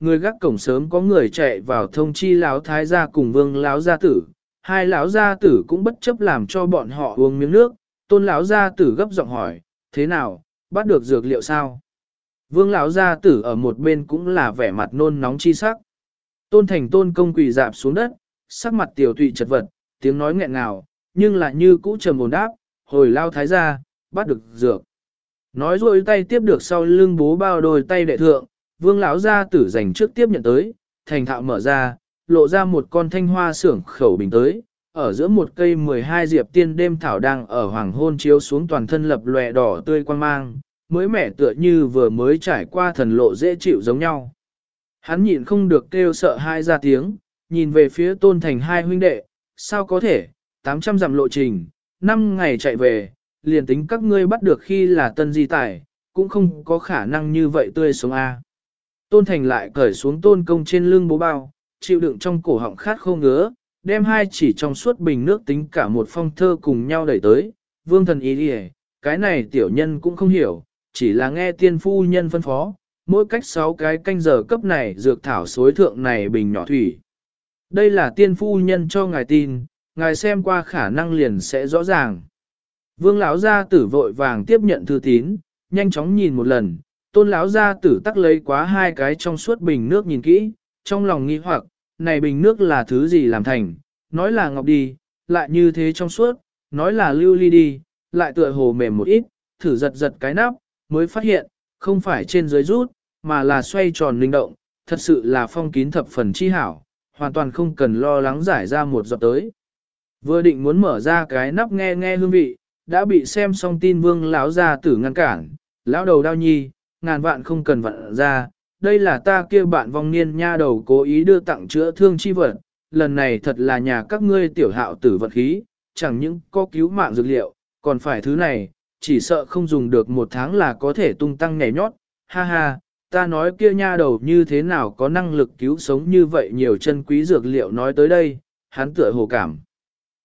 người gác cổng sớm có người chạy vào thông chi lão thái gia cùng vương lão gia tử, hai lão gia tử cũng bất chấp làm cho bọn họ uống miếng nước, tôn lão gia tử gấp giọng hỏi, thế nào, bắt được dược liệu sao? Vương lão gia tử ở một bên cũng là vẻ mặt nôn nóng chi sắc. Tôn thành tôn công quỳ dạp xuống đất, sắc mặt tiểu tụy chật vật, tiếng nói nghẹn ngào, nhưng lại như cũ trầm ổn đáp, hồi lao thái gia, bắt được dược. Nói rồi tay tiếp được sau lưng bố bao đôi tay đệ thượng, vương lão gia tử dành trước tiếp nhận tới, thành thạo mở ra, lộ ra một con thanh hoa sưởng khẩu bình tới, ở giữa một cây 12 diệp tiên đêm thảo đang ở hoàng hôn chiếu xuống toàn thân lập lòe đỏ tươi quan mang, mới mẻ tựa như vừa mới trải qua thần lộ dễ chịu giống nhau. Hắn nhịn không được kêu sợ hai ra tiếng, nhìn về phía tôn thành hai huynh đệ, sao có thể, 800 dặm lộ trình, 5 ngày chạy về, liền tính các ngươi bắt được khi là tân di tải cũng không có khả năng như vậy tươi sống A. Tôn thành lại cởi xuống tôn công trên lưng bố bao, chịu đựng trong cổ họng khát khô ngứa, đem hai chỉ trong suốt bình nước tính cả một phong thơ cùng nhau đẩy tới, vương thần ý đi cái này tiểu nhân cũng không hiểu, chỉ là nghe tiên phu nhân phân phó, mỗi cách 6 cái canh giờ cấp này dược thảo suối thượng này bình nhỏ thủy. Đây là tiên phu nhân cho ngài tin, ngài xem qua khả năng liền sẽ rõ ràng. Vương lão gia tử vội vàng tiếp nhận thư tín, nhanh chóng nhìn một lần, tôn lão gia tử tắc lấy quá hai cái trong suốt bình nước nhìn kỹ, trong lòng nghi hoặc, này bình nước là thứ gì làm thành, nói là ngọc đi, lại như thế trong suốt, nói là lưu ly đi, lại tựa hồ mềm một ít, thử giật giật cái nắp, mới phát hiện, không phải trên dưới rút, mà là xoay tròn linh động, thật sự là phong kín thập phần chi hảo, hoàn toàn không cần lo lắng giải ra một giọt tới. Vừa định muốn mở ra cái nắp nghe nghe hương vị, đã bị xem xong tin vương lão gia tử ngăn cản, lão đầu đau nhi, ngàn vạn không cần vặn ra, đây là ta kia bạn vong niên nha đầu cố ý đưa tặng chữa thương chi vật, lần này thật là nhà các ngươi tiểu hạo tử vật khí, chẳng những có cứu mạng dược liệu, còn phải thứ này, chỉ sợ không dùng được một tháng là có thể tung tăng nhảy nhót, ha ha, ta nói kia nha đầu như thế nào có năng lực cứu sống như vậy nhiều chân quý dược liệu nói tới đây, hắn tựa hồ cảm.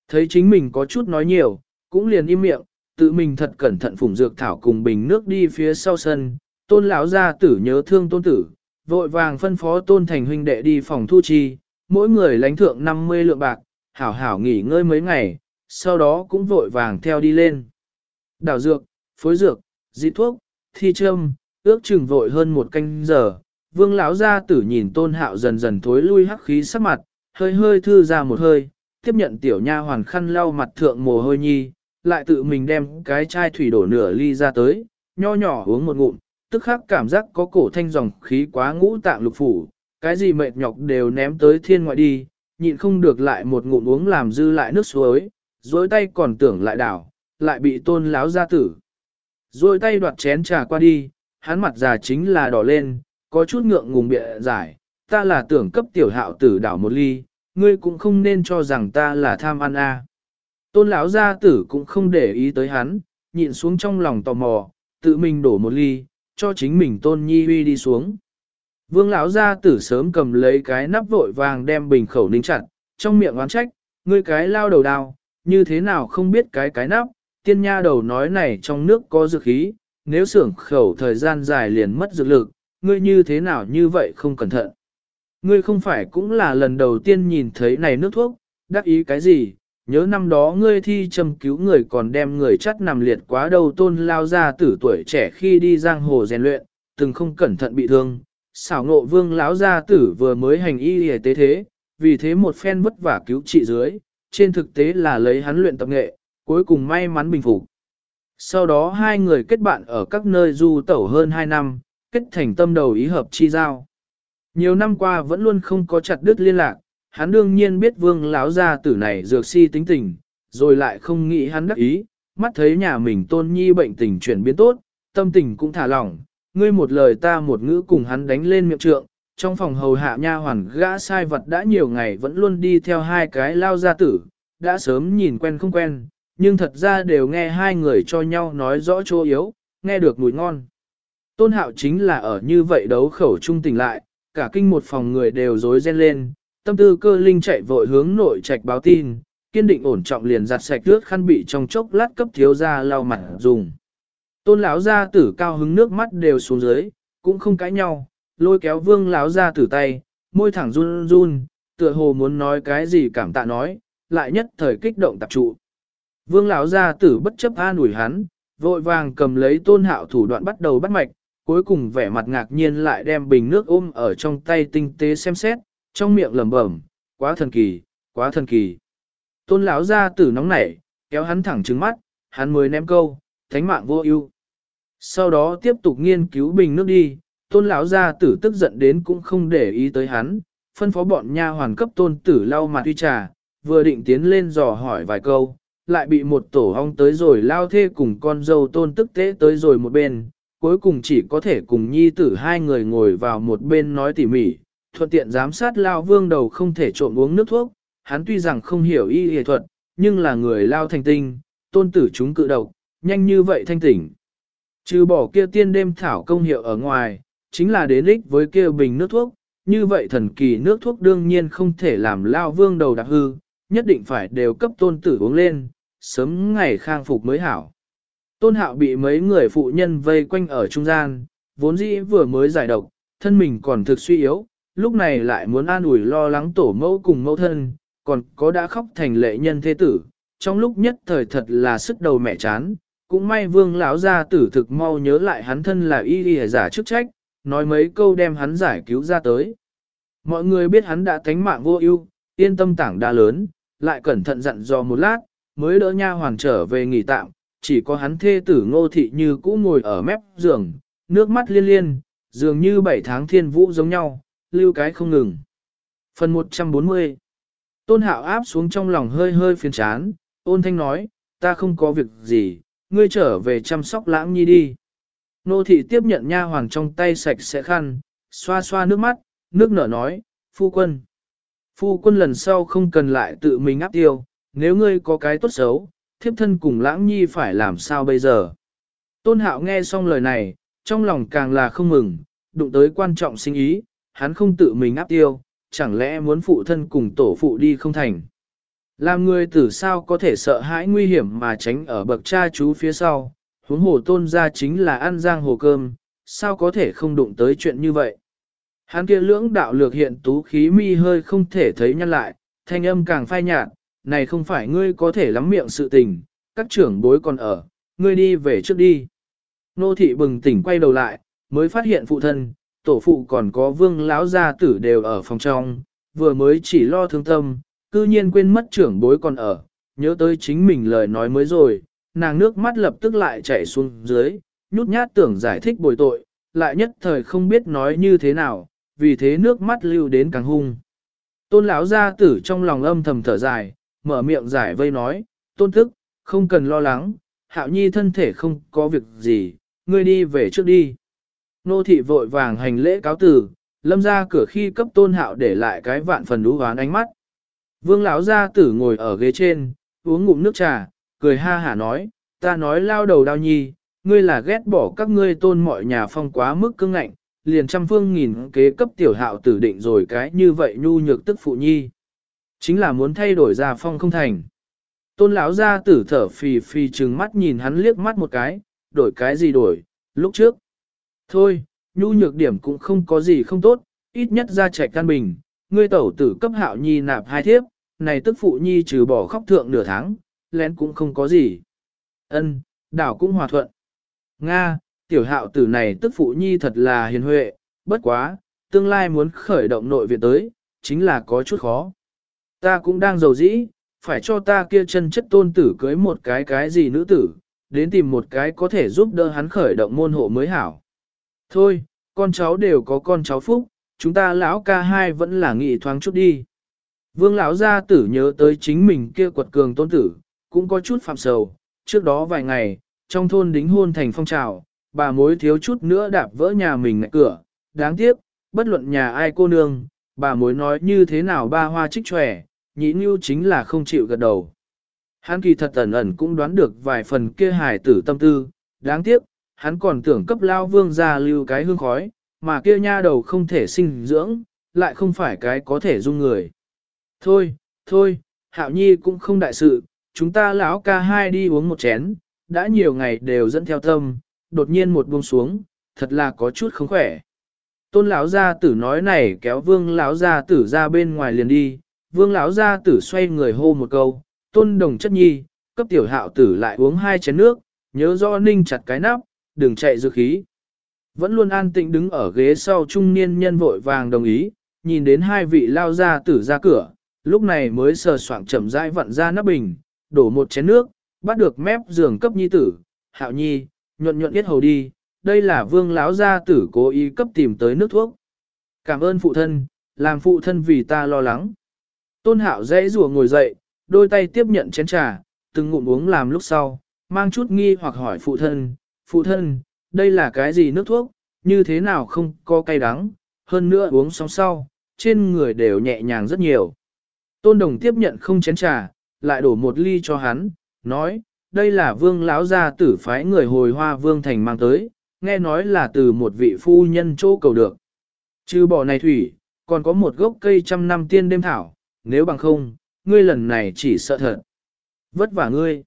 Thấy chính mình có chút nói nhiều, cũng liền im miệng, tự mình thật cẩn thận phủng dược thảo cùng bình nước đi phía sau sân, tôn lão gia tử nhớ thương tôn tử, vội vàng phân phó tôn thành huynh đệ đi phòng thu chi, mỗi người lãnh thượng 50 lượng bạc, hảo hảo nghỉ ngơi mấy ngày, sau đó cũng vội vàng theo đi lên. Đảo dược, phối dược, dị thuốc, thi châm, ước chừng vội hơn một canh giờ, vương lão gia tử nhìn tôn hạo dần dần thối lui hắc khí sắc mặt, hơi hơi thư ra một hơi, tiếp nhận tiểu nha hoàn khăn lau mặt thượng mồ hôi nhi, lại tự mình đem cái chai thủy đổ nửa ly ra tới, nho nhỏ uống một ngụm, tức khắc cảm giác có cổ thanh dòng khí quá ngũ tạng lục phủ, cái gì mệt nhọc đều ném tới thiên ngoại đi, nhịn không được lại một ngụm uống làm dư lại nước suối, dối tay còn tưởng lại đảo, lại bị tôn láo gia tử. Rồi tay đoạt chén trà qua đi, hắn mặt già chính là đỏ lên, có chút ngượng ngùng bịa giải, ta là tưởng cấp tiểu hạo tử đảo một ly, ngươi cũng không nên cho rằng ta là tham ăn a. Tôn lão gia tử cũng không để ý tới hắn, nhịn xuống trong lòng tò mò, tự mình đổ một ly, cho chính mình tôn nhi huy đi xuống. Vương lão gia tử sớm cầm lấy cái nắp vội vàng đem bình khẩu ninh chặt, trong miệng oán trách, ngươi cái lao đầu đào, như thế nào không biết cái cái nắp, tiên nha đầu nói này trong nước có dược khí, nếu xưởng khẩu thời gian dài liền mất dược lực, ngươi như thế nào như vậy không cẩn thận. Ngươi không phải cũng là lần đầu tiên nhìn thấy này nước thuốc, đắc ý cái gì, nhớ năm đó ngươi thi châm cứu người còn đem người chắt nằm liệt quá đầu tôn lao ra tử tuổi trẻ khi đi giang hồ rèn luyện, từng không cẩn thận bị thương. Xảo ngộ vương lão gia tử vừa mới hành y y tế thế, vì thế một phen vất vả cứu trị dưới, trên thực tế là lấy hắn luyện tập nghệ, cuối cùng may mắn bình phục. Sau đó hai người kết bạn ở các nơi du tẩu hơn hai năm, kết thành tâm đầu ý hợp chi giao. Nhiều năm qua vẫn luôn không có chặt đứt liên lạc, hắn đương nhiên biết vương láo gia tử này dược si tính tình, rồi lại không nghĩ hắn đắc ý, mắt thấy nhà mình tôn nhi bệnh tình chuyển biến tốt, tâm tình cũng thả lỏng, ngươi một lời ta một ngữ cùng hắn đánh lên miệng trượng, trong phòng hầu hạ nha hoàn gã sai vật đã nhiều ngày vẫn luôn đi theo hai cái lao gia tử, đã sớm nhìn quen không quen, nhưng thật ra đều nghe hai người cho nhau nói rõ chỗ yếu, nghe được mùi ngon. Tôn hạo chính là ở như vậy đấu khẩu trung tình lại, cả kinh một phòng người đều rối ren lên, tâm tư cơ linh chạy vội hướng nội trạch báo tin, kiên định ổn trọng liền giặt sạch nước khăn bị trong chốc lát cấp thiếu ra lau mặt dùng. Tôn lão gia tử cao hứng nước mắt đều xuống dưới, cũng không cãi nhau, lôi kéo vương lão ra tử tay, môi thẳng run run, tựa hồ muốn nói cái gì cảm tạ nói, lại nhất thời kích động tập trụ. Vương lão gia tử bất chấp an ủi hắn, vội vàng cầm lấy tôn hạo thủ đoạn bắt đầu bắt mạch, cuối cùng vẻ mặt ngạc nhiên lại đem bình nước ôm ở trong tay tinh tế xem xét, trong miệng lẩm bẩm, quá thần kỳ, quá thần kỳ. Tôn lão gia tử nóng nảy, kéo hắn thẳng trứng mắt, hắn mới ném câu, thánh mạng vô ưu. Sau đó tiếp tục nghiên cứu bình nước đi, tôn lão gia tử tức giận đến cũng không để ý tới hắn, phân phó bọn nha hoàn cấp tôn tử lau mặt uy trà, vừa định tiến lên dò hỏi vài câu, lại bị một tổ ong tới rồi lao thê cùng con dâu tôn tức tế tới rồi một bên, cuối cùng chỉ có thể cùng nhi tử hai người ngồi vào một bên nói tỉ mỉ, thuận tiện giám sát lao vương đầu không thể trộn uống nước thuốc, hắn tuy rằng không hiểu y y thuật, nhưng là người lao thành tinh, tôn tử chúng cự độc, nhanh như vậy thanh tỉnh. Trừ bỏ kia tiên đêm thảo công hiệu ở ngoài, chính là đến ích với kia bình nước thuốc, như vậy thần kỳ nước thuốc đương nhiên không thể làm lao vương đầu đặc hư, nhất định phải đều cấp tôn tử uống lên, sớm ngày khang phục mới hảo. Tôn hạo bị mấy người phụ nhân vây quanh ở trung gian, vốn dĩ vừa mới giải độc, thân mình còn thực suy yếu, lúc này lại muốn an ủi lo lắng tổ mẫu cùng mẫu thân, còn có đã khóc thành lệ nhân thế tử, trong lúc nhất thời thật là sức đầu mẹ chán, cũng may vương lão gia tử thực mau nhớ lại hắn thân là y y giả chức trách, nói mấy câu đem hắn giải cứu ra tới. Mọi người biết hắn đã thánh mạng vô ưu, yên tâm tảng đa lớn, lại cẩn thận dặn dò một lát, mới đỡ nha hoàng trở về nghỉ tạm, chỉ có hắn thê tử ngô thị như cũ ngồi ở mép giường, nước mắt liên liên, dường như bảy tháng thiên vũ giống nhau, lưu cái không ngừng. Phần 140 Tôn hạo áp xuống trong lòng hơi hơi phiền chán, ôn thanh nói, ta không có việc gì, ngươi trở về chăm sóc lãng nhi đi. Nô thị tiếp nhận nha hoàng trong tay sạch sẽ khăn, xoa xoa nước mắt, nước nở nói, phu quân. Phu quân lần sau không cần lại tự mình áp tiêu, nếu ngươi có cái tốt xấu, thiếp thân cùng lãng nhi phải làm sao bây giờ. Tôn hạo nghe xong lời này, trong lòng càng là không mừng, đụng tới quan trọng sinh ý, hắn không tự mình áp tiêu, chẳng lẽ muốn phụ thân cùng tổ phụ đi không thành. Làm người tử sao có thể sợ hãi nguy hiểm mà tránh ở bậc cha chú phía sau, huống hồ tôn ra chính là ăn giang hồ cơm, sao có thể không đụng tới chuyện như vậy. Hắn kia lưỡng đạo lược hiện tú khí mi hơi không thể thấy nhăn lại, thanh âm càng phai nhạt, này không phải ngươi có thể lắm miệng sự tình, các trưởng bối còn ở, ngươi đi về trước đi. Nô thị bừng tỉnh quay đầu lại, mới phát hiện phụ thân, tổ phụ còn có vương lão gia tử đều ở phòng trong, vừa mới chỉ lo thương tâm, cư nhiên quên mất trưởng bối còn ở, nhớ tới chính mình lời nói mới rồi, nàng nước mắt lập tức lại chảy xuống dưới, nhút nhát tưởng giải thích bồi tội, lại nhất thời không biết nói như thế nào, vì thế nước mắt lưu đến càng hung. Tôn lão gia tử trong lòng âm thầm thở dài, mở miệng giải vây nói, tôn thức, không cần lo lắng, hạo nhi thân thể không có việc gì, ngươi đi về trước đi. Nô thị vội vàng hành lễ cáo tử, lâm ra cửa khi cấp tôn hạo để lại cái vạn phần đú ván ánh mắt. Vương lão gia tử ngồi ở ghế trên, uống ngụm nước trà, cười ha hả nói, ta nói lao đầu đau nhi, ngươi là ghét bỏ các ngươi tôn mọi nhà phong quá mức cưng ngạnh, liền trăm phương nghìn kế cấp tiểu hạo tử định rồi cái như vậy nhu nhược tức phụ nhi. Chính là muốn thay đổi gia phong không thành. Tôn lão gia tử thở phì phì trừng mắt nhìn hắn liếc mắt một cái, đổi cái gì đổi, lúc trước. Thôi, nhu nhược điểm cũng không có gì không tốt, ít nhất ra chạy căn bình, ngươi tẩu tử cấp hạo nhi nạp hai thiếp, này tức phụ nhi trừ bỏ khóc thượng nửa tháng, lén cũng không có gì. Ân, đảo cũng hòa thuận. Nga, tiểu hạo tử này tức phụ nhi thật là hiền huệ, bất quá, tương lai muốn khởi động nội viện tới, chính là có chút khó. Ta cũng đang giàu dĩ, phải cho ta kia chân chất tôn tử cưới một cái cái gì nữ tử, đến tìm một cái có thể giúp đỡ hắn khởi động môn hộ mới hảo. Thôi, con cháu đều có con cháu phúc, chúng ta lão ca hai vẫn là nghị thoáng chút đi. Vương lão gia tử nhớ tới chính mình kia quật cường tôn tử, cũng có chút phạm sầu, trước đó vài ngày, trong thôn đính hôn thành phong trào, bà mối thiếu chút nữa đạp vỡ nhà mình ngại cửa, đáng tiếc, bất luận nhà ai cô nương, bà mối nói như thế nào ba hoa trích tròe, nhĩ như chính là không chịu gật đầu. Hắn kỳ thật ẩn ẩn cũng đoán được vài phần kia hài tử tâm tư, đáng tiếc, hắn còn tưởng cấp lao vương ra lưu cái hương khói, mà kia nha đầu không thể sinh dưỡng, lại không phải cái có thể dung người. Thôi, thôi, hạo nhi cũng không đại sự, chúng ta lão ca hai đi uống một chén, đã nhiều ngày đều dẫn theo tâm, đột nhiên một buông xuống, thật là có chút không khỏe. Tôn lão gia tử nói này kéo vương lão gia tử ra bên ngoài liền đi, vương lão gia tử xoay người hô một câu, tôn đồng chất nhi, cấp tiểu hạo tử lại uống hai chén nước, nhớ rõ ninh chặt cái nắp, đừng chạy dư khí. Vẫn luôn an tĩnh đứng ở ghế sau trung niên nhân vội vàng đồng ý, nhìn đến hai vị lao gia tử ra cửa, lúc này mới sờ soạng chậm rãi vặn ra nắp bình, đổ một chén nước, bắt được mép giường cấp nhi tử, hạo nhi, nhuận nhuận yết hầu đi, đây là vương lão gia tử cố ý cấp tìm tới nước thuốc. Cảm ơn phụ thân, làm phụ thân vì ta lo lắng. Tôn hạo dễ rùa ngồi dậy, đôi tay tiếp nhận chén trà, từng ngụm uống làm lúc sau, mang chút nghi hoặc hỏi phụ thân, phụ thân, đây là cái gì nước thuốc, như thế nào không có cay đắng, hơn nữa uống xong sau, trên người đều nhẹ nhàng rất nhiều. Tôn đồng tiếp nhận không chén trà, lại đổ một ly cho hắn, nói, đây là vương lão gia tử phái người hồi hoa vương thành mang tới, nghe nói là từ một vị phu nhân chỗ cầu được. Trừ bỏ này thủy, còn có một gốc cây trăm năm tiên đêm thảo, nếu bằng không, ngươi lần này chỉ sợ thật. Vất vả ngươi.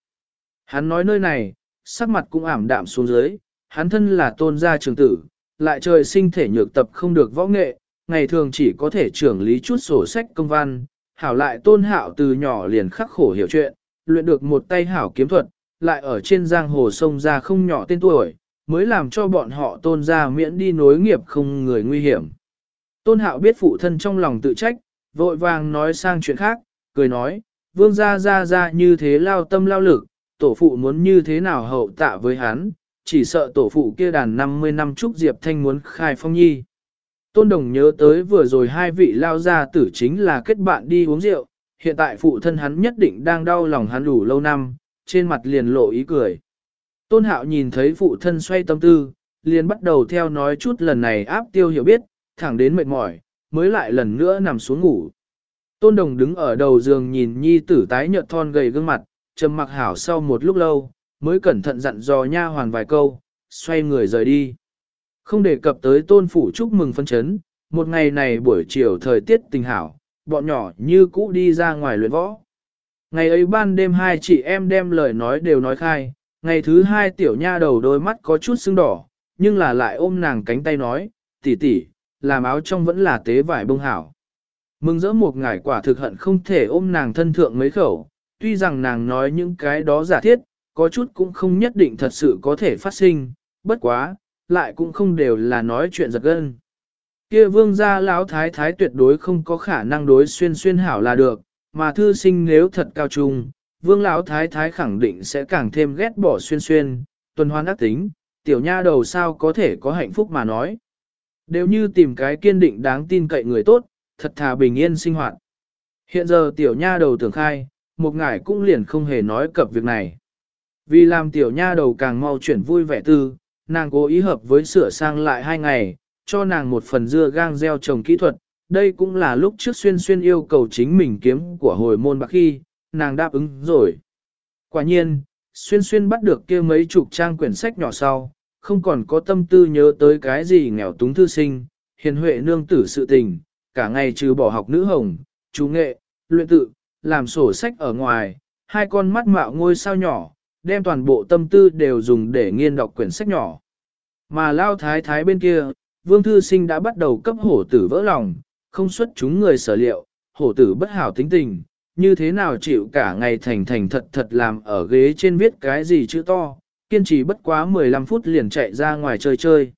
Hắn nói nơi này, sắc mặt cũng ảm đạm xuống dưới, hắn thân là tôn gia trường tử, lại trời sinh thể nhược tập không được võ nghệ, ngày thường chỉ có thể trưởng lý chút sổ sách công văn, hảo lại tôn hạo từ nhỏ liền khắc khổ hiểu chuyện, luyện được một tay hảo kiếm thuật, lại ở trên giang hồ sông ra không nhỏ tên tuổi, mới làm cho bọn họ tôn ra miễn đi nối nghiệp không người nguy hiểm. Tôn hạo biết phụ thân trong lòng tự trách, vội vàng nói sang chuyện khác, cười nói, vương gia gia gia như thế lao tâm lao lực, tổ phụ muốn như thế nào hậu tạ với hắn, chỉ sợ tổ phụ kia đàn 50 năm trúc Diệp Thanh muốn khai phong nhi. Tôn Đồng nhớ tới vừa rồi hai vị lao gia tử chính là kết bạn đi uống rượu, hiện tại phụ thân hắn nhất định đang đau lòng hắn đủ lâu năm, trên mặt liền lộ ý cười. Tôn Hạo nhìn thấy phụ thân xoay tâm tư, liền bắt đầu theo nói chút lần này áp tiêu hiểu biết, thẳng đến mệt mỏi, mới lại lần nữa nằm xuống ngủ. Tôn Đồng đứng ở đầu giường nhìn nhi tử tái nhợt thon gầy gương mặt, trầm mặc hảo sau một lúc lâu, mới cẩn thận dặn dò nha hoàn vài câu, xoay người rời đi. Không đề cập tới tôn phủ chúc mừng phân chấn, một ngày này buổi chiều thời tiết tình hảo, bọn nhỏ như cũ đi ra ngoài luyện võ. Ngày ấy ban đêm hai chị em đem lời nói đều nói khai, ngày thứ hai tiểu nha đầu đôi mắt có chút sưng đỏ, nhưng là lại ôm nàng cánh tay nói, tỷ tỷ, làm áo trong vẫn là tế vải bông hảo. Mừng rỡ một ngải quả thực hận không thể ôm nàng thân thượng mấy khẩu, tuy rằng nàng nói những cái đó giả thiết, có chút cũng không nhất định thật sự có thể phát sinh, bất quá, lại cũng không đều là nói chuyện giật gân. Kia vương gia lão thái thái tuyệt đối không có khả năng đối xuyên xuyên hảo là được, mà thư sinh nếu thật cao trung, vương lão thái thái khẳng định sẽ càng thêm ghét bỏ xuyên xuyên, tuần hoan ác tính, tiểu nha đầu sao có thể có hạnh phúc mà nói. Đều như tìm cái kiên định đáng tin cậy người tốt, thật thà bình yên sinh hoạt. Hiện giờ tiểu nha đầu tưởng khai, một ngải cũng liền không hề nói cập việc này. Vì làm tiểu nha đầu càng mau chuyển vui vẻ tư, nàng cố ý hợp với sửa sang lại hai ngày, cho nàng một phần dưa gang gieo trồng kỹ thuật. Đây cũng là lúc trước xuyên xuyên yêu cầu chính mình kiếm của hồi môn bạc khi, nàng đáp ứng rồi. Quả nhiên, xuyên xuyên bắt được kia mấy chục trang quyển sách nhỏ sau, không còn có tâm tư nhớ tới cái gì nghèo túng thư sinh, hiền huệ nương tử sự tình, cả ngày trừ bỏ học nữ hồng, chú nghệ, luyện tự, làm sổ sách ở ngoài, hai con mắt mạo ngôi sao nhỏ, đem toàn bộ tâm tư đều dùng để nghiên đọc quyển sách nhỏ. Mà lao thái thái bên kia, vương thư sinh đã bắt đầu cấp hổ tử vỡ lòng, không xuất chúng người sở liệu, hổ tử bất hảo tính tình, như thế nào chịu cả ngày thành thành thật thật làm ở ghế trên viết cái gì chữ to, kiên trì bất quá 15 phút liền chạy ra ngoài chơi chơi.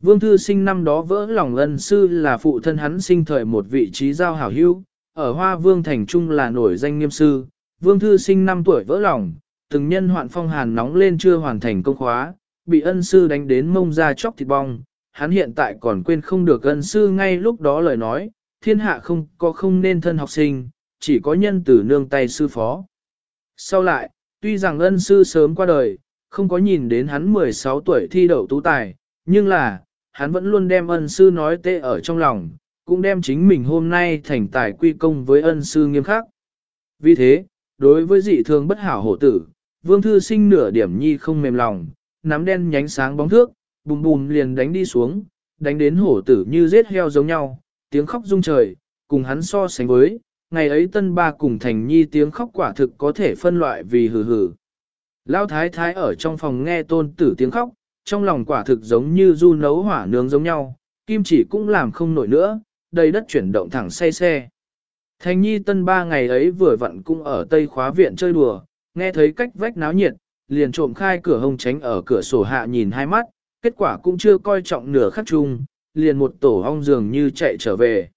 Vương thư sinh năm đó vỡ lòng ân sư là phụ thân hắn sinh thời một vị trí giao hảo hữu, ở Hoa Vương Thành Trung là nổi danh nghiêm sư, Vương thư sinh 5 tuổi vỡ lòng, từng nhân hoạn phong hàn nóng lên chưa hoàn thành công khóa, bị ân sư đánh đến mông ra chóc thịt bong. Hắn hiện tại còn quên không được ân sư ngay lúc đó lời nói, thiên hạ không có không nên thân học sinh, chỉ có nhân tử nương tay sư phó. Sau lại, tuy rằng ân sư sớm qua đời, không có nhìn đến hắn 16 tuổi thi đậu tú tài, nhưng là, hắn vẫn luôn đem ân sư nói tệ ở trong lòng, cũng đem chính mình hôm nay thành tài quy công với ân sư nghiêm khắc. Vì thế, đối với dị thường bất hảo hổ tử, vương thư sinh nửa điểm nhi không mềm lòng, nắm đen nhánh sáng bóng thước, bùm bùm liền đánh đi xuống, đánh đến hổ tử như giết heo giống nhau, tiếng khóc rung trời, cùng hắn so sánh với, ngày ấy tân ba cùng thành nhi tiếng khóc quả thực có thể phân loại vì hừ hừ. Lão thái thái ở trong phòng nghe tôn tử tiếng khóc, trong lòng quả thực giống như du nấu hỏa nướng giống nhau, kim chỉ cũng làm không nổi nữa, đầy đất chuyển động thẳng say xe. Thành nhi tân ba ngày ấy vừa vặn cũng ở tây khóa viện chơi đùa, nghe thấy cách vách náo nhiệt, liền trộm khai cửa hông tránh ở cửa sổ hạ nhìn hai mắt, kết quả cũng chưa coi trọng nửa khắc chung, liền một tổ hong dường như chạy trở về.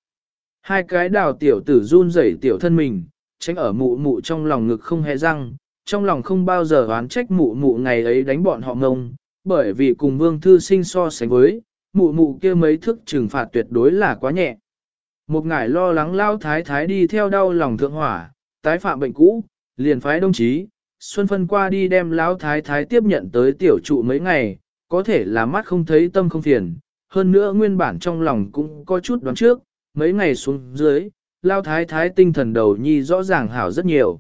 Hai cái đào tiểu tử run rẩy tiểu thân mình, tránh ở mụ mụ trong lòng ngực không hề răng, trong lòng không bao giờ oán trách mụ mụ ngày ấy đánh bọn họ ngông, bởi vì cùng vương thư sinh so sánh với, mụ mụ kia mấy thức trừng phạt tuyệt đối là quá nhẹ. Một ngải lo lắng lao thái thái đi theo đau lòng thượng hỏa, tái phạm bệnh cũ, liền phái đồng chí, Xuân phân qua đi đem lão thái thái tiếp nhận tới tiểu trụ mấy ngày, có thể là mắt không thấy tâm không phiền, hơn nữa nguyên bản trong lòng cũng có chút đoán trước, mấy ngày xuống dưới, lao thái thái tinh thần đầu nhi rõ ràng hảo rất nhiều.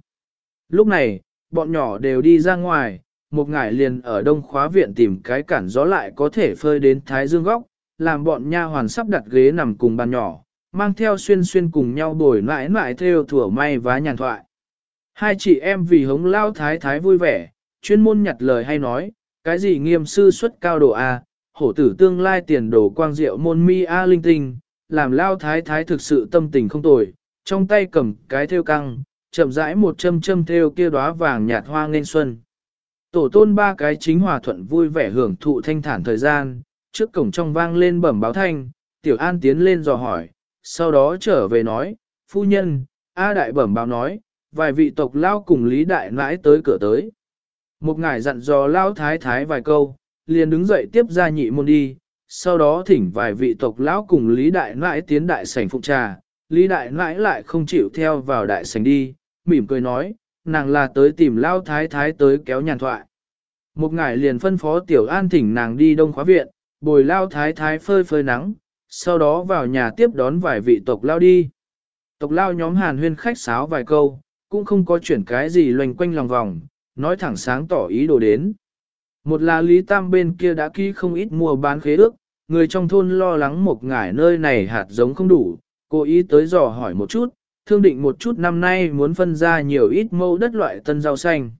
Lúc này, bọn nhỏ đều đi ra ngoài, một ngải liền ở đông khóa viện tìm cái cản gió lại có thể phơi đến thái dương góc, làm bọn nha hoàn sắp đặt ghế nằm cùng bàn nhỏ, mang theo xuyên xuyên cùng nhau bồi mãi mãi theo thủa may vá nhàn thoại. Hai chị em vì hống lao thái thái vui vẻ, chuyên môn nhặt lời hay nói, cái gì nghiêm sư xuất cao độ A, hổ tử tương lai tiền đồ quang diệu môn mi A linh tinh, làm lao thái thái thực sự tâm tình không tồi, trong tay cầm cái theo căng, chậm rãi một châm châm theo kia đóa vàng nhạt hoa nên xuân. Tổ tôn ba cái chính hòa thuận vui vẻ hưởng thụ thanh thản thời gian, trước cổng trong vang lên bẩm báo thanh, tiểu an tiến lên dò hỏi, sau đó trở về nói, phu nhân, A đại bẩm báo nói, vài vị tộc lao cùng lý đại nãi tới cửa tới. Một ngài dặn dò lao thái thái vài câu, liền đứng dậy tiếp ra nhị môn đi, sau đó thỉnh vài vị tộc lão cùng lý đại nãi tiến đại sảnh phụng trà, lý đại nãi lại không chịu theo vào đại sảnh đi, mỉm cười nói, nàng là tới tìm lao thái thái tới kéo nhàn thoại. Một ngài liền phân phó tiểu an thỉnh nàng đi đông khóa viện, bồi lao thái thái phơi phơi nắng, sau đó vào nhà tiếp đón vài vị tộc lao đi. Tộc lao nhóm hàn huyên khách sáo vài câu, cũng không có chuyển cái gì loành quanh lòng vòng, nói thẳng sáng tỏ ý đồ đến. Một là Lý Tam bên kia đã ký không ít mua bán khế ước, người trong thôn lo lắng một ngải nơi này hạt giống không đủ, cố ý tới dò hỏi một chút, thương định một chút năm nay muốn phân ra nhiều ít mẫu đất loại tân rau xanh.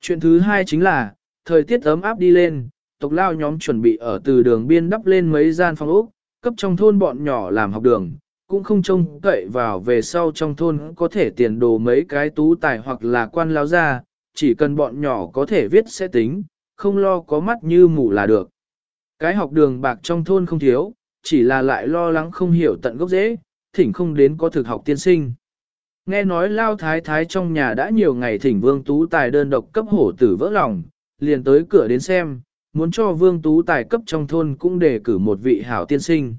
Chuyện thứ hai chính là, thời tiết ấm áp đi lên, tộc lao nhóm chuẩn bị ở từ đường biên đắp lên mấy gian phòng ốc, cấp trong thôn bọn nhỏ làm học đường, cũng không trông cậy vào về sau trong thôn có thể tiền đồ mấy cái tú tài hoặc là quan lao ra, chỉ cần bọn nhỏ có thể viết sẽ tính, không lo có mắt như mù là được. Cái học đường bạc trong thôn không thiếu, chỉ là lại lo lắng không hiểu tận gốc dễ, thỉnh không đến có thực học tiên sinh. Nghe nói lao thái thái trong nhà đã nhiều ngày thỉnh vương tú tài đơn độc cấp hổ tử vỡ lòng, liền tới cửa đến xem, muốn cho vương tú tài cấp trong thôn cũng đề cử một vị hảo tiên sinh.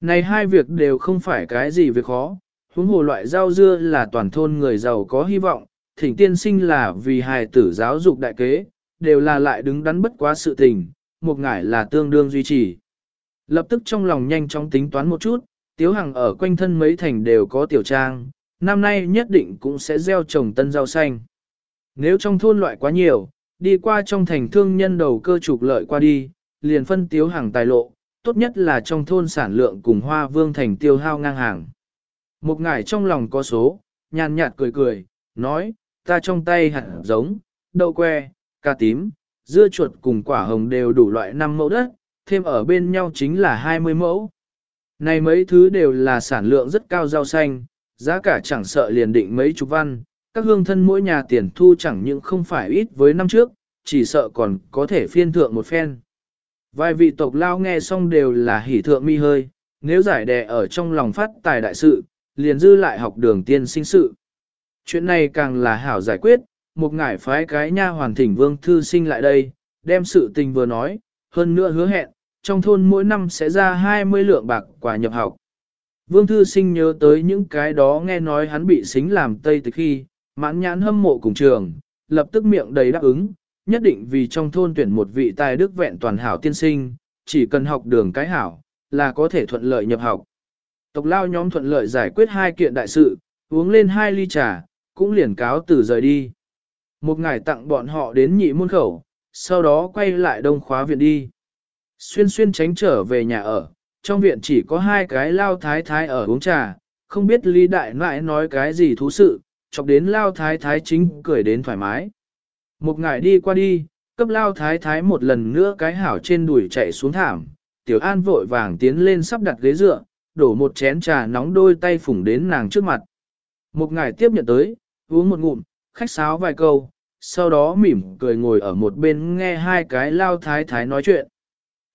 Này hai việc đều không phải cái gì việc khó, huống hồ loại rau dưa là toàn thôn người giàu có hy vọng, thỉnh tiên sinh là vì hài tử giáo dục đại kế, đều là lại đứng đắn bất quá sự tình, một ngải là tương đương duy trì. Lập tức trong lòng nhanh chóng tính toán một chút, tiếu hằng ở quanh thân mấy thành đều có tiểu trang, năm nay nhất định cũng sẽ gieo trồng tân rau xanh. Nếu trong thôn loại quá nhiều, đi qua trong thành thương nhân đầu cơ trục lợi qua đi, liền phân tiếu hàng tài lộ, tốt nhất là trong thôn sản lượng cùng hoa vương thành tiêu hao ngang hàng. Một ngải trong lòng có số, nhàn nhạt cười cười, nói, ta trong tay hạt giống, đậu que, cà tím, dưa chuột cùng quả hồng đều đủ loại 5 mẫu đất, thêm ở bên nhau chính là 20 mẫu. Này mấy thứ đều là sản lượng rất cao rau xanh, giá cả chẳng sợ liền định mấy chục văn, các hương thân mỗi nhà tiền thu chẳng những không phải ít với năm trước, chỉ sợ còn có thể phiên thượng một phen. Vài vị tộc lao nghe xong đều là hỉ thượng mi hơi, nếu giải đè ở trong lòng phát tài đại sự, liền dư lại học đường tiên sinh sự. Chuyện này càng là hảo giải quyết, một ngải phái cái nha hoàn thỉnh vương thư sinh lại đây, đem sự tình vừa nói, hơn nữa hứa hẹn, trong thôn mỗi năm sẽ ra 20 lượng bạc quả nhập học. Vương thư sinh nhớ tới những cái đó nghe nói hắn bị xính làm tây từ khi, mãn nhãn hâm mộ cùng trường, lập tức miệng đầy đáp ứng, nhất định vì trong thôn tuyển một vị tài đức vẹn toàn hảo tiên sinh, chỉ cần học đường cái hảo, là có thể thuận lợi nhập học. Tộc lao nhóm thuận lợi giải quyết hai kiện đại sự, uống lên hai ly trà, cũng liền cáo từ rời đi. Một ngày tặng bọn họ đến nhị môn khẩu, sau đó quay lại đông khóa viện đi. Xuyên xuyên tránh trở về nhà ở, trong viện chỉ có hai cái lao thái thái ở uống trà, không biết Lý Đại Nãi nói cái gì thú sự, chọc đến lao thái thái chính cười đến thoải mái. Một ngày đi qua đi, cấp lao thái thái một lần nữa cái hảo trên đùi chạy xuống thảm, Tiểu An vội vàng tiến lên sắp đặt ghế dựa, đổ một chén trà nóng đôi tay phủng đến nàng trước mặt. Một ngài tiếp nhận tới, uống một ngụm, khách sáo vài câu, sau đó mỉm cười ngồi ở một bên nghe hai cái lao thái thái nói chuyện.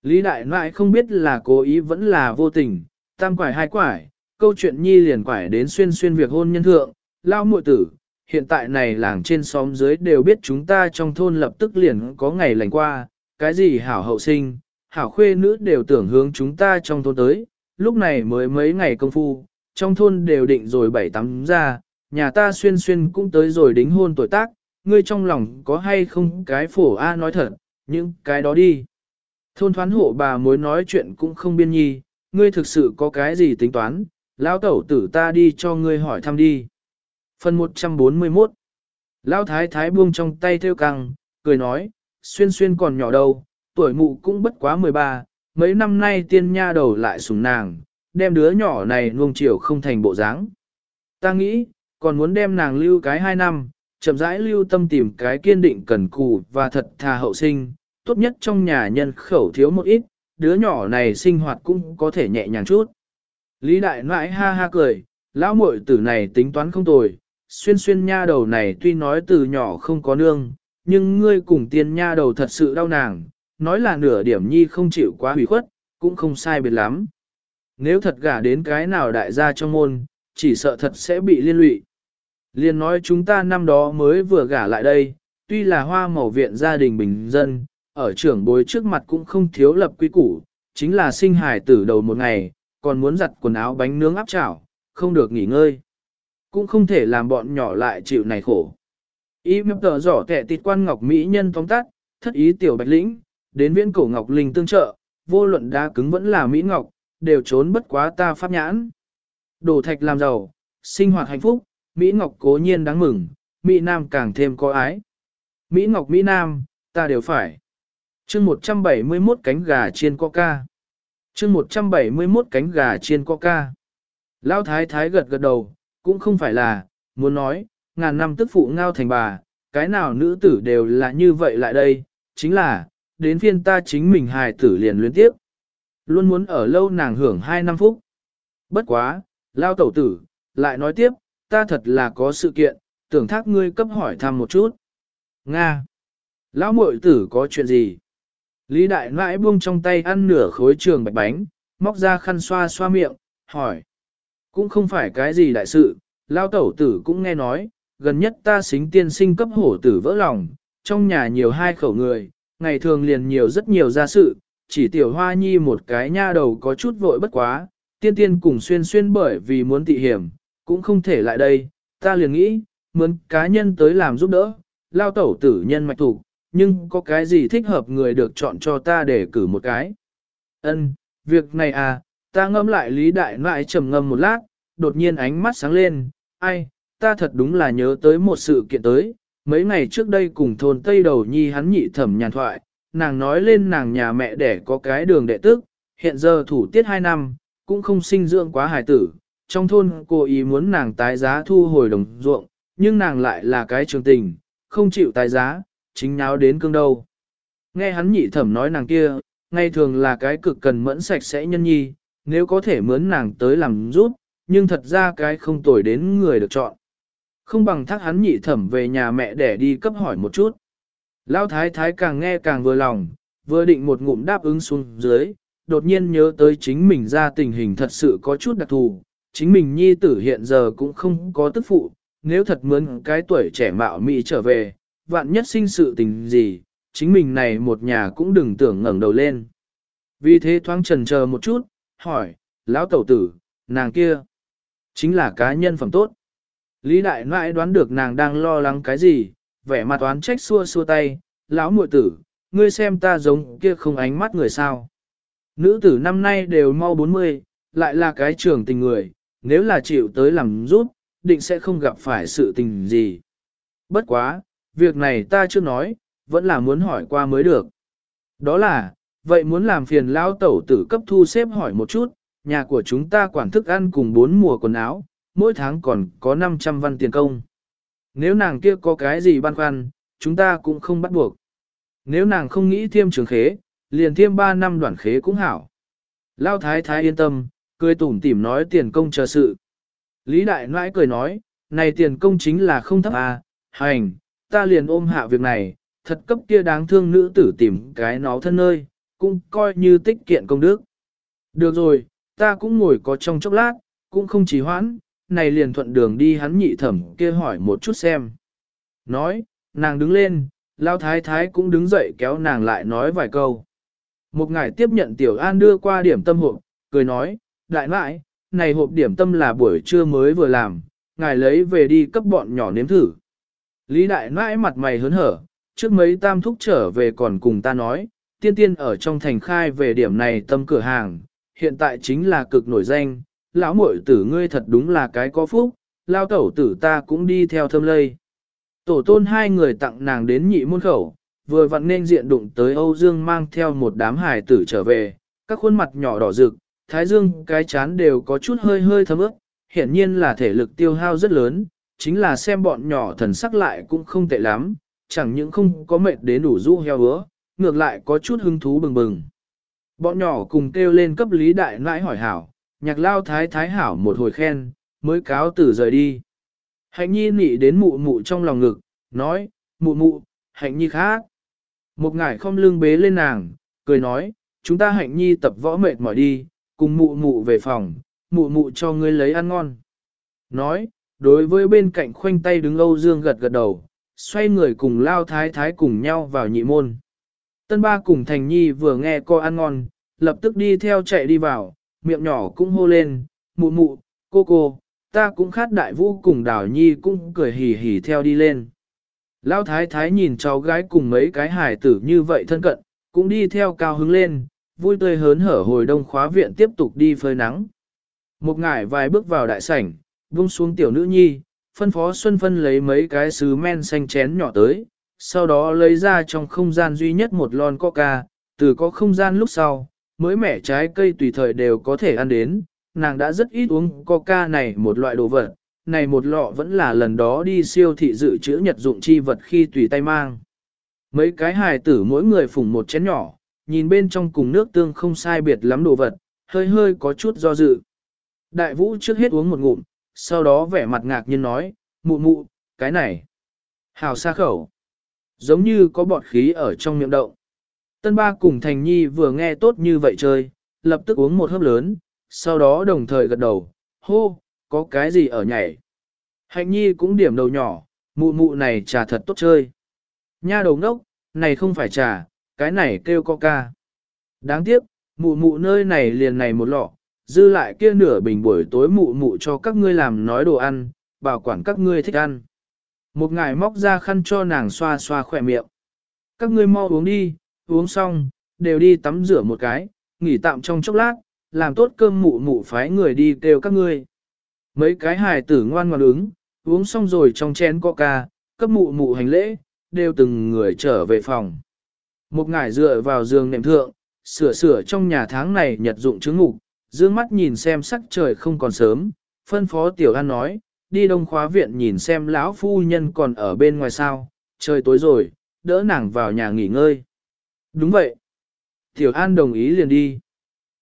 Lý đại nại không biết là cố ý vẫn là vô tình, tam quải hai quải, câu chuyện nhi liền quải đến xuyên xuyên việc hôn nhân thượng, lao muội tử, hiện tại này làng trên xóm dưới đều biết chúng ta trong thôn lập tức liền có ngày lành qua, cái gì hảo hậu sinh, hảo khuê nữ đều tưởng hướng chúng ta trong thôn tới, lúc này mới mấy ngày công phu, trong thôn đều định rồi bảy tắm ra, nhà ta xuyên xuyên cũng tới rồi đính hôn tuổi tác, ngươi trong lòng có hay không cái phổ A nói thật, những cái đó đi. Thôn thoán hộ bà mối nói chuyện cũng không biên nhi, ngươi thực sự có cái gì tính toán, lão tẩu tử ta đi cho ngươi hỏi thăm đi. Phần 141 Lão thái thái buông trong tay theo căng, cười nói, xuyên xuyên còn nhỏ đâu, tuổi mụ cũng bất quá 13, mấy năm nay tiên nha đầu lại sủng nàng, đem đứa nhỏ này nuông chiều không thành bộ dáng. Ta nghĩ, còn muốn đem nàng lưu cái 2 năm, chậm rãi lưu tâm tìm cái kiên định cần cù và thật thà hậu sinh, tốt nhất trong nhà nhân khẩu thiếu một ít, đứa nhỏ này sinh hoạt cũng có thể nhẹ nhàng chút. Lý đại nãi ha ha cười, lão muội tử này tính toán không tồi, xuyên xuyên nha đầu này tuy nói từ nhỏ không có nương, nhưng ngươi cùng tiên nha đầu thật sự đau nàng, nói là nửa điểm nhi không chịu quá hủy khuất, cũng không sai biệt lắm. Nếu thật gả đến cái nào đại gia trong môn, chỉ sợ thật sẽ bị liên lụy. Liên nói chúng ta năm đó mới vừa gả lại đây, tuy là hoa màu viện gia đình bình dân, ở trưởng bối trước mặt cũng không thiếu lập quy củ, chính là sinh hài tử đầu một ngày, còn muốn giặt quần áo bánh nướng áp chảo, không được nghỉ ngơi. Cũng không thể làm bọn nhỏ lại chịu này khổ. Y mập tờ giỏ kẻ tịt quan ngọc mỹ nhân tóm tắt, thất ý tiểu bạch lĩnh, đến viễn cổ ngọc linh tương trợ, vô luận đá cứng vẫn là mỹ ngọc, đều trốn bất quá ta pháp nhãn. Đổ thạch làm giàu, sinh hoạt hạnh phúc, Mỹ Ngọc cố nhiên đáng mừng, Mỹ Nam càng thêm có ái. Mỹ Ngọc Mỹ Nam, ta đều phải. chương 171 cánh gà chiên coca. chương 171 cánh gà chiên coca. Lao thái thái gật gật đầu, cũng không phải là, muốn nói, ngàn năm tức phụ ngao thành bà, cái nào nữ tử đều là như vậy lại đây, chính là, đến phiên ta chính mình hài tử liền luyến tiếp. Luôn muốn ở lâu nàng hưởng hai năm phút. Bất quá, lao tẩu tử, lại nói tiếp, ta thật là có sự kiện, tưởng thác ngươi cấp hỏi thăm một chút. Nga! Lão muội tử có chuyện gì? Lý đại nãi buông trong tay ăn nửa khối trường bạch bánh, móc ra khăn xoa xoa miệng, hỏi. Cũng không phải cái gì đại sự, lao tẩu tử cũng nghe nói, gần nhất ta xính tiên sinh cấp hổ tử vỡ lòng, trong nhà nhiều hai khẩu người, ngày thường liền nhiều rất nhiều gia sự, chỉ tiểu hoa nhi một cái nha đầu có chút vội bất quá, tiên tiên cùng xuyên xuyên bởi vì muốn tị hiểm, cũng không thể lại đây, ta liền nghĩ, mướn cá nhân tới làm giúp đỡ, lao tẩu tử nhân mạch thủ, nhưng có cái gì thích hợp người được chọn cho ta để cử một cái. Ân, việc này à, ta ngâm lại lý đại nại trầm ngâm một lát, đột nhiên ánh mắt sáng lên, ai, ta thật đúng là nhớ tới một sự kiện tới, mấy ngày trước đây cùng thôn Tây Đầu Nhi hắn nhị thẩm nhàn thoại, nàng nói lên nàng nhà mẹ để có cái đường đệ tức, hiện giờ thủ tiết 2 năm, cũng không sinh dưỡng quá hài tử, trong thôn cô ý muốn nàng tái giá thu hồi đồng ruộng, nhưng nàng lại là cái trường tình, không chịu tái giá, chính nháo đến cương đâu. Nghe hắn nhị thẩm nói nàng kia, ngay thường là cái cực cần mẫn sạch sẽ nhân nhi, nếu có thể mướn nàng tới làm rút nhưng thật ra cái không tồi đến người được chọn. Không bằng thác hắn nhị thẩm về nhà mẹ để đi cấp hỏi một chút. Lão thái thái càng nghe càng vừa lòng, vừa định một ngụm đáp ứng xuống dưới, đột nhiên nhớ tới chính mình ra tình hình thật sự có chút đặc thù, chính mình nhi tử hiện giờ cũng không có tức phụ, nếu thật mướn cái tuổi trẻ mạo mỹ trở về, vạn nhất sinh sự tình gì, chính mình này một nhà cũng đừng tưởng ngẩng đầu lên. Vì thế thoáng trần chờ một chút, hỏi, lão tẩu tử, nàng kia, chính là cá nhân phẩm tốt. Lý đại nãi đoán được nàng đang lo lắng cái gì, vẻ mặt toán trách xua xua tay, lão muội tử, ngươi xem ta giống kia không ánh mắt người sao. Nữ tử năm nay đều mau 40, lại là cái trưởng tình người, nếu là chịu tới làm rút định sẽ không gặp phải sự tình gì. Bất quá, việc này ta chưa nói, vẫn là muốn hỏi qua mới được. Đó là, vậy muốn làm phiền lao tẩu tử cấp thu xếp hỏi một chút, nhà của chúng ta quản thức ăn cùng bốn mùa quần áo, mỗi tháng còn có 500 văn tiền công. Nếu nàng kia có cái gì băn khoăn, chúng ta cũng không bắt buộc. Nếu nàng không nghĩ thiêm trường khế, liền thiêm 3 năm đoạn khế cũng hảo. Lao thái thái yên tâm, cười tủm tỉm nói tiền công chờ sự. Lý đại nãi cười nói, này tiền công chính là không thấp à, hành, ta liền ôm hạ việc này, thật cấp kia đáng thương nữ tử tìm cái nó thân nơi, cũng coi như tích kiện công đức. Được rồi, ta cũng ngồi có trong chốc lát, cũng không chỉ hoãn, này liền thuận đường đi hắn nhị thẩm kia hỏi một chút xem. Nói, nàng đứng lên, lao thái thái cũng đứng dậy kéo nàng lại nói vài câu. Một ngài tiếp nhận tiểu an đưa qua điểm tâm hộp, cười nói, đại lại, này hộp điểm tâm là buổi trưa mới vừa làm, ngài lấy về đi cấp bọn nhỏ nếm thử. Lý đại nãi mặt mày hớn hở, trước mấy tam thúc trở về còn cùng ta nói, tiên tiên ở trong thành khai về điểm này tâm cửa hàng, hiện tại chính là cực nổi danh, lão muội tử ngươi thật đúng là cái có phúc, lao tẩu tử ta cũng đi theo thâm lây. Tổ tôn hai người tặng nàng đến nhị môn khẩu, vừa vặn nên diện đụng tới Âu Dương mang theo một đám hài tử trở về, các khuôn mặt nhỏ đỏ rực, thái dương cái chán đều có chút hơi hơi thấm ướt, hiển nhiên là thể lực tiêu hao rất lớn, chính là xem bọn nhỏ thần sắc lại cũng không tệ lắm, chẳng những không có mệt đến đủ rũ heo hứa, ngược lại có chút hứng thú bừng bừng. Bọn nhỏ cùng kêu lên cấp lý đại nãi hỏi hảo, nhạc lao thái thái hảo một hồi khen, mới cáo tử rời đi. Hạnh nhi nị đến mụ mụ trong lòng ngực, nói, mụ mụ, hạnh nhi khác. Một ngải không lưng bế lên nàng, cười nói, chúng ta hạnh nhi tập võ mệt mỏi đi, cùng mụ mụ về phòng, mụ mụ cho ngươi lấy ăn ngon. Nói, đối với bên cạnh khoanh tay đứng Âu Dương gật gật đầu, xoay người cùng lao thái thái cùng nhau vào nhị môn. Tân ba cùng Thành Nhi vừa nghe cô ăn ngon, lập tức đi theo chạy đi vào, miệng nhỏ cũng hô lên, mụ mụ, cô cô, ta cũng khát đại vũ cùng đảo nhi cũng cười hì hì theo đi lên. Lão thái thái nhìn cháu gái cùng mấy cái hải tử như vậy thân cận, cũng đi theo cao hứng lên, vui tươi hớn hở hồi đông khóa viện tiếp tục đi phơi nắng. Một ngải vài bước vào đại sảnh, vung xuống tiểu nữ nhi, phân phó Xuân Phân lấy mấy cái sứ men xanh chén nhỏ tới, sau đó lấy ra trong không gian duy nhất một lon coca, từ có không gian lúc sau, mới mẻ trái cây tùy thời đều có thể ăn đến, nàng đã rất ít uống coca này một loại đồ vật, này một lọ vẫn là lần đó đi siêu thị dự trữ nhật dụng chi vật khi tùy tay mang. Mấy cái hài tử mỗi người phùng một chén nhỏ, nhìn bên trong cùng nước tương không sai biệt lắm đồ vật, hơi hơi có chút do dự. Đại vũ trước hết uống một ngụm, sau đó vẻ mặt ngạc nhiên nói, mụ mụ, cái này. Hào xa khẩu. Giống như có bọt khí ở trong miệng động. Tân ba cùng Thành Nhi vừa nghe tốt như vậy chơi, lập tức uống một hớp lớn, sau đó đồng thời gật đầu, hô, có cái gì ở nhảy. Hạnh Nhi cũng điểm đầu nhỏ, mụ mụ này trà thật tốt chơi. Nha đầu ngốc, này không phải trà, cái này kêu coca. Đáng tiếc, mụ mụ nơi này liền này một lọ, dư lại kia nửa bình buổi tối mụ mụ cho các ngươi làm nói đồ ăn, bảo quản các ngươi thích ăn. Một ngài móc ra khăn cho nàng xoa xoa khỏe miệng. Các ngươi mau uống đi, uống xong, đều đi tắm rửa một cái, nghỉ tạm trong chốc lát, làm tốt cơm mụ mụ phái người đi kêu các ngươi. Mấy cái hài tử ngoan ngoan ứng, uống xong rồi trong chén coca, cấp mụ mụ hành lễ, đều từng người trở về phòng. Một ngải dựa vào giường nệm thượng, sửa sửa trong nhà tháng này nhật dụng chứng ngục, dương mắt nhìn xem sắc trời không còn sớm, phân phó tiểu an nói, đi đông khóa viện nhìn xem lão phu nhân còn ở bên ngoài sao, trời tối rồi, đỡ nàng vào nhà nghỉ ngơi. Đúng vậy. Tiểu an đồng ý liền đi.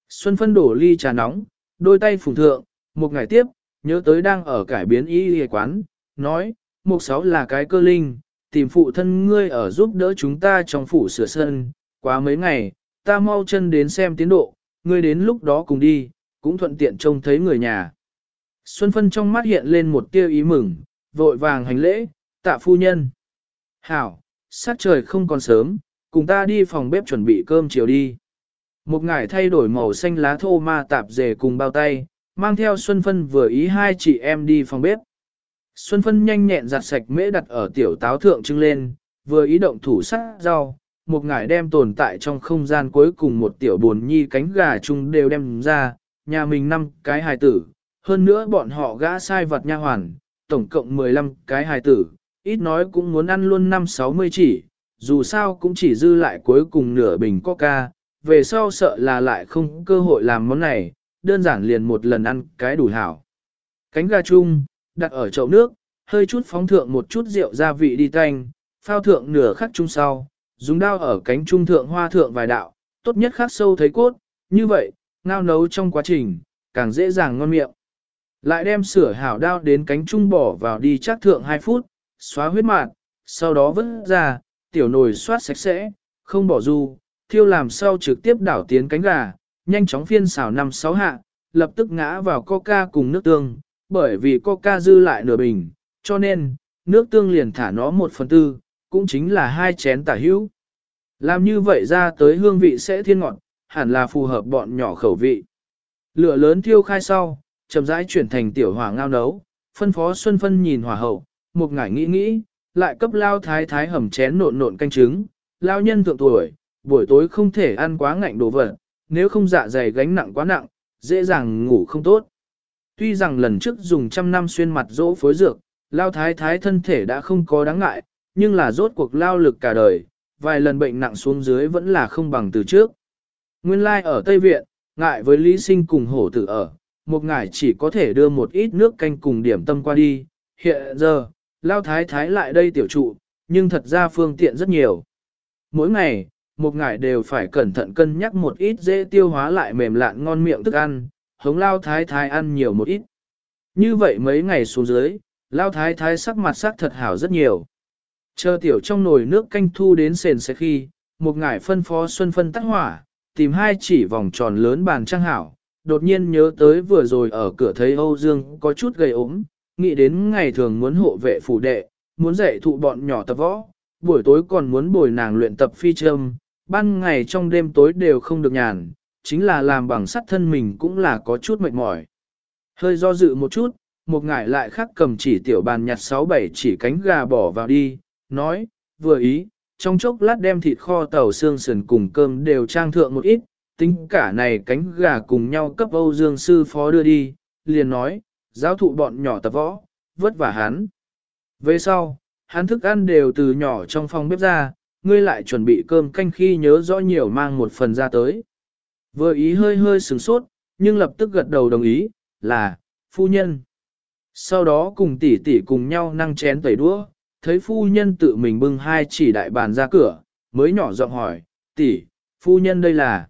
Xuân phân đổ ly trà nóng, đôi tay phùng thượng, một ngày tiếp, nhớ tới đang ở cải biến y y quán, nói, mục sáu là cái cơ linh, tìm phụ thân ngươi ở giúp đỡ chúng ta trong phủ sửa sân, quá mấy ngày, ta mau chân đến xem tiến độ, ngươi đến lúc đó cùng đi, cũng thuận tiện trông thấy người nhà. Xuân Phân trong mắt hiện lên một tia ý mừng, vội vàng hành lễ, tạ phu nhân. Hảo, sát trời không còn sớm, cùng ta đi phòng bếp chuẩn bị cơm chiều đi. Một ngải thay đổi màu xanh lá thô ma tạp dề cùng bao tay, mang theo Xuân Phân vừa ý hai chị em đi phòng bếp. Xuân Phân nhanh nhẹn giặt sạch mễ đặt ở tiểu táo thượng trưng lên, vừa ý động thủ sắc rau, một ngải đem tồn tại trong không gian cuối cùng một tiểu buồn nhi cánh gà chung đều đem ra, nhà mình năm cái hài tử, hơn nữa bọn họ gã sai vật nha hoàn, tổng cộng 15 cái hài tử, ít nói cũng muốn ăn luôn năm 60 chỉ, dù sao cũng chỉ dư lại cuối cùng nửa bình coca, về sau sợ là lại không cơ hội làm món này, đơn giản liền một lần ăn cái đủ hảo. Cánh gà chung, đặt ở chậu nước, hơi chút phóng thượng một chút rượu gia vị đi tanh, phao thượng nửa khắc chung sau, dùng dao ở cánh trung thượng hoa thượng vài đạo, tốt nhất khắc sâu thấy cốt, như vậy, ngao nấu trong quá trình, càng dễ dàng ngon miệng. Lại đem sửa hảo đao đến cánh trung bỏ vào đi chắc thượng 2 phút, xóa huyết mạn, sau đó vứt ra, tiểu nồi xoát sạch sẽ, không bỏ du, thiêu làm sau trực tiếp đảo tiến cánh gà, nhanh chóng phiên xào năm sáu hạ, lập tức ngã vào coca cùng nước tương, bởi vì coca dư lại nửa bình, cho nên, nước tương liền thả nó một phần tư, cũng chính là hai chén tả hữu. Làm như vậy ra tới hương vị sẽ thiên ngọt, hẳn là phù hợp bọn nhỏ khẩu vị. Lửa lớn thiêu khai sau, chậm rãi chuyển thành tiểu hỏa ngao nấu, phân phó Xuân Phân nhìn hỏa hậu, một ngải nghĩ nghĩ, lại cấp lao thái thái hầm chén nộn nộn canh trứng, lao nhân thượng tuổi, buổi tối không thể ăn quá ngạnh đồ vật, nếu không dạ dày gánh nặng quá nặng, dễ dàng ngủ không tốt. Tuy rằng lần trước dùng trăm năm xuyên mặt dỗ phối dược, lao thái thái thân thể đã không có đáng ngại, nhưng là rốt cuộc lao lực cả đời, vài lần bệnh nặng xuống dưới vẫn là không bằng từ trước. Nguyên lai like ở Tây Viện, ngại với Lý Sinh cùng hổ tử ở, một ngải chỉ có thể đưa một ít nước canh cùng điểm tâm qua đi. Hiện giờ, lao thái thái lại đây tiểu trụ, nhưng thật ra phương tiện rất nhiều. Mỗi ngày, một ngải đều phải cẩn thận cân nhắc một ít dễ tiêu hóa lại mềm lạn ngon miệng thức ăn, hống lao thái thái ăn nhiều một ít. Như vậy mấy ngày xuống dưới, lao thái thái sắc mặt sắc thật hảo rất nhiều. Chờ tiểu trong nồi nước canh thu đến sền sẽ khi, một ngải phân phó xuân phân tắt hỏa, tìm hai chỉ vòng tròn lớn bàn trang hảo, đột nhiên nhớ tới vừa rồi ở cửa thấy Âu Dương có chút gầy ốm, nghĩ đến ngày thường muốn hộ vệ phủ đệ, muốn dạy thụ bọn nhỏ tập võ, buổi tối còn muốn bồi nàng luyện tập phi châm, ban ngày trong đêm tối đều không được nhàn, chính là làm bằng sắt thân mình cũng là có chút mệt mỏi. Hơi do dự một chút, một ngải lại khắc cầm chỉ tiểu bàn nhặt sáu bảy chỉ cánh gà bỏ vào đi, nói, vừa ý, trong chốc lát đem thịt kho tàu xương sườn cùng cơm đều trang thượng một ít, tính cả này cánh gà cùng nhau cấp Âu Dương sư phó đưa đi, liền nói, giáo thụ bọn nhỏ tập võ, vất vả hắn. Về sau, hắn thức ăn đều từ nhỏ trong phòng bếp ra, ngươi lại chuẩn bị cơm canh khi nhớ rõ nhiều mang một phần ra tới. Vừa ý hơi hơi sửng sốt, nhưng lập tức gật đầu đồng ý, là, phu nhân. Sau đó cùng tỷ tỷ cùng nhau năng chén tẩy đũa, thấy phu nhân tự mình bưng hai chỉ đại bàn ra cửa, mới nhỏ giọng hỏi, tỷ, phu nhân đây là.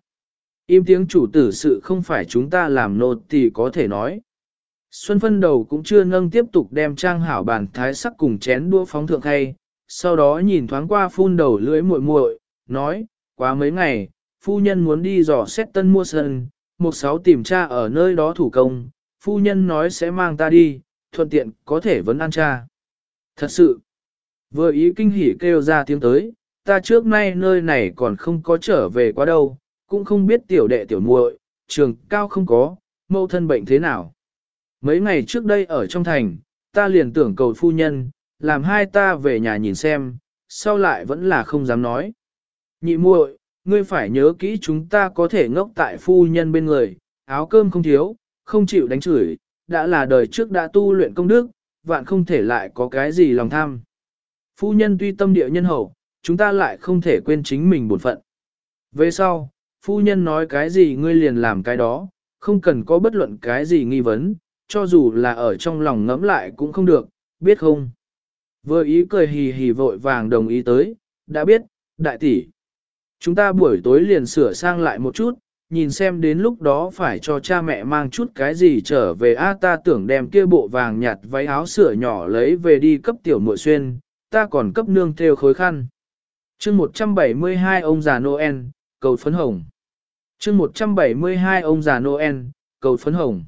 Im tiếng chủ tử sự không phải chúng ta làm nô thì có thể nói. Xuân phân đầu cũng chưa nâng tiếp tục đem trang hảo bản thái sắc cùng chén đua phóng thượng hay sau đó nhìn thoáng qua phun đầu lưỡi muội muội, nói, quá mấy ngày, phu nhân muốn đi dò xét tân mua sân, một sáu tìm cha ở nơi đó thủ công, phu nhân nói sẽ mang ta đi, thuận tiện có thể vẫn ăn cha. Thật sự, vừa ý kinh hỉ kêu ra tiếng tới, ta trước nay nơi này còn không có trở về quá đâu, cũng không biết tiểu đệ tiểu muội, trường cao không có, mâu thân bệnh thế nào. Mấy ngày trước đây ở trong thành, ta liền tưởng cầu phu nhân, làm hai ta về nhà nhìn xem, sau lại vẫn là không dám nói. Nhị muội, ngươi phải nhớ kỹ chúng ta có thể ngốc tại phu nhân bên người, áo cơm không thiếu, không chịu đánh chửi, đã là đời trước đã tu luyện công đức, vạn không thể lại có cái gì lòng tham. Phu nhân tuy tâm địa nhân hậu, chúng ta lại không thể quên chính mình bổn phận. Về sau, phu nhân nói cái gì ngươi liền làm cái đó, không cần có bất luận cái gì nghi vấn, cho dù là ở trong lòng ngẫm lại cũng không được, biết không? Vừa ý cười hì hì vội vàng đồng ý tới, đã biết, đại tỷ. Chúng ta buổi tối liền sửa sang lại một chút, nhìn xem đến lúc đó phải cho cha mẹ mang chút cái gì trở về a ta tưởng đem kia bộ vàng nhạt váy áo sửa nhỏ lấy về đi cấp tiểu muội xuyên, ta còn cấp nương theo khối khăn. chương 172 ông già Noel, cầu phấn hồng chương 172 ông già Noel, cầu phấn hồng.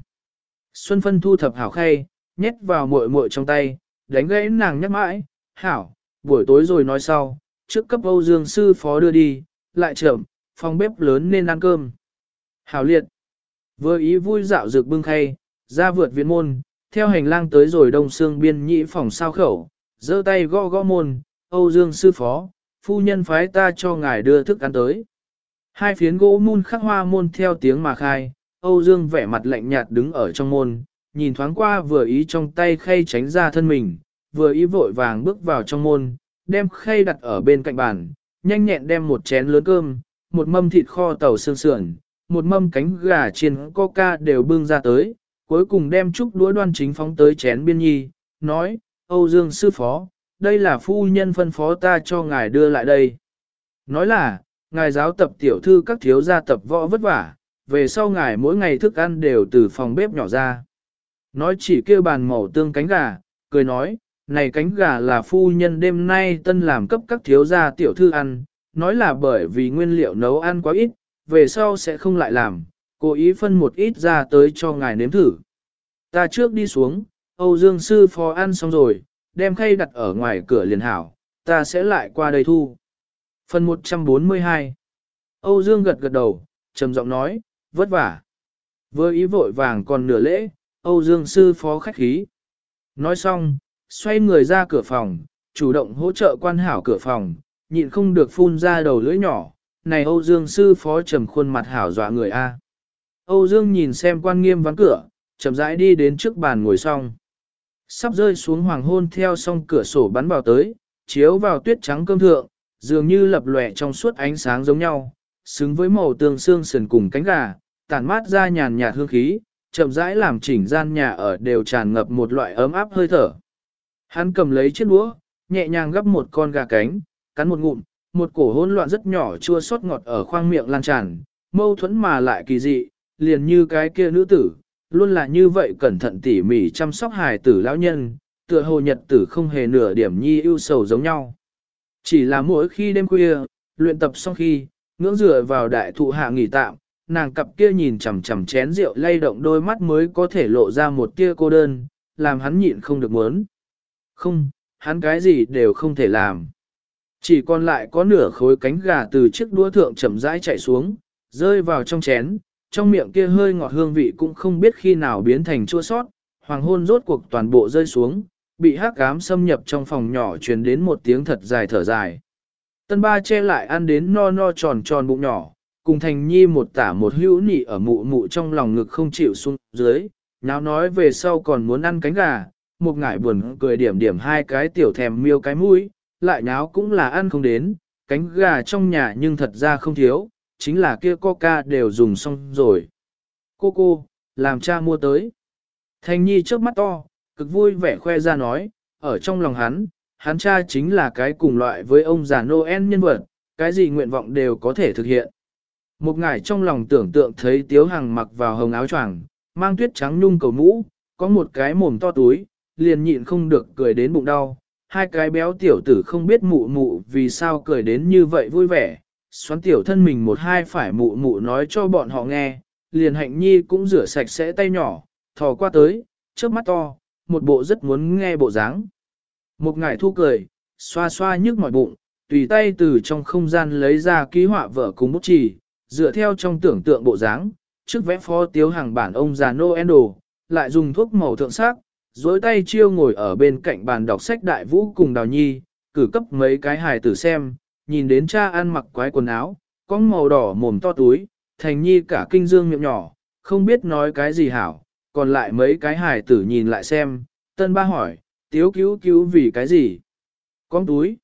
Xuân phân thu thập hảo khay, nhét vào muội muội trong tay, đánh gãy nàng nhắc mãi, hảo, buổi tối rồi nói sau, trước cấp Âu Dương sư phó đưa đi, lại chậm, phòng bếp lớn nên ăn cơm. Hảo liệt, vừa ý vui dạo dược bưng khay, ra vượt viện môn, theo hành lang tới rồi đông xương biên nhị phòng sao khẩu, giơ tay gõ gõ môn, Âu Dương sư phó, phu nhân phái ta cho ngài đưa thức ăn tới. Hai phiến gỗ mun khắc hoa môn theo tiếng mà khai, Âu Dương vẻ mặt lạnh nhạt đứng ở trong môn, nhìn thoáng qua vừa ý trong tay khay tránh ra thân mình, vừa ý vội vàng bước vào trong môn, đem khay đặt ở bên cạnh bàn, nhanh nhẹn đem một chén lớn cơm, một mâm thịt kho tàu xương sườn, một mâm cánh gà chiên coca đều bưng ra tới, cuối cùng đem chút đũa đoan chính phóng tới chén biên nhi, nói, Âu Dương sư phó, đây là phu nhân phân phó ta cho ngài đưa lại đây. Nói là, ngài giáo tập tiểu thư các thiếu gia tập võ vất vả, về sau ngài mỗi ngày thức ăn đều từ phòng bếp nhỏ ra. Nói chỉ kêu bàn màu tương cánh gà, cười nói, này cánh gà là phu nhân đêm nay tân làm cấp các thiếu gia tiểu thư ăn, nói là bởi vì nguyên liệu nấu ăn quá ít, về sau sẽ không lại làm, cố ý phân một ít ra tới cho ngài nếm thử. Ta trước đi xuống, Âu Dương sư phó ăn xong rồi, đem khay đặt ở ngoài cửa liền hảo, ta sẽ lại qua đây thu. Phần 142 Âu Dương gật gật đầu, trầm giọng nói, vất vả. Vừa ý vội vàng còn nửa lễ, Âu Dương sư phó khách khí. Nói xong, xoay người ra cửa phòng, chủ động hỗ trợ quan hảo cửa phòng, nhịn không được phun ra đầu lưỡi nhỏ. Này Âu Dương sư phó trầm khuôn mặt hảo dọa người A. Âu Dương nhìn xem quan nghiêm ván cửa, chậm rãi đi đến trước bàn ngồi xong. Sắp rơi xuống hoàng hôn theo song cửa sổ bắn vào tới, chiếu vào tuyết trắng cơm thượng, dường như lập lòe trong suốt ánh sáng giống nhau, xứng với màu tương xương sườn cùng cánh gà, tản mát ra nhàn nhạt hương khí, chậm rãi làm chỉnh gian nhà ở đều tràn ngập một loại ấm áp hơi thở. Hắn cầm lấy chiếc đũa, nhẹ nhàng gắp một con gà cánh, cắn một ngụm, một cổ hỗn loạn rất nhỏ chua xót ngọt ở khoang miệng lan tràn, mâu thuẫn mà lại kỳ dị, liền như cái kia nữ tử, luôn là như vậy cẩn thận tỉ mỉ chăm sóc hài tử lão nhân, tựa hồ nhật tử không hề nửa điểm nhi ưu sầu giống nhau. Chỉ là mỗi khi đêm khuya, luyện tập xong khi, ngưỡng dựa vào đại thụ hạ nghỉ tạm, nàng cặp kia nhìn chằm chằm chén rượu lay động đôi mắt mới có thể lộ ra một tia cô đơn, làm hắn nhịn không được muốn. Không, hắn cái gì đều không thể làm. Chỉ còn lại có nửa khối cánh gà từ chiếc đũa thượng chậm rãi chạy xuống, rơi vào trong chén, trong miệng kia hơi ngọt hương vị cũng không biết khi nào biến thành chua sót, hoàng hôn rốt cuộc toàn bộ rơi xuống, bị hắc ám xâm nhập trong phòng nhỏ truyền đến một tiếng thật dài thở dài. Tân ba che lại ăn đến no no tròn tròn bụng nhỏ, cùng thành nhi một tả một hữu nị ở mụ mụ trong lòng ngực không chịu xuống dưới, nháo nói về sau còn muốn ăn cánh gà, một ngải buồn cười điểm điểm hai cái tiểu thèm miêu cái mũi, lại nháo cũng là ăn không đến, cánh gà trong nhà nhưng thật ra không thiếu, chính là kia coca đều dùng xong rồi. Cô cô, làm cha mua tới. Thành nhi trước mắt to, cực vui vẻ khoe ra nói, ở trong lòng hắn, hắn cha chính là cái cùng loại với ông già Noel nhân vật, cái gì nguyện vọng đều có thể thực hiện. Một ngải trong lòng tưởng tượng thấy Tiếu Hằng mặc vào hồng áo choàng, mang tuyết trắng nhung cầu mũ, có một cái mồm to túi, liền nhịn không được cười đến bụng đau. Hai cái béo tiểu tử không biết mụ mụ vì sao cười đến như vậy vui vẻ, xoắn tiểu thân mình một hai phải mụ mụ nói cho bọn họ nghe, liền hạnh nhi cũng rửa sạch sẽ tay nhỏ, thò qua tới, trước mắt to, một bộ rất muốn nghe bộ dáng. Một ngải thu cười, xoa xoa nhức mỏi bụng, tùy tay từ trong không gian lấy ra ký họa vở cùng bút chì, dựa theo trong tưởng tượng bộ dáng, trước vẽ phó tiếu hàng bản ông già Noel đồ, lại dùng thuốc màu thượng sắc, dối tay chiêu ngồi ở bên cạnh bàn đọc sách đại vũ cùng đào nhi, cử cấp mấy cái hài tử xem, nhìn đến cha ăn mặc quái quần áo, có màu đỏ mồm to túi, thành nhi cả kinh dương miệng nhỏ, không biết nói cái gì hảo, còn lại mấy cái hài tử nhìn lại xem, tân ba hỏi, tiếu cứu cứu vì cái gì? Con túi.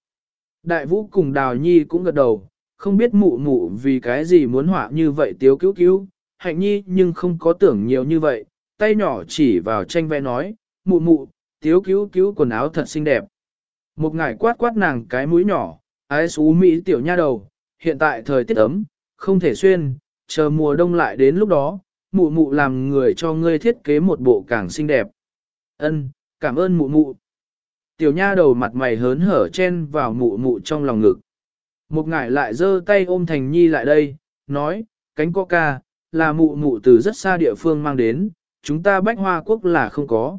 Đại vũ cùng đào nhi cũng gật đầu, không biết mụ mụ vì cái gì muốn họa như vậy tiếu cứu cứu, hạnh nhi nhưng không có tưởng nhiều như vậy, tay nhỏ chỉ vào tranh vẽ nói, mụ mụ, tiếu cứu cứu quần áo thật xinh đẹp. Một ngải quát quát nàng cái mũi nhỏ, ái xú Mỹ tiểu nha đầu, hiện tại thời tiết ấm, không thể xuyên, chờ mùa đông lại đến lúc đó, mụ mụ làm người cho ngươi thiết kế một bộ càng xinh đẹp. Ân, cảm ơn mụ mụ. Tiểu nha đầu mặt mày hớn hở chen vào mụ mụ trong lòng ngực. Một ngải lại giơ tay ôm Thành Nhi lại đây, nói, cánh coca, là mụ mụ từ rất xa địa phương mang đến, chúng ta bách hoa quốc là không có.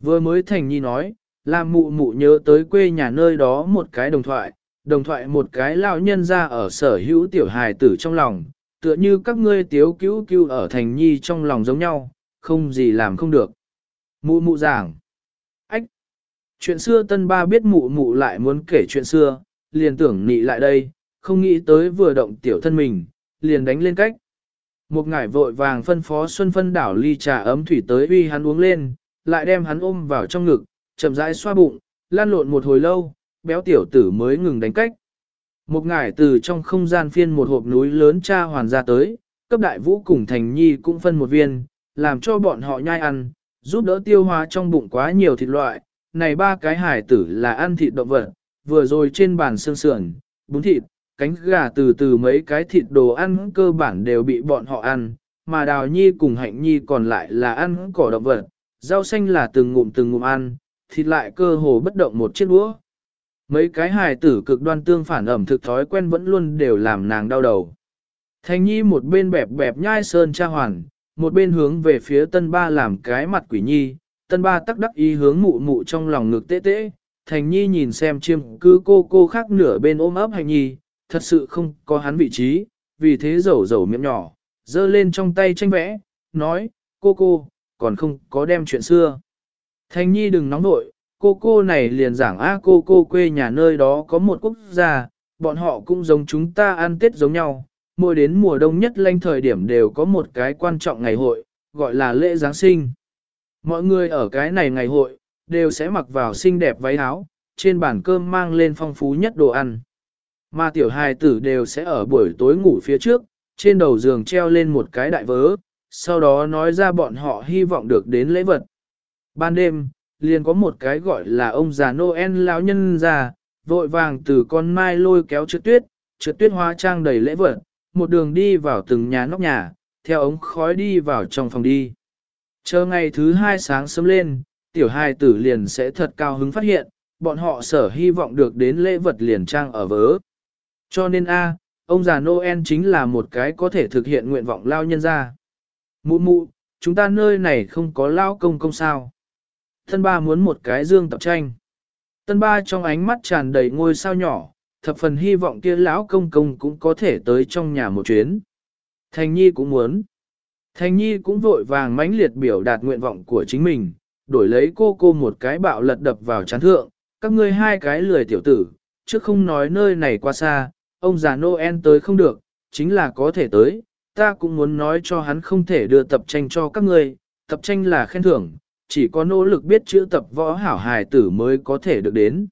Vừa mới Thành Nhi nói, là mụ mụ nhớ tới quê nhà nơi đó một cái đồng thoại, đồng thoại một cái lão nhân ra ở sở hữu tiểu hài tử trong lòng, tựa như các ngươi tiếu cứu cứu ở Thành Nhi trong lòng giống nhau, không gì làm không được. Mụ mụ giảng. Ách! Chuyện xưa tân ba biết mụ mụ lại muốn kể chuyện xưa, liền tưởng nị lại đây, không nghĩ tới vừa động tiểu thân mình, liền đánh lên cách. Một ngải vội vàng phân phó Xuân Phân đảo ly trà ấm thủy tới uy hắn uống lên, lại đem hắn ôm vào trong ngực, chậm rãi xoa bụng, lan lộn một hồi lâu, béo tiểu tử mới ngừng đánh cách. Một ngải từ trong không gian phiên một hộp núi lớn cha hoàn ra tới, cấp đại vũ cùng thành nhi cũng phân một viên, làm cho bọn họ nhai ăn, giúp đỡ tiêu hóa trong bụng quá nhiều thịt loại. Này ba cái hải tử là ăn thịt động vật, vừa rồi trên bàn xương sườn, bún thịt, cánh gà từ từ mấy cái thịt đồ ăn cơ bản đều bị bọn họ ăn, mà đào nhi cùng hạnh nhi còn lại là ăn cỏ động vật, rau xanh là từng ngụm từng ngụm ăn, thịt lại cơ hồ bất động một chiếc đũa. Mấy cái hài tử cực đoan tương phản ẩm thực thói quen vẫn luôn đều làm nàng đau đầu. Thành nhi một bên bẹp bẹp nhai sơn cha hoàn, một bên hướng về phía tân ba làm cái mặt quỷ nhi, tân ba tắc đắc ý hướng mụ mụ trong lòng ngực tế tế. thành nhi nhìn xem chiêm cứ cô cô khác nửa bên ôm ấp hành nhi, thật sự không có hắn vị trí, vì thế rầu rầu miệng nhỏ, giơ lên trong tay tranh vẽ, nói, cô cô, còn không có đem chuyện xưa. Thành nhi đừng nóng nội, cô cô này liền giảng a cô cô quê nhà nơi đó có một quốc gia, bọn họ cũng giống chúng ta ăn tết giống nhau, mỗi đến mùa đông nhất lanh thời điểm đều có một cái quan trọng ngày hội, gọi là lễ Giáng sinh. Mọi người ở cái này ngày hội, đều sẽ mặc vào xinh đẹp váy áo, trên bàn cơm mang lên phong phú nhất đồ ăn. Mà tiểu hài tử đều sẽ ở buổi tối ngủ phía trước, trên đầu giường treo lên một cái đại vớ, sau đó nói ra bọn họ hy vọng được đến lễ vật. Ban đêm, liền có một cái gọi là ông già Noel lão nhân ra, vội vàng từ con mai lôi kéo trượt tuyết, trượt tuyết hóa trang đầy lễ vật, một đường đi vào từng nhà nóc nhà, theo ống khói đi vào trong phòng đi. Chờ ngày thứ hai sáng sớm lên, tiểu hai tử liền sẽ thật cao hứng phát hiện, bọn họ sở hy vọng được đến lễ vật liền trang ở vớ. Cho nên a, ông già Noel chính là một cái có thể thực hiện nguyện vọng lao nhân ra. Mụ mụ, chúng ta nơi này không có lao công công sao. Tân ba muốn một cái dương tập tranh. Tân ba trong ánh mắt tràn đầy ngôi sao nhỏ, thập phần hy vọng kia lão công công cũng có thể tới trong nhà một chuyến. Thành Nhi cũng muốn. Thành Nhi cũng vội vàng mãnh liệt biểu đạt nguyện vọng của chính mình, đổi lấy cô cô một cái bạo lật đập vào chán thượng, các ngươi hai cái lười tiểu tử, chứ không nói nơi này qua xa, ông già Noel tới không được, chính là có thể tới, ta cũng muốn nói cho hắn không thể đưa tập tranh cho các ngươi, tập tranh là khen thưởng, chỉ có nỗ lực biết chữ tập võ hảo hài tử mới có thể được đến.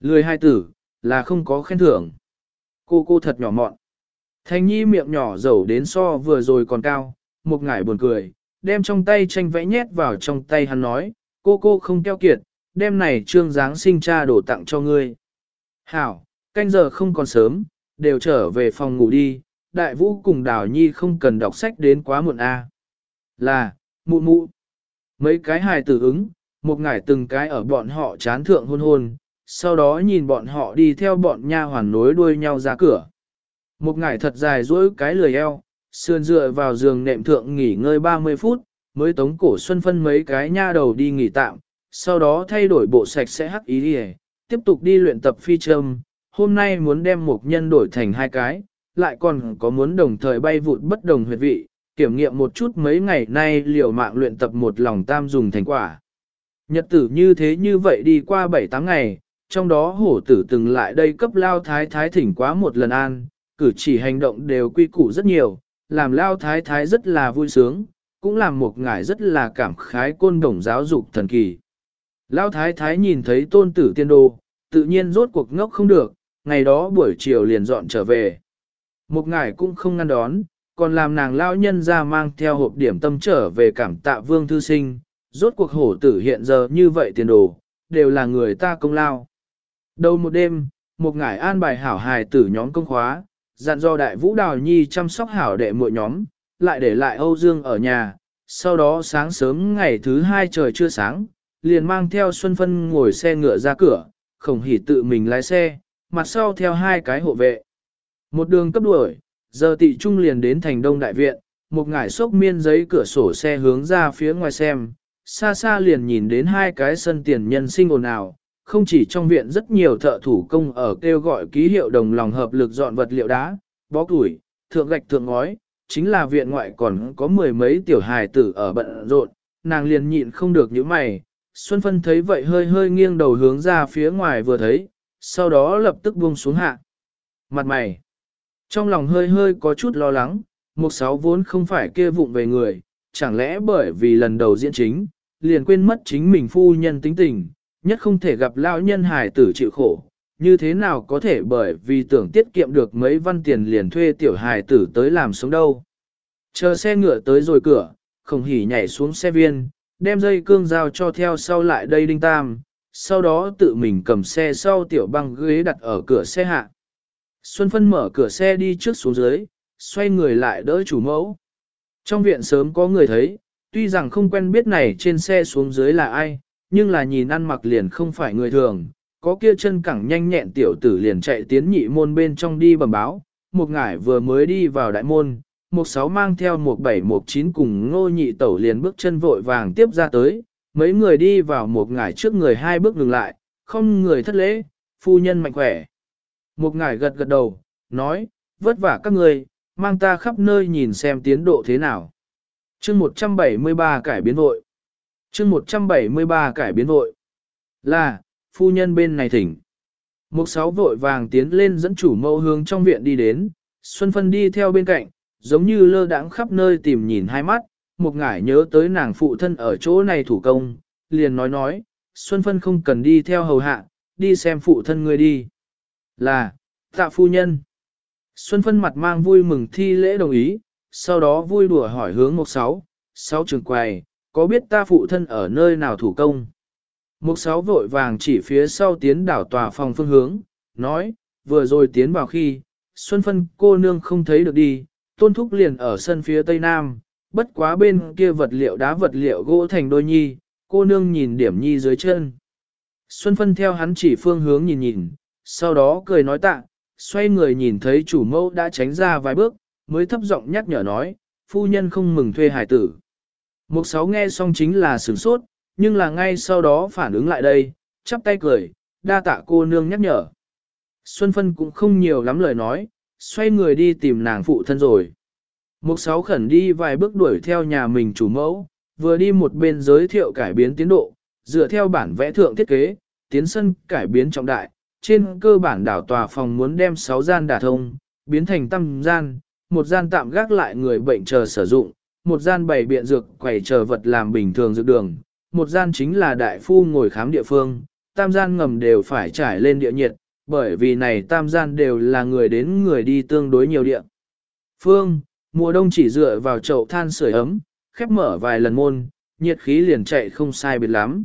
Lười hài tử, là không có khen thưởng. Cô cô thật nhỏ mọn. Thành nhi miệng nhỏ dầu đến so vừa rồi còn cao, một ngải buồn cười, đem trong tay tranh vẽ nhét vào trong tay hắn nói, cô cô không keo kiệt, đem này trương dáng sinh cha đổ tặng cho ngươi. Hảo, canh giờ không còn sớm, đều trở về phòng ngủ đi, đại vũ cùng đào nhi không cần đọc sách đến quá muộn a. À. Là, mụ mụ. Mấy cái hài tử ứng, một ngải từng cái ở bọn họ chán thượng hôn hôn, sau đó nhìn bọn họ đi theo bọn nha hoàn nối đuôi nhau ra cửa. Một ngải thật dài dỗi cái lười eo, sườn dựa vào giường nệm thượng nghỉ ngơi 30 phút, mới tống cổ xuân phân mấy cái nha đầu đi nghỉ tạm, sau đó thay đổi bộ sạch sẽ hắc ý đi tiếp tục đi luyện tập phi châm, hôm nay muốn đem một nhân đổi thành hai cái, lại còn có muốn đồng thời bay vụt bất đồng huyệt vị, kiểm nghiệm một chút mấy ngày nay liều mạng luyện tập một lòng tam dùng thành quả. Nhật tử như thế như vậy đi qua 7-8 ngày, trong đó hổ tử từng lại đây cấp lao thái thái thỉnh quá một lần an, cử chỉ hành động đều quy củ rất nhiều, làm lao thái thái rất là vui sướng, cũng làm một ngải rất là cảm khái côn đồng giáo dục thần kỳ. Lao thái thái nhìn thấy tôn tử tiên đồ, tự nhiên rốt cuộc ngốc không được, ngày đó buổi chiều liền dọn trở về. Một ngải cũng không ngăn đón, còn làm nàng lao nhân ra mang theo hộp điểm tâm trở về cảm tạ vương thư sinh, rốt cuộc hổ tử hiện giờ như vậy tiền đồ, đều là người ta công lao. Đầu một đêm, một ngải an bài hảo hài tử nhóm công khóa, dặn do đại vũ đào nhi chăm sóc hảo đệ muội nhóm, lại để lại Âu Dương ở nhà, sau đó sáng sớm ngày thứ hai trời chưa sáng, liền mang theo Xuân Phân ngồi xe ngựa ra cửa, khổng hỉ tự mình lái xe, mặt sau theo hai cái hộ vệ. Một đường cấp đuổi, giờ tị trung liền đến thành đông đại viện, một ngải sốc miên giấy cửa sổ xe hướng ra phía ngoài xem, xa xa liền nhìn đến hai cái sân tiền nhân sinh ồn ào, không chỉ trong viện rất nhiều thợ thủ công ở kêu gọi ký hiệu đồng lòng hợp lực dọn vật liệu đá, bó củi, thượng gạch thượng ngói, chính là viện ngoại còn có mười mấy tiểu hài tử ở bận rộn, nàng liền nhịn không được những mày. Xuân Phân thấy vậy hơi hơi nghiêng đầu hướng ra phía ngoài vừa thấy, sau đó lập tức buông xuống hạ. Mặt mày, trong lòng hơi hơi có chút lo lắng, một sáu vốn không phải kia vụng về người, chẳng lẽ bởi vì lần đầu diễn chính, liền quên mất chính mình phu nhân tính tình, nhất không thể gặp lão nhân hài tử chịu khổ, như thế nào có thể bởi vì tưởng tiết kiệm được mấy văn tiền liền thuê tiểu hài tử tới làm sống đâu. Chờ xe ngựa tới rồi cửa, không hỉ nhảy xuống xe viên, đem dây cương dao cho theo sau lại đây đinh tam, sau đó tự mình cầm xe sau tiểu băng ghế đặt ở cửa xe hạ. Xuân Phân mở cửa xe đi trước xuống dưới, xoay người lại đỡ chủ mẫu. Trong viện sớm có người thấy, tuy rằng không quen biết này trên xe xuống dưới là ai, nhưng là nhìn ăn mặc liền không phải người thường, có kia chân cẳng nhanh nhẹn tiểu tử liền chạy tiến nhị môn bên trong đi bẩm báo, một ngải vừa mới đi vào đại môn, một sáu mang theo một bảy một chín cùng ngô nhị tẩu liền bước chân vội vàng tiếp ra tới, mấy người đi vào một ngải trước người hai bước ngừng lại, không người thất lễ, phu nhân mạnh khỏe. Một ngải gật gật đầu, nói, vất vả các người, mang ta khắp nơi nhìn xem tiến độ thế nào. chương 173 cải biến vội. chương 173 cải biến vội. Là, phu nhân bên này thỉnh. Một sáu vội vàng tiến lên dẫn chủ mẫu hướng trong viện đi đến, Xuân Phân đi theo bên cạnh, giống như lơ đãng khắp nơi tìm nhìn hai mắt, một ngải nhớ tới nàng phụ thân ở chỗ này thủ công, liền nói nói, Xuân Phân không cần đi theo hầu hạ, đi xem phụ thân ngươi đi. Là, tạ phu nhân. Xuân Phân mặt mang vui mừng thi lễ đồng ý, sau đó vui đùa hỏi hướng một sáu, sáu trường quầy, có biết ta phụ thân ở nơi nào thủ công? Một sáu vội vàng chỉ phía sau tiến đảo tòa phòng phương hướng, nói, vừa rồi tiến vào khi, Xuân Phân cô nương không thấy được đi, tôn thúc liền ở sân phía tây nam, bất quá bên kia vật liệu đá vật liệu gỗ thành đôi nhi, cô nương nhìn điểm nhi dưới chân. Xuân Phân theo hắn chỉ phương hướng nhìn nhìn, sau đó cười nói tạ, xoay người nhìn thấy chủ mẫu đã tránh ra vài bước, mới thấp giọng nhắc nhở nói, phu nhân không mừng thuê hải tử. Mục sáu nghe xong chính là sửng sốt, nhưng là ngay sau đó phản ứng lại đây, chắp tay cười, đa tạ cô nương nhắc nhở. Xuân Phân cũng không nhiều lắm lời nói, xoay người đi tìm nàng phụ thân rồi. Mục sáu khẩn đi vài bước đuổi theo nhà mình chủ mẫu, vừa đi một bên giới thiệu cải biến tiến độ, dựa theo bản vẽ thượng thiết kế, tiến sân cải biến trọng đại, trên cơ bản đảo tòa phòng muốn đem 6 gian đả thông, biến thành tăm gian, một gian tạm gác lại người bệnh chờ sử dụng, một gian bày biện dược quầy chờ vật làm bình thường dược đường, một gian chính là đại phu ngồi khám địa phương, tam gian ngầm đều phải trải lên địa nhiệt, bởi vì này tam gian đều là người đến người đi tương đối nhiều địa. Phương, mùa đông chỉ dựa vào chậu than sưởi ấm, khép mở vài lần môn, nhiệt khí liền chạy không sai biệt lắm.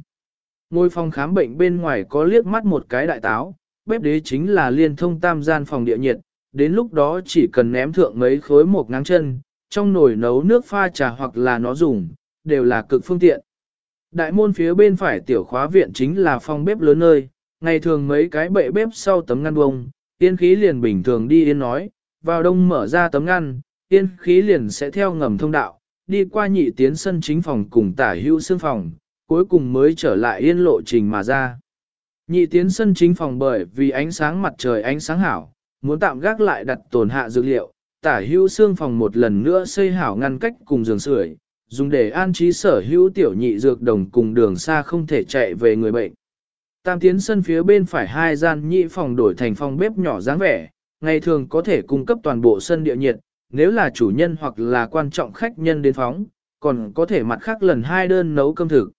Ngôi phòng khám bệnh bên ngoài có liếc mắt một cái đại táo, bếp đế chính là liên thông tam gian phòng địa nhiệt, đến lúc đó chỉ cần ném thượng mấy khối một ngáng chân, trong nồi nấu nước pha trà hoặc là nó dùng, đều là cực phương tiện. Đại môn phía bên phải tiểu khóa viện chính là phòng bếp lớn nơi, ngày thường mấy cái bệ bếp sau tấm ngăn bông, yên khí liền bình thường đi yên nói, vào đông mở ra tấm ngăn, yên khí liền sẽ theo ngầm thông đạo, đi qua nhị tiến sân chính phòng cùng tả hữu xương phòng, cuối cùng mới trở lại yên lộ trình mà ra. Nhị tiến sân chính phòng bởi vì ánh sáng mặt trời ánh sáng hảo, muốn tạm gác lại đặt tổn hạ dược liệu, tả hữu xương phòng một lần nữa xây hảo ngăn cách cùng giường sưởi, dùng để an trí sở hữu tiểu nhị dược đồng cùng đường xa không thể chạy về người bệnh. Tam tiến sân phía bên phải hai gian nhị phòng đổi thành phòng bếp nhỏ dáng vẻ, ngày thường có thể cung cấp toàn bộ sân địa nhiệt, nếu là chủ nhân hoặc là quan trọng khách nhân đến phóng, còn có thể mặt khác lần hai đơn nấu cơm thực.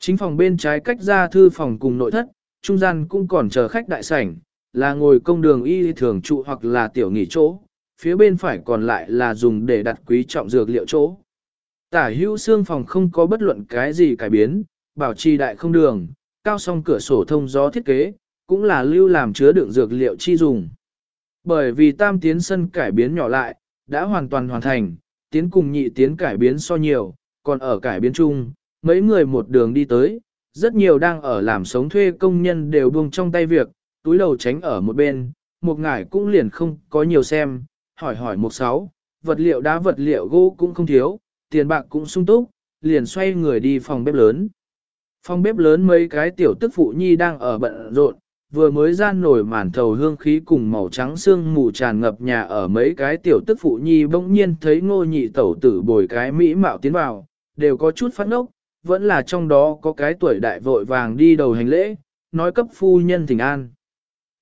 Chính phòng bên trái cách ra thư phòng cùng nội thất, trung gian cũng còn chờ khách đại sảnh, là ngồi công đường y thường trụ hoặc là tiểu nghỉ chỗ, phía bên phải còn lại là dùng để đặt quý trọng dược liệu chỗ. Tả hữu xương phòng không có bất luận cái gì cải biến, bảo trì đại không đường, cao song cửa sổ thông gió thiết kế, cũng là lưu làm chứa đựng dược liệu chi dùng. Bởi vì tam tiến sân cải biến nhỏ lại, đã hoàn toàn hoàn thành, tiến cùng nhị tiến cải biến so nhiều, còn ở cải biến chung, mấy người một đường đi tới, rất nhiều đang ở làm sống thuê công nhân đều buông trong tay việc, túi đầu tránh ở một bên, một ngải cũng liền không có nhiều xem, hỏi hỏi một sáu, vật liệu đá vật liệu gỗ cũng không thiếu, tiền bạc cũng sung túc, liền xoay người đi phòng bếp lớn. Phòng bếp lớn mấy cái tiểu tức phụ nhi đang ở bận rộn, vừa mới gian nổi màn thầu hương khí cùng màu trắng xương mù tràn ngập nhà ở mấy cái tiểu tức phụ nhi bỗng nhiên thấy ngô nhị tẩu tử bồi cái mỹ mạo tiến vào, đều có chút phát ngốc, vẫn là trong đó có cái tuổi đại vội vàng đi đầu hành lễ, nói cấp phu nhân thỉnh an.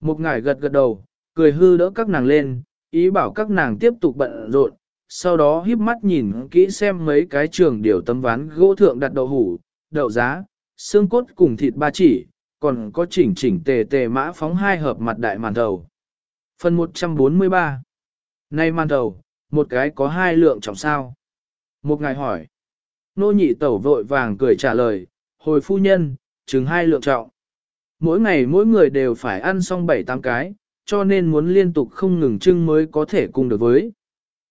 Một ngải gật gật đầu, cười hư đỡ các nàng lên, ý bảo các nàng tiếp tục bận rộn, sau đó híp mắt nhìn kỹ xem mấy cái trường điều tấm ván gỗ thượng đặt đậu hủ, đậu giá, xương cốt cùng thịt ba chỉ, còn có chỉnh chỉnh tề tề mã phóng hai hợp mặt đại màn đầu. Phần 143 nay màn đầu, một cái có hai lượng trọng sao? Một ngài hỏi. Nô nhị tẩu vội vàng cười trả lời, hồi phu nhân, chừng hai lượng trọng. Mỗi ngày mỗi người đều phải ăn xong bảy tám cái, cho nên muốn liên tục không ngừng trưng mới có thể cùng được với.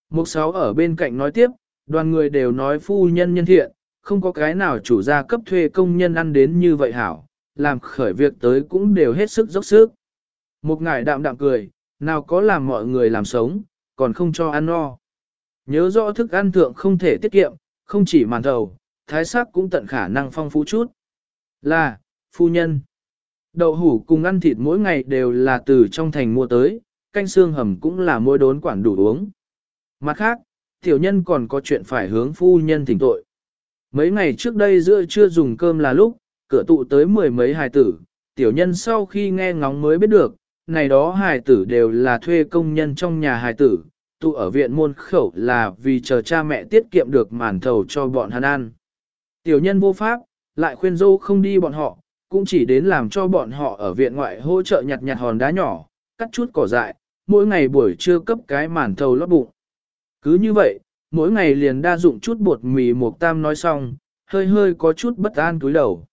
Mục sáu ở bên cạnh nói tiếp, đoàn người đều nói phu nhân nhân thiện, không có cái nào chủ gia cấp thuê công nhân ăn đến như vậy hảo, làm khởi việc tới cũng đều hết sức dốc sức. Một ngải đạm đạm cười, nào có làm mọi người làm sống, còn không cho ăn no. Nhớ rõ thức ăn thượng không thể tiết kiệm, không chỉ màn thầu, thái sắc cũng tận khả năng phong phú chút. Là, phu nhân. Đậu hủ cùng ăn thịt mỗi ngày đều là từ trong thành mua tới, canh xương hầm cũng là mỗi đốn quản đủ uống. Mặt khác, tiểu nhân còn có chuyện phải hướng phu nhân thỉnh tội. Mấy ngày trước đây giữa chưa dùng cơm là lúc, cửa tụ tới mười mấy hài tử, tiểu nhân sau khi nghe ngóng mới biết được, này đó hài tử đều là thuê công nhân trong nhà hài tử, tụ ở viện môn khẩu là vì chờ cha mẹ tiết kiệm được màn thầu cho bọn hắn ăn. Tiểu nhân vô pháp, lại khuyên dâu không đi bọn họ, cũng chỉ đến làm cho bọn họ ở viện ngoại hỗ trợ nhặt nhặt hòn đá nhỏ, cắt chút cỏ dại, mỗi ngày buổi trưa cấp cái màn thầu lót bụng. Cứ như vậy, mỗi ngày liền đa dụng chút bột mì một tam nói xong, hơi hơi có chút bất an túi đầu.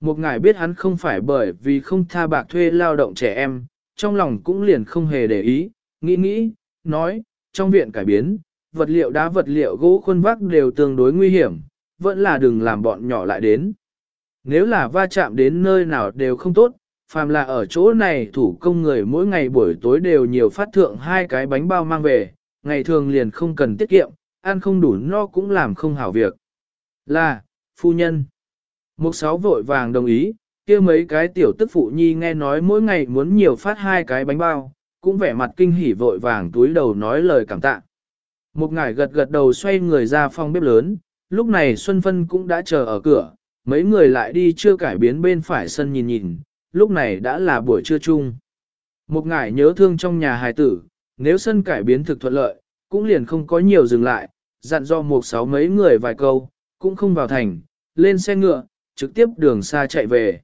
Một ngài biết hắn không phải bởi vì không tha bạc thuê lao động trẻ em, trong lòng cũng liền không hề để ý, nghĩ nghĩ, nói, trong viện cải biến, vật liệu đá vật liệu gỗ khuôn vác đều tương đối nguy hiểm, vẫn là đừng làm bọn nhỏ lại đến. Nếu là va chạm đến nơi nào đều không tốt, phàm là ở chỗ này thủ công người mỗi ngày buổi tối đều nhiều phát thượng hai cái bánh bao mang về, ngày thường liền không cần tiết kiệm, ăn không đủ no cũng làm không hảo việc. Là, phu nhân. Mục sáu vội vàng đồng ý, kia mấy cái tiểu tức phụ nhi nghe nói mỗi ngày muốn nhiều phát hai cái bánh bao, cũng vẻ mặt kinh hỉ vội vàng túi đầu nói lời cảm tạ. Một ngải gật gật đầu xoay người ra phòng bếp lớn, lúc này Xuân Phân cũng đã chờ ở cửa, mấy người lại đi chưa cải biến bên phải sân nhìn nhìn, lúc này đã là buổi trưa chung. Một ngải nhớ thương trong nhà hài tử, nếu sân cải biến thực thuận lợi, cũng liền không có nhiều dừng lại, dặn do một sáu mấy người vài câu, cũng không vào thành, lên xe ngựa, trực tiếp đường xa chạy về.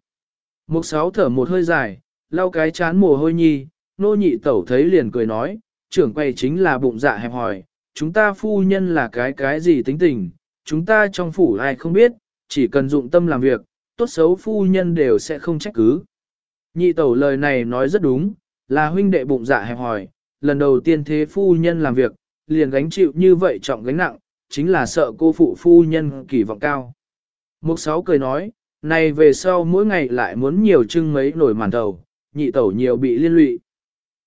Một sáu thở một hơi dài, lau cái chán mồ hôi nhi, nô nhị tẩu thấy liền cười nói, trưởng quầy chính là bụng dạ hẹp hỏi, chúng ta phu nhân là cái cái gì tính tình, chúng ta trong phủ ai không biết, chỉ cần dụng tâm làm việc, tốt xấu phu nhân đều sẽ không trách cứ. Nhị tẩu lời này nói rất đúng, là huynh đệ bụng dạ hẹp hỏi, lần đầu tiên thế phu nhân làm việc, liền gánh chịu như vậy trọng gánh nặng, chính là sợ cô phụ phu nhân kỳ vọng cao. Mục sáu cười nói, này về sau mỗi ngày lại muốn nhiều trưng mấy nổi màn đầu, nhị tẩu nhiều bị liên lụy.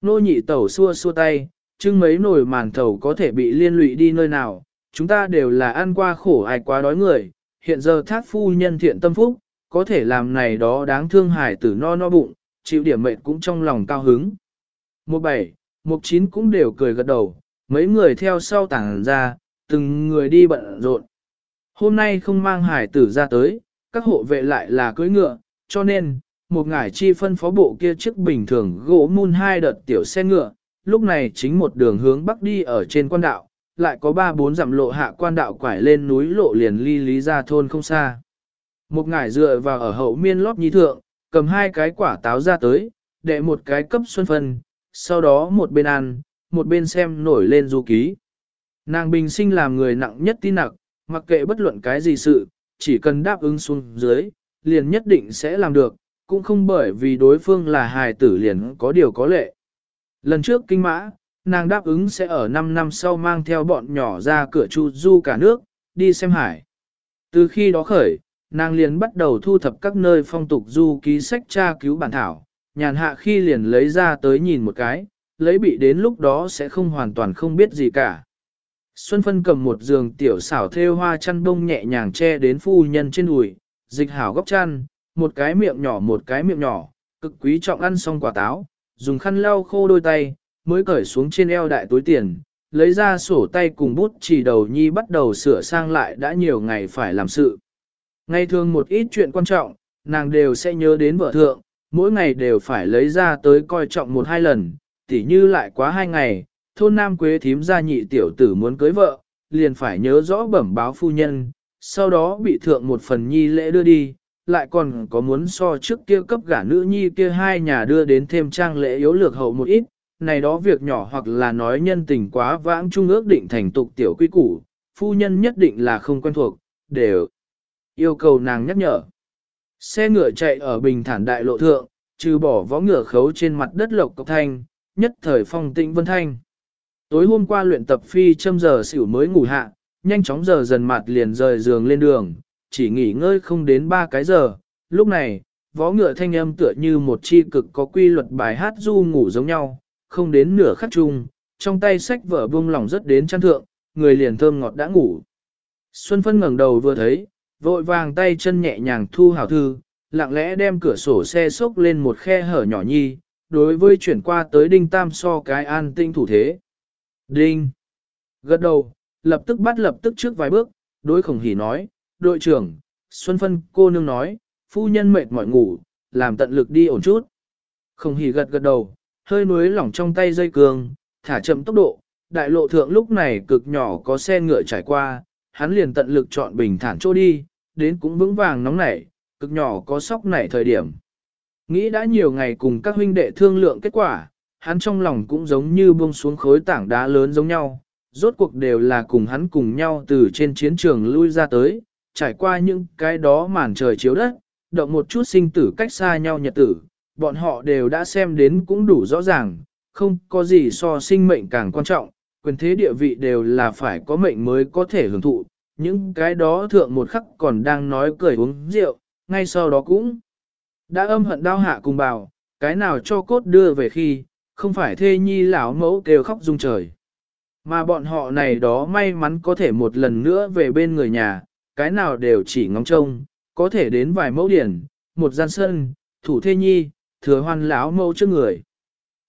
Nô nhị tẩu xua xua tay, chưng mấy nồi màn thầu có thể bị liên lụy đi nơi nào, chúng ta đều là ăn qua khổ ai quá đói người, hiện giờ thác phu nhân thiện tâm phúc, có thể làm này đó đáng thương hải tử no no bụng, chịu điểm mệnh cũng trong lòng cao hứng. Một bảy, một chín cũng đều cười gật đầu, mấy người theo sau tảng ra, từng người đi bận rộn. Hôm nay không mang hải tử ra tới, các hộ vệ lại là cưỡi ngựa, cho nên, một ngải chi phân phó bộ kia chiếc bình thường gỗ mun hai đợt tiểu xe ngựa, lúc này chính một đường hướng bắc đi ở trên quan đạo, lại có ba bốn dặm lộ hạ quan đạo quải lên núi lộ liền ly lý ra thôn không xa. Một ngải dựa vào ở hậu miên lót nhi thượng, cầm hai cái quả táo ra tới, đệ một cái cấp xuân phân, sau đó một bên ăn, một bên xem nổi lên du ký. Nàng bình sinh làm người nặng nhất tin nặng, mặc kệ bất luận cái gì sự, chỉ cần đáp ứng xuống dưới, liền nhất định sẽ làm được, cũng không bởi vì đối phương là hài tử liền có điều có lệ. Lần trước kinh mã, nàng đáp ứng sẽ ở 5 năm sau mang theo bọn nhỏ ra cửa chu du cả nước, đi xem hải. Từ khi đó khởi, nàng liền bắt đầu thu thập các nơi phong tục du ký sách tra cứu bản thảo, nhàn hạ khi liền lấy ra tới nhìn một cái, lấy bị đến lúc đó sẽ không hoàn toàn không biết gì cả. Xuân Phân cầm một giường tiểu xảo thêu hoa chăn đông nhẹ nhàng che đến phu nhân trên đùi, dịch hảo góc chăn, một cái miệng nhỏ một cái miệng nhỏ, cực quý trọng ăn xong quả táo, dùng khăn lau khô đôi tay, mới cởi xuống trên eo đại túi tiền, lấy ra sổ tay cùng bút chỉ đầu nhi bắt đầu sửa sang lại đã nhiều ngày phải làm sự. Ngày thường một ít chuyện quan trọng, nàng đều sẽ nhớ đến vợ thượng, mỗi ngày đều phải lấy ra tới coi trọng một hai lần, tỉ như lại quá hai ngày, thôn Nam Quế thím gia nhị tiểu tử muốn cưới vợ, liền phải nhớ rõ bẩm báo phu nhân, sau đó bị thượng một phần nhi lễ đưa đi, lại còn có muốn so trước kia cấp gả nữ nhi kia hai nhà đưa đến thêm trang lễ yếu lược hậu một ít, này đó việc nhỏ hoặc là nói nhân tình quá vãng trung ước định thành tục tiểu quy củ, phu nhân nhất định là không quen thuộc, đều yêu cầu nàng nhắc nhở. Xe ngựa chạy ở bình thản đại lộ thượng, trừ bỏ võ ngựa khấu trên mặt đất lộc cọc thanh, nhất thời phong tĩnh vân thanh. Tối hôm qua luyện tập phi châm giờ xỉu mới ngủ hạ, nhanh chóng giờ dần mặt liền rời giường lên đường, chỉ nghỉ ngơi không đến 3 cái giờ. Lúc này, vó ngựa thanh âm tựa như một chi cực có quy luật bài hát du ngủ giống nhau, không đến nửa khắc chung, trong tay sách vở buông lỏng rất đến chăn thượng, người liền thơm ngọt đã ngủ. Xuân Phân ngẩng đầu vừa thấy, vội vàng tay chân nhẹ nhàng thu hảo thư, lặng lẽ đem cửa sổ xe xốc lên một khe hở nhỏ nhi, đối với chuyển qua tới đinh tam so cái an tinh thủ thế. Đinh! Gật đầu, lập tức bắt lập tức trước vài bước, đối khổng hỉ nói, đội trưởng, Xuân Phân cô nương nói, phu nhân mệt mỏi ngủ, làm tận lực đi ổn chút. Không hỉ gật gật đầu, hơi nuối lỏng trong tay dây cường, thả chậm tốc độ, đại lộ thượng lúc này cực nhỏ có xe ngựa trải qua, hắn liền tận lực chọn bình thản chỗ đi, đến cũng vững vàng nóng nảy, cực nhỏ có sóc nảy thời điểm. Nghĩ đã nhiều ngày cùng các huynh đệ thương lượng kết quả, hắn trong lòng cũng giống như buông xuống khối tảng đá lớn giống nhau, rốt cuộc đều là cùng hắn cùng nhau từ trên chiến trường lui ra tới, trải qua những cái đó màn trời chiếu đất, động một chút sinh tử cách xa nhau nhật tử, bọn họ đều đã xem đến cũng đủ rõ ràng, không có gì so sinh mệnh càng quan trọng, quyền thế địa vị đều là phải có mệnh mới có thể hưởng thụ, những cái đó thượng một khắc còn đang nói cười uống rượu, ngay sau đó cũng đã âm hận đau hạ cùng bào, cái nào cho cốt đưa về khi, không phải thê nhi lão mẫu kêu khóc rung trời. Mà bọn họ này đó may mắn có thể một lần nữa về bên người nhà, cái nào đều chỉ ngóng trông, có thể đến vài mẫu điển, một gian sân, thủ thê nhi, thừa hoan lão mẫu trước người.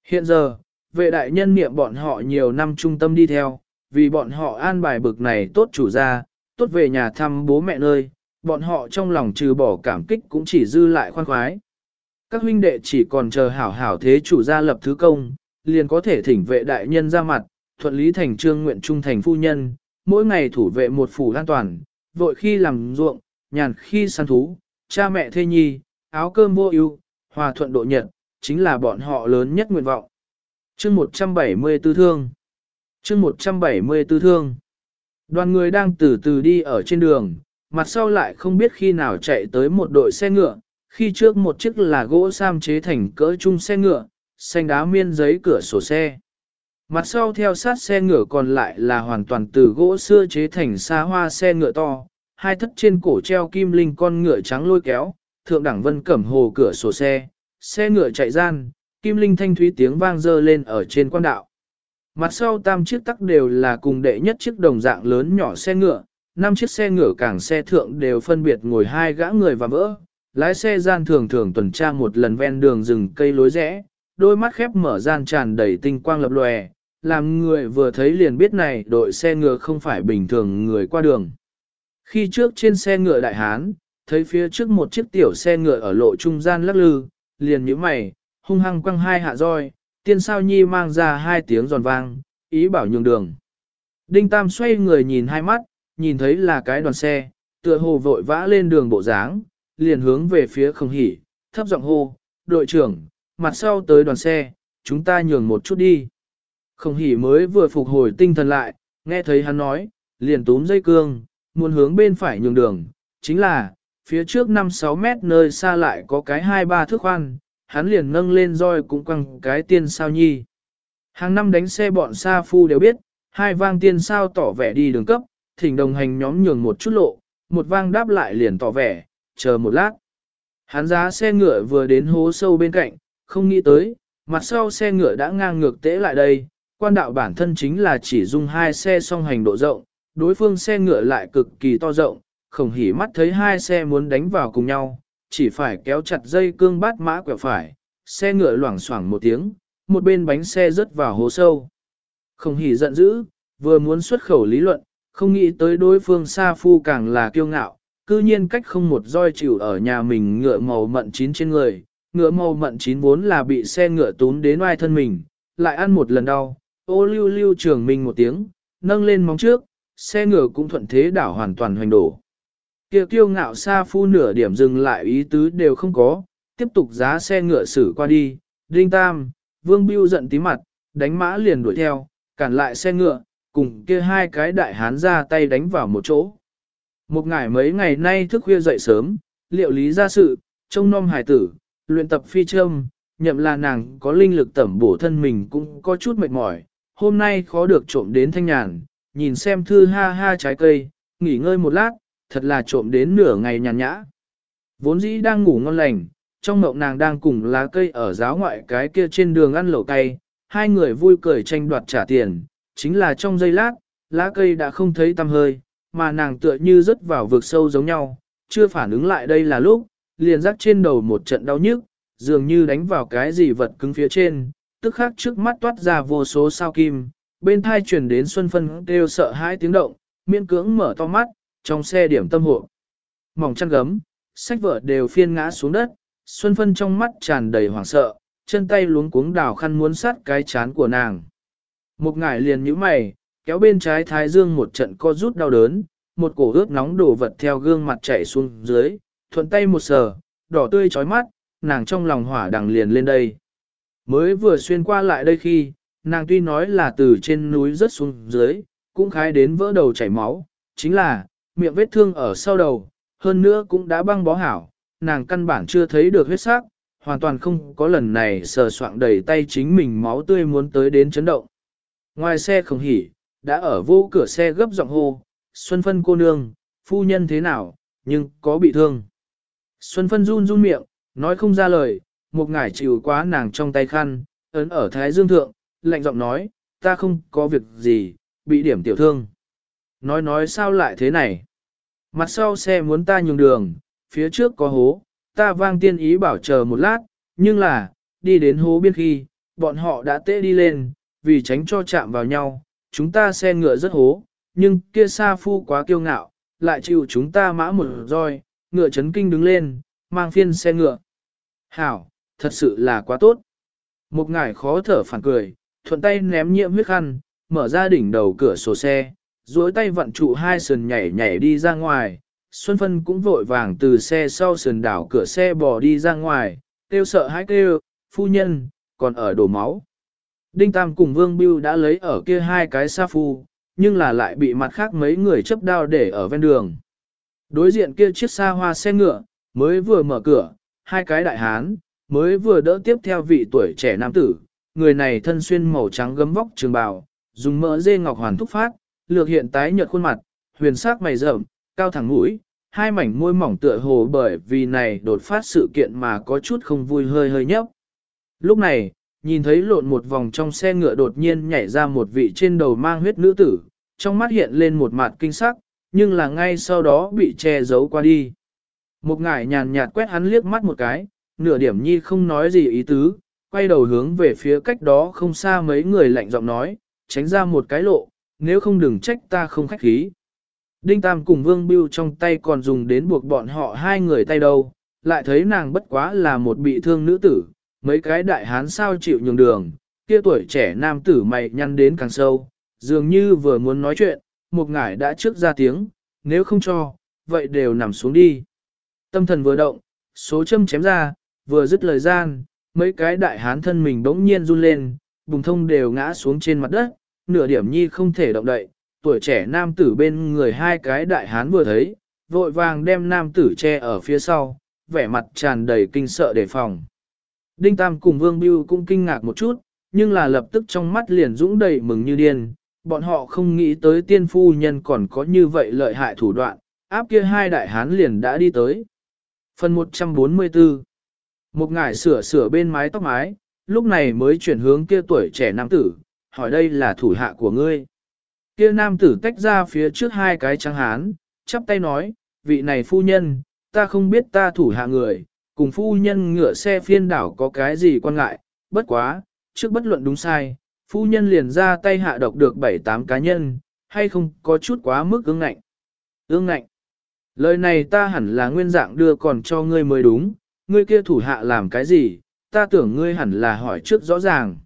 Hiện giờ, vệ đại nhân niệm bọn họ nhiều năm trung tâm đi theo, vì bọn họ an bài bực này tốt chủ gia, tốt về nhà thăm bố mẹ nơi, bọn họ trong lòng trừ bỏ cảm kích cũng chỉ dư lại khoan khoái. Các huynh đệ chỉ còn chờ hảo hảo thế chủ gia lập thứ công, liền có thể thỉnh vệ đại nhân ra mặt, thuận lý thành trương nguyện trung thành phu nhân, mỗi ngày thủ vệ một phủ an toàn, vội khi làm ruộng, nhàn khi săn thú, cha mẹ thê nhi, áo cơm vô ưu, hòa thuận độ nhật, chính là bọn họ lớn nhất nguyện vọng. Chương 174 thương Chương 174 thương Đoàn người đang từ từ đi ở trên đường, mặt sau lại không biết khi nào chạy tới một đội xe ngựa, khi trước một chiếc là gỗ sam chế thành cỡ chung xe ngựa, xanh đá miên giấy cửa sổ xe. Mặt sau theo sát xe ngựa còn lại là hoàn toàn từ gỗ xưa chế thành xa hoa xe ngựa to, hai thất trên cổ treo kim linh con ngựa trắng lôi kéo, thượng đẳng vân cẩm hồ cửa sổ xe, xe ngựa chạy gian, kim linh thanh thúy tiếng vang dơ lên ở trên quan đạo. Mặt sau tam chiếc tắc đều là cùng đệ nhất chiếc đồng dạng lớn nhỏ xe ngựa, năm chiếc xe ngựa cảng xe thượng đều phân biệt ngồi hai gã người và vỡ, lái xe gian thường thường tuần tra một lần ven đường rừng cây lối rẽ, đôi mắt khép mở gian tràn đầy tinh quang lập lòe, làm người vừa thấy liền biết này đội xe ngựa không phải bình thường người qua đường. Khi trước trên xe ngựa đại hán, thấy phía trước một chiếc tiểu xe ngựa ở lộ trung gian lắc lư, liền nhíu mày, hung hăng quăng hai hạ roi, tiên sao nhi mang ra hai tiếng giòn vang, ý bảo nhường đường. Đinh Tam xoay người nhìn hai mắt, nhìn thấy là cái đoàn xe, tựa hồ vội vã lên đường bộ dáng, liền hướng về phía không hỉ, thấp giọng hô, đội trưởng, mặt sau tới đoàn xe, chúng ta nhường một chút đi. Không hỉ mới vừa phục hồi tinh thần lại, nghe thấy hắn nói, liền túm dây cương, muốn hướng bên phải nhường đường, chính là, phía trước 5-6 mét nơi xa lại có cái 2-3 thước khoan, hắn liền nâng lên roi cũng quăng cái tiên sao nhi. Hàng năm đánh xe bọn xa phu đều biết, hai vang tiên sao tỏ vẻ đi đường cấp, thỉnh đồng hành nhóm nhường một chút lộ, một vang đáp lại liền tỏ vẻ, chờ một lát. Hắn giá xe ngựa vừa đến hố sâu bên cạnh, không nghĩ tới, mặt sau xe ngựa đã ngang ngược tễ lại đây, quan đạo bản thân chính là chỉ dùng hai xe song hành độ rộng, đối phương xe ngựa lại cực kỳ to rộng, không hỉ mắt thấy hai xe muốn đánh vào cùng nhau, chỉ phải kéo chặt dây cương bát mã quẹo phải, xe ngựa loảng xoảng một tiếng, một bên bánh xe rớt vào hố sâu. Không hỉ giận dữ, vừa muốn xuất khẩu lý luận, không nghĩ tới đối phương xa phu càng là kiêu ngạo, cư nhiên cách không một roi chịu ở nhà mình ngựa màu mận chín trên người, ngựa màu mận chín vốn là bị xe ngựa tún đến oai thân mình, lại ăn một lần đau, ô lưu lưu trường mình một tiếng, nâng lên móng trước, xe ngựa cũng thuận thế đảo hoàn toàn hoành đổ. Kiều kiêu ngạo xa phu nửa điểm dừng lại ý tứ đều không có, tiếp tục giá xe ngựa xử qua đi, đinh tam, vương bưu giận tí mặt, đánh mã liền đuổi theo, cản lại xe ngựa, cùng kia hai cái đại hán ra tay đánh vào một chỗ. Một ngày mấy ngày nay thức khuya dậy sớm, liệu lý ra sự, trông nom hải tử, luyện tập phi châm, nhậm là nàng có linh lực tẩm bổ thân mình cũng có chút mệt mỏi, hôm nay khó được trộm đến thanh nhàn, nhìn xem thư ha ha trái cây, nghỉ ngơi một lát, thật là trộm đến nửa ngày nhàn nhã. Vốn dĩ đang ngủ ngon lành, trong mộng nàng đang cùng lá cây ở giáo ngoại cái kia trên đường ăn lẩu cay, hai người vui cười tranh đoạt trả tiền, chính là trong giây lát, lá cây đã không thấy tăm hơi, mà nàng tựa như rớt vào vực sâu giống nhau, chưa phản ứng lại đây là lúc, liền rắc trên đầu một trận đau nhức, dường như đánh vào cái gì vật cứng phía trên, tức khắc trước mắt toát ra vô số sao kim, bên thai truyền đến Xuân Phân kêu sợ hãi tiếng động, miễn cưỡng mở to mắt, trong xe điểm tâm hộ. Mỏng chăn gấm, sách vở đều phiên ngã xuống đất, Xuân Phân trong mắt tràn đầy hoảng sợ, chân tay luống cuống đào khăn muốn sát cái chán của nàng. Một ngải liền nhíu mày, kéo bên trái thái dương một trận co rút đau đớn, một cổ ướt nóng đổ vật theo gương mặt chảy xuống dưới, thuận tay một sờ, đỏ tươi chói mắt, nàng trong lòng hỏa đằng liền lên đây. Mới vừa xuyên qua lại đây khi, nàng tuy nói là từ trên núi rớt xuống dưới, cũng khái đến vỡ đầu chảy máu, chính là, miệng vết thương ở sau đầu, hơn nữa cũng đã băng bó hảo, nàng căn bản chưa thấy được huyết sắc, hoàn toàn không có lần này sờ soạng đầy tay chính mình máu tươi muốn tới đến chấn động. Ngoài xe không hỉ, đã ở vô cửa xe gấp giọng hô, Xuân Phân cô nương, phu nhân thế nào, nhưng có bị thương. Xuân Phân run run miệng, nói không ra lời, một ngải chịu quá nàng trong tay khăn, ấn ở thái dương thượng, lạnh giọng nói, ta không có việc gì, bị điểm tiểu thương. Nói nói sao lại thế này? Mặt sau xe muốn ta nhường đường, phía trước có hố, ta vang tiên ý bảo chờ một lát, nhưng là, đi đến hố biên khi, bọn họ đã tê đi lên, vì tránh cho chạm vào nhau, chúng ta xe ngựa rất hố, nhưng kia sa phu quá kiêu ngạo, lại chịu chúng ta mã một roi, ngựa chấn kinh đứng lên, mang phiên xe ngựa. Hảo, thật sự là quá tốt. Một ngải khó thở phản cười, thuận tay ném nhiễm huyết khăn, mở ra đỉnh đầu cửa sổ xe, duỗi tay vặn trụ hai sườn nhảy nhảy đi ra ngoài. Xuân Phân cũng vội vàng từ xe sau sườn đảo cửa xe bò đi ra ngoài, kêu sợ hãi kêu, phu nhân, còn ở đổ máu. Đinh Tam cùng Vương Biêu đã lấy ở kia hai cái sa phu, nhưng là lại bị mặt khác mấy người chấp đao để ở ven đường. Đối diện kia chiếc xa hoa xe ngựa, mới vừa mở cửa, hai cái đại hán, mới vừa đỡ tiếp theo vị tuổi trẻ nam tử, người này thân xuyên màu trắng gấm vóc trường bào, dùng mỡ dê ngọc hoàn thúc phát, lược hiện tái nhợt khuôn mặt, huyền sắc mày rậm, cao thẳng mũi, hai mảnh môi mỏng tựa hồ bởi vì này đột phát sự kiện mà có chút không vui hơi hơi nhấp. Lúc này, nhìn thấy lộn một vòng trong xe ngựa đột nhiên nhảy ra một vị trên đầu mang huyết nữ tử, trong mắt hiện lên một mặt kinh sắc, nhưng là ngay sau đó bị che giấu qua đi. Một ngải nhàn nhạt quét hắn liếc mắt một cái, nửa điểm nhi không nói gì ý tứ, quay đầu hướng về phía cách đó không xa mấy người lạnh giọng nói, tránh ra một cái lộ, nếu không đừng trách ta không khách khí. Đinh Tam cùng Vương Biêu trong tay còn dùng đến buộc bọn họ hai người tay đâu, lại thấy nàng bất quá là một bị thương nữ tử, mấy cái đại hán sao chịu nhường đường, kia tuổi trẻ nam tử mày nhăn đến càng sâu, dường như vừa muốn nói chuyện, một ngải đã trước ra tiếng, nếu không cho, vậy đều nằm xuống đi. Tâm thần vừa động, số châm chém ra, vừa dứt lời gian, mấy cái đại hán thân mình bỗng nhiên run lên, bùng thông đều ngã xuống trên mặt đất, nửa điểm nhi không thể động đậy, tuổi trẻ nam tử bên người hai cái đại hán vừa thấy, vội vàng đem nam tử che ở phía sau, vẻ mặt tràn đầy kinh sợ đề phòng. Đinh Tam cùng Vương Biêu cũng kinh ngạc một chút, nhưng là lập tức trong mắt liền dũng đầy mừng như điên, bọn họ không nghĩ tới tiên phu nhân còn có như vậy lợi hại thủ đoạn, áp kia hai đại hán liền đã đi tới. Phần 144 một ngải sửa sửa bên mái tóc mái, lúc này mới chuyển hướng kia tuổi trẻ nam tử, hỏi đây là thủ hạ của ngươi. Kia nam tử tách ra phía trước hai cái trắng hán, chắp tay nói, vị này phu nhân, ta không biết ta thủ hạ người, cùng phu nhân ngựa xe phiên đảo có cái gì quan ngại, bất quá, trước bất luận đúng sai, phu nhân liền ra tay hạ độc được 7-8 cá nhân, hay không có chút quá mức ương ngạnh. Ương ngạnh. Lời này ta hẳn là nguyên dạng đưa còn cho ngươi mới đúng, ngươi kia thủ hạ làm cái gì, ta tưởng ngươi hẳn là hỏi trước rõ ràng.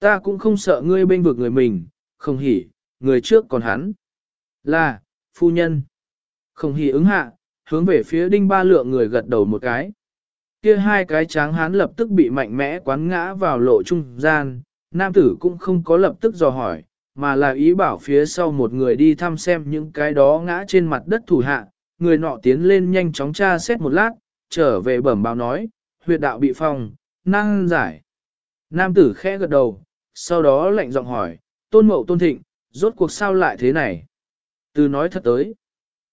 Ta cũng không sợ ngươi bên vực người mình, không hỉ, người trước còn hắn. Là, phu nhân. Không hỉ ứng hạ, hướng về phía đinh ba lượng người gật đầu một cái. Kia hai cái tráng hán lập tức bị mạnh mẽ quán ngã vào lộ trung gian, nam tử cũng không có lập tức dò hỏi, mà là ý bảo phía sau một người đi thăm xem những cái đó ngã trên mặt đất thủ hạ, người nọ tiến lên nhanh chóng tra xét một lát, trở về bẩm báo nói, huyệt đạo bị phong, năng giải. Nam tử khẽ gật đầu, sau đó lạnh giọng hỏi, tôn mậu tôn thịnh, rốt cuộc sao lại thế này. Từ nói thật tới,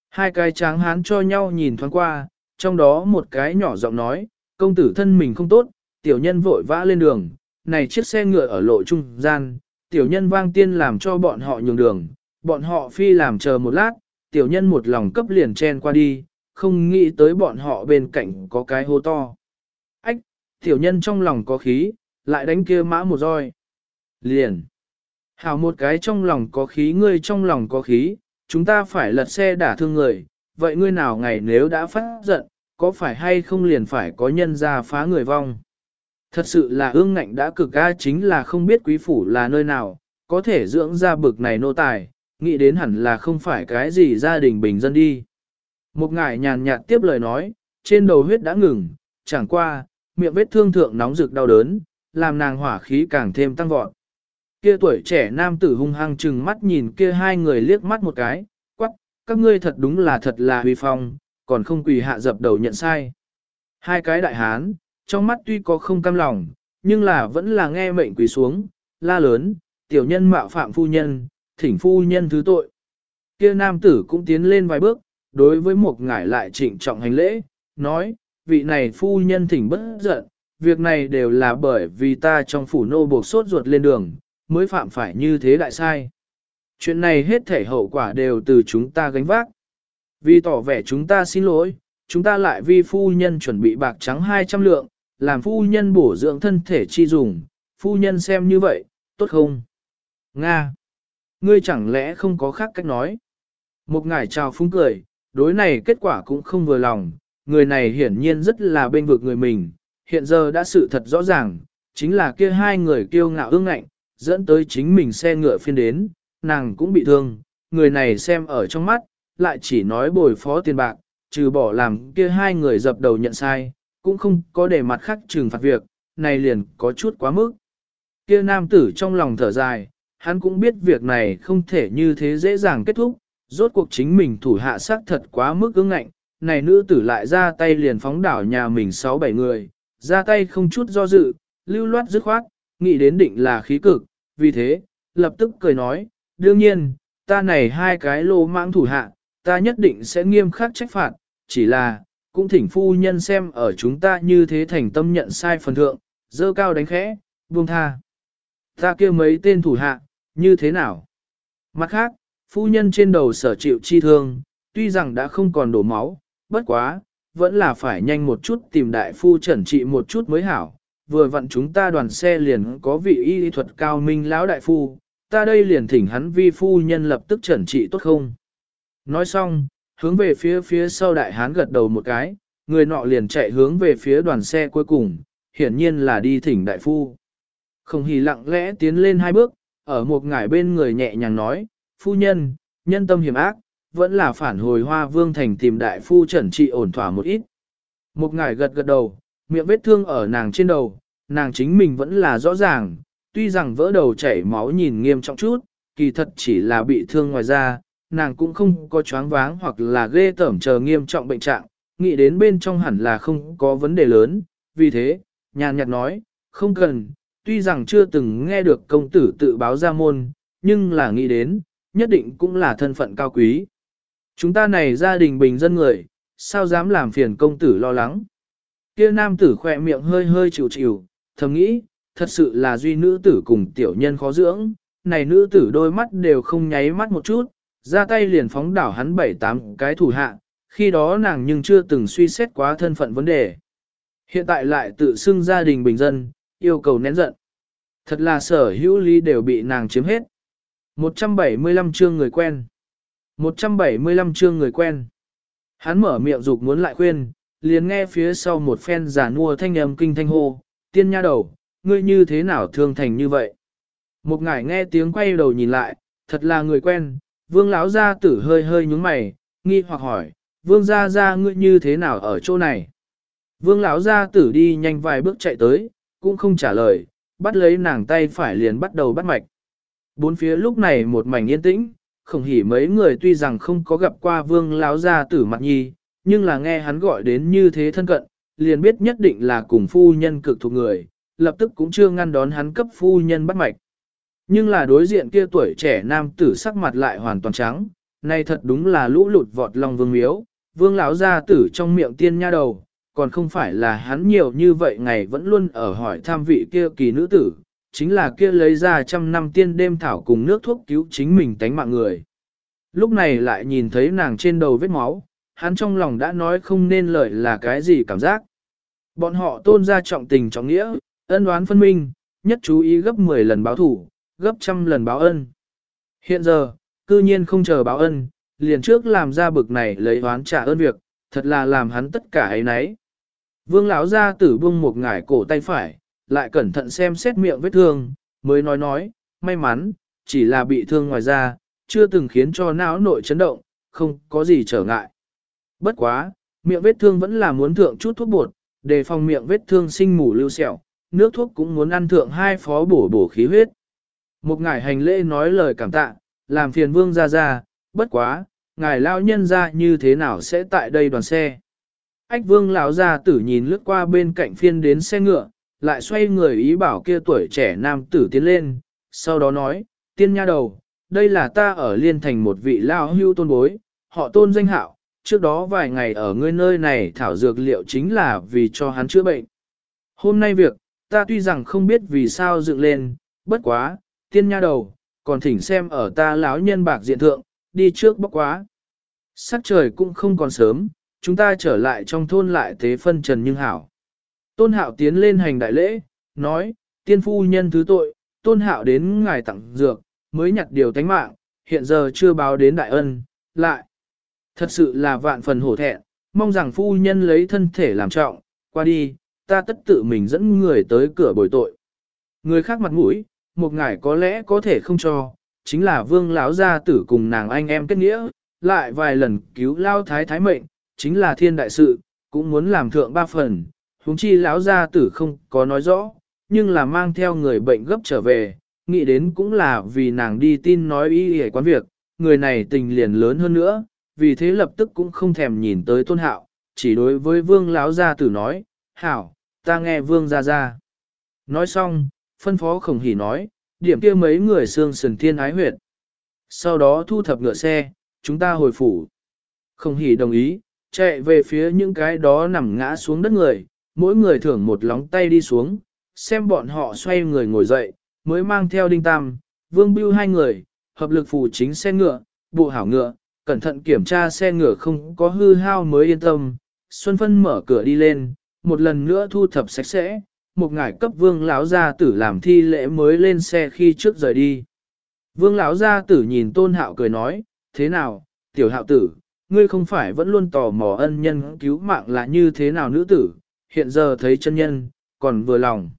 hai cái tráng hán cho nhau nhìn thoáng qua, trong đó một cái nhỏ giọng nói, công tử thân mình không tốt, tiểu nhân vội vã lên đường, này chiếc xe ngựa ở lộ trung gian, tiểu nhân vang tiên làm cho bọn họ nhường đường, bọn họ phi làm chờ một lát, tiểu nhân một lòng cấp liền chen qua đi, không nghĩ tới bọn họ bên cạnh có cái hô to. Ách, tiểu nhân trong lòng có khí, lại đánh kia mã một roi. Liền. Hảo một cái trong lòng có khí ngươi trong lòng có khí, chúng ta phải lật xe đả thương người, vậy ngươi nào ngày nếu đã phát giận, có phải hay không liền phải có nhân ra phá người vong. Thật sự là ương ngạnh đã cực ga chính là không biết quý phủ là nơi nào, có thể dưỡng ra bực này nô tài, nghĩ đến hẳn là không phải cái gì gia đình bình dân đi. Một ngải nhàn nhạt tiếp lời nói, trên đầu huyết đã ngừng, chẳng qua, miệng vết thương thượng nóng rực đau đớn, làm nàng hỏa khí càng thêm tăng vọt. Kia tuổi trẻ nam tử hung hăng chừng mắt nhìn kia hai người liếc mắt một cái, quắc, các ngươi thật đúng là thật là huy phong, còn không quỳ hạ dập đầu nhận sai. Hai cái đại hán, trong mắt tuy có không cam lòng, nhưng là vẫn là nghe mệnh quỳ xuống, la lớn, tiểu nhân mạo phạm phu nhân, thỉnh phu nhân thứ tội. Kia nam tử cũng tiến lên vài bước, đối với một ngải lại trịnh trọng hành lễ, nói, vị này phu nhân thỉnh bất giận, việc này đều là bởi vì ta trong phủ nô buộc sốt ruột lên đường, mới phạm phải như thế đại sai. Chuyện này hết thể hậu quả đều từ chúng ta gánh vác. Vì tỏ vẻ chúng ta xin lỗi, chúng ta lại vi phu nhân chuẩn bị bạc trắng 200 lượng, làm phu nhân bổ dưỡng thân thể chi dùng, phu nhân xem như vậy, tốt không? Nga! Ngươi chẳng lẽ không có khác cách nói? Một ngải chào phúng cười, đối này kết quả cũng không vừa lòng, người này hiển nhiên rất là bên vực người mình, hiện giờ đã sự thật rõ ràng, chính là kia hai người kiêu ngạo ương ngạnh, dẫn tới chính mình xe ngựa phiên đến, nàng cũng bị thương, người này xem ở trong mắt, lại chỉ nói bồi phó tiền bạc, trừ bỏ làm kia hai người dập đầu nhận sai, cũng không có để mặt khác trừng phạt việc, này liền có chút quá mức. Kia nam tử trong lòng thở dài, hắn cũng biết việc này không thể như thế dễ dàng kết thúc, rốt cuộc chính mình thủ hạ sắc thật quá mức ứng ngạnh, này nữ tử lại ra tay liền phóng đảo nhà mình sáu bảy người, ra tay không chút do dự, lưu loát dứt khoát, nghĩ đến định là khí cực, vì thế, lập tức cười nói, đương nhiên, ta này hai cái lô mãng thủ hạ, ta nhất định sẽ nghiêm khắc trách phạt, chỉ là, cũng thỉnh phu nhân xem ở chúng ta như thế thành tâm nhận sai phần thượng, dơ cao đánh khẽ, buông tha. Ta kêu mấy tên thủ hạ, như thế nào? Mặt khác, phu nhân trên đầu sở chịu chi thương, tuy rằng đã không còn đổ máu, bất quá, vẫn là phải nhanh một chút tìm đại phu trần trị một chút mới hảo. Vừa vặn chúng ta đoàn xe liền có vị y thuật cao minh lão đại phu, ta đây liền thỉnh hắn vi phu nhân lập tức trần trị tốt không? Nói xong, hướng về phía phía sau đại hán gật đầu một cái, người nọ liền chạy hướng về phía đoàn xe cuối cùng, hiển nhiên là đi thỉnh đại phu. Không hỉ lặng lẽ tiến lên hai bước, ở một ngải bên người nhẹ nhàng nói, phu nhân, nhân tâm hiểm ác, vẫn là phản hồi hoa vương thành tìm đại phu trần trị ổn thỏa một ít. Một ngải gật gật đầu, miệng vết thương ở nàng trên đầu, nàng chính mình vẫn là rõ ràng, tuy rằng vỡ đầu chảy máu nhìn nghiêm trọng chút, kỳ thật chỉ là bị thương ngoài da, nàng cũng không có choáng váng hoặc là ghê tởm chờ nghiêm trọng bệnh trạng, nghĩ đến bên trong hẳn là không có vấn đề lớn, vì thế, nhàn nhạt nói, không cần, tuy rằng chưa từng nghe được công tử tự báo ra môn, nhưng là nghĩ đến, nhất định cũng là thân phận cao quý. Chúng ta này gia đình bình dân người, sao dám làm phiền công tử lo lắng. Kia nam tử khỏe miệng hơi hơi chịu chịu, thầm nghĩ, thật sự là duy nữ tử cùng tiểu nhân khó dưỡng, này nữ tử đôi mắt đều không nháy mắt một chút, ra tay liền phóng đảo hắn bảy tám cái thủ hạ, khi đó nàng nhưng chưa từng suy xét quá thân phận vấn đề. Hiện tại lại tự xưng gia đình bình dân, yêu cầu nén giận. Thật là sở hữu lý đều bị nàng chiếm hết. 175 chương người quen. 175 chương người quen. Hắn mở miệng dục muốn lại khuyên, liền nghe phía sau một phen giả nua thanh âm kinh thanh hô, tiên nha đầu, ngươi như thế nào thương thành như vậy? Một ngải nghe tiếng quay đầu nhìn lại, thật là người quen, vương lão gia tử hơi hơi nhúng mày, nghi hoặc hỏi, vương gia gia ngươi như thế nào ở chỗ này? Vương lão gia tử đi nhanh vài bước chạy tới, cũng không trả lời, bắt lấy nàng tay phải liền bắt đầu bắt mạch. Bốn phía lúc này một mảnh yên tĩnh, không hỉ mấy người tuy rằng không có gặp qua vương lão gia tử mặt nhi, nhưng là nghe hắn gọi đến như thế thân cận, liền biết nhất định là cùng phu nhân cực thuộc người, lập tức cũng chưa ngăn đón hắn cấp phu nhân bắt mạch. Nhưng là đối diện kia tuổi trẻ nam tử sắc mặt lại hoàn toàn trắng, nay thật đúng là lũ lụt vọt lòng vương miếu, vương lão gia tử trong miệng tiên nha đầu, còn không phải là hắn nhiều như vậy ngày vẫn luôn ở hỏi tham vị kia kỳ nữ tử, chính là kia lấy ra trăm năm tiên đêm thảo cùng nước thuốc cứu chính mình tánh mạng người. Lúc này lại nhìn thấy nàng trên đầu vết máu, hắn trong lòng đã nói không nên lời là cái gì cảm giác. Bọn họ tôn ra trọng tình trọng nghĩa, ân oán phân minh, nhất chú ý gấp 10 lần báo thủ, gấp trăm lần báo ân. Hiện giờ, cư nhiên không chờ báo ân, liền trước làm ra bực này lấy oán trả ơn việc, thật là làm hắn tất cả ấy nấy. Vương lão ra tử buông một ngải cổ tay phải, lại cẩn thận xem xét miệng vết thương, mới nói nói, may mắn, chỉ là bị thương ngoài da, chưa từng khiến cho não nội chấn động, không có gì trở ngại. Bất quá, miệng vết thương vẫn là muốn thượng chút thuốc bột, để phòng miệng vết thương sinh mủ lưu sẹo, nước thuốc cũng muốn ăn thượng hai phó bổ bổ khí huyết. Một ngải hành lễ nói lời cảm tạ, làm phiền vương ra ra, bất quá, ngài lao nhân ra như thế nào sẽ tại đây đoàn xe. Ách vương lão gia tử nhìn lướt qua bên cạnh phiên đến xe ngựa, lại xoay người ý bảo kia tuổi trẻ nam tử tiến lên, sau đó nói, tiên nha đầu, đây là ta ở liên thành một vị lao hưu tôn bối, họ tôn danh hạo, trước đó vài ngày ở ngươi nơi này thảo dược liệu chính là vì cho hắn chữa bệnh. Hôm nay việc, ta tuy rằng không biết vì sao dựng lên, bất quá, tiên nha đầu, còn thỉnh xem ở ta lão nhân bạc diện thượng, đi trước bóc quá. Sắc trời cũng không còn sớm, chúng ta trở lại trong thôn lại tế phân trần nhưng hảo. Tôn hạo tiến lên hành đại lễ, nói, tiên phu nhân thứ tội, tôn hạo đến ngài tặng dược, mới nhặt điều tánh mạng, hiện giờ chưa báo đến đại ân, lại. Thật sự là vạn phần hổ thẹn, mong rằng phu nhân lấy thân thể làm trọng, qua đi, ta tất tự mình dẫn người tới cửa bồi tội. Người khác mặt mũi, một ngài có lẽ có thể không cho, chính là vương lão gia tử cùng nàng anh em kết nghĩa, lại vài lần cứu lao thái thái mệnh, chính là thiên đại sự, cũng muốn làm thượng ba phần, huống chi lão gia tử không có nói rõ, nhưng là mang theo người bệnh gấp trở về, nghĩ đến cũng là vì nàng đi tin nói ý hề quán việc, người này tình liền lớn hơn nữa, vì thế lập tức cũng không thèm nhìn tới tôn hạo, chỉ đối với vương lão gia tử nói, hảo, ta nghe vương gia gia. Nói xong, phân phó khổng hỉ nói, điểm kia mấy người xương sần thiên ái huyệt. Sau đó thu thập ngựa xe, chúng ta hồi phủ. Khổng hỉ đồng ý, chạy về phía những cái đó nằm ngã xuống đất người, mỗi người thưởng một lóng tay đi xuống, xem bọn họ xoay người ngồi dậy, mới mang theo đinh tam, vương bưu hai người, hợp lực phủ chính xe ngựa, bộ hảo ngựa, cẩn thận kiểm tra xe ngựa không có hư hao mới yên tâm. Xuân Phân mở cửa đi lên, một lần nữa thu thập sạch sẽ, một ngải cấp vương lão gia tử làm thi lễ mới lên xe khi trước rời đi. Vương lão gia tử nhìn tôn hạo cười nói, thế nào, tiểu hạo tử, ngươi không phải vẫn luôn tò mò ân nhân cứu mạng là như thế nào nữ tử, hiện giờ thấy chân nhân, còn vừa lòng.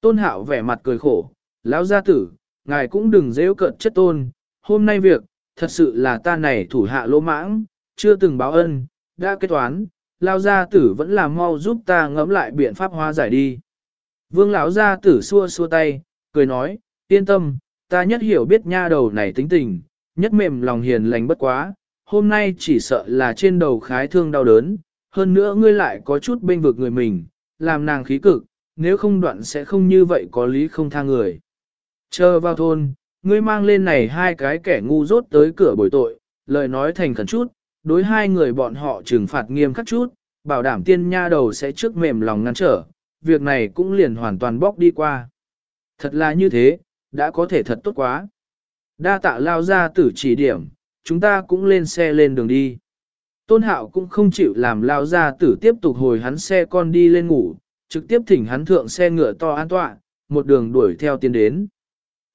Tôn hạo vẻ mặt cười khổ, lão gia tử, ngài cũng đừng dễ cợt chất tôn, hôm nay việc, thật sự là ta này thủ hạ lỗ mãng, chưa từng báo ân, đã kết toán, lão gia tử vẫn là mau giúp ta ngẫm lại biện pháp hóa giải đi. Vương lão gia tử xua xua tay, cười nói, yên tâm, ta nhất hiểu biết nha đầu này tính tình, nhất mềm lòng hiền lành bất quá, hôm nay chỉ sợ là trên đầu khái thương đau đớn, hơn nữa ngươi lại có chút bên vực người mình, làm nàng khí cực, nếu không đoạn sẽ không như vậy có lý không tha người. Chờ vào thôn, ngươi mang lên này hai cái kẻ ngu dốt tới cửa bồi tội, lời nói thành khẩn chút, đối hai người bọn họ trừng phạt nghiêm khắc chút, bảo đảm tiên nha đầu sẽ trước mềm lòng ngăn trở, việc này cũng liền hoàn toàn bóc đi qua. Thật là như thế, đã có thể thật tốt quá. Đa tạ lao ra tử chỉ điểm, chúng ta cũng lên xe lên đường đi. Tôn hạo cũng không chịu làm lao ra tử tiếp tục hồi hắn xe con đi lên ngủ, trực tiếp thỉnh hắn thượng xe ngựa to an tọa, một đường đuổi theo tiến đến.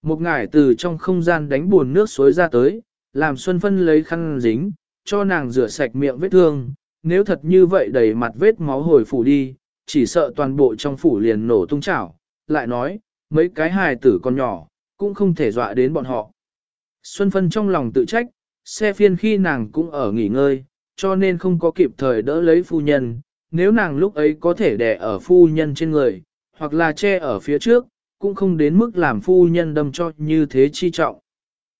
Một ngải từ trong không gian đánh buồn nước suối ra tới, làm Xuân Phân lấy khăn dính, cho nàng rửa sạch miệng vết thương, nếu thật như vậy đầy mặt vết máu hồi phủ đi, chỉ sợ toàn bộ trong phủ liền nổ tung chảo, lại nói, mấy cái hài tử con nhỏ, cũng không thể dọa đến bọn họ. Xuân Phân trong lòng tự trách, xe phiên khi nàng cũng ở nghỉ ngơi, cho nên không có kịp thời đỡ lấy phu nhân, nếu nàng lúc ấy có thể đè ở phu nhân trên người, hoặc là che ở phía trước, cũng không đến mức làm phu nhân đâm cho như thế chi trọng.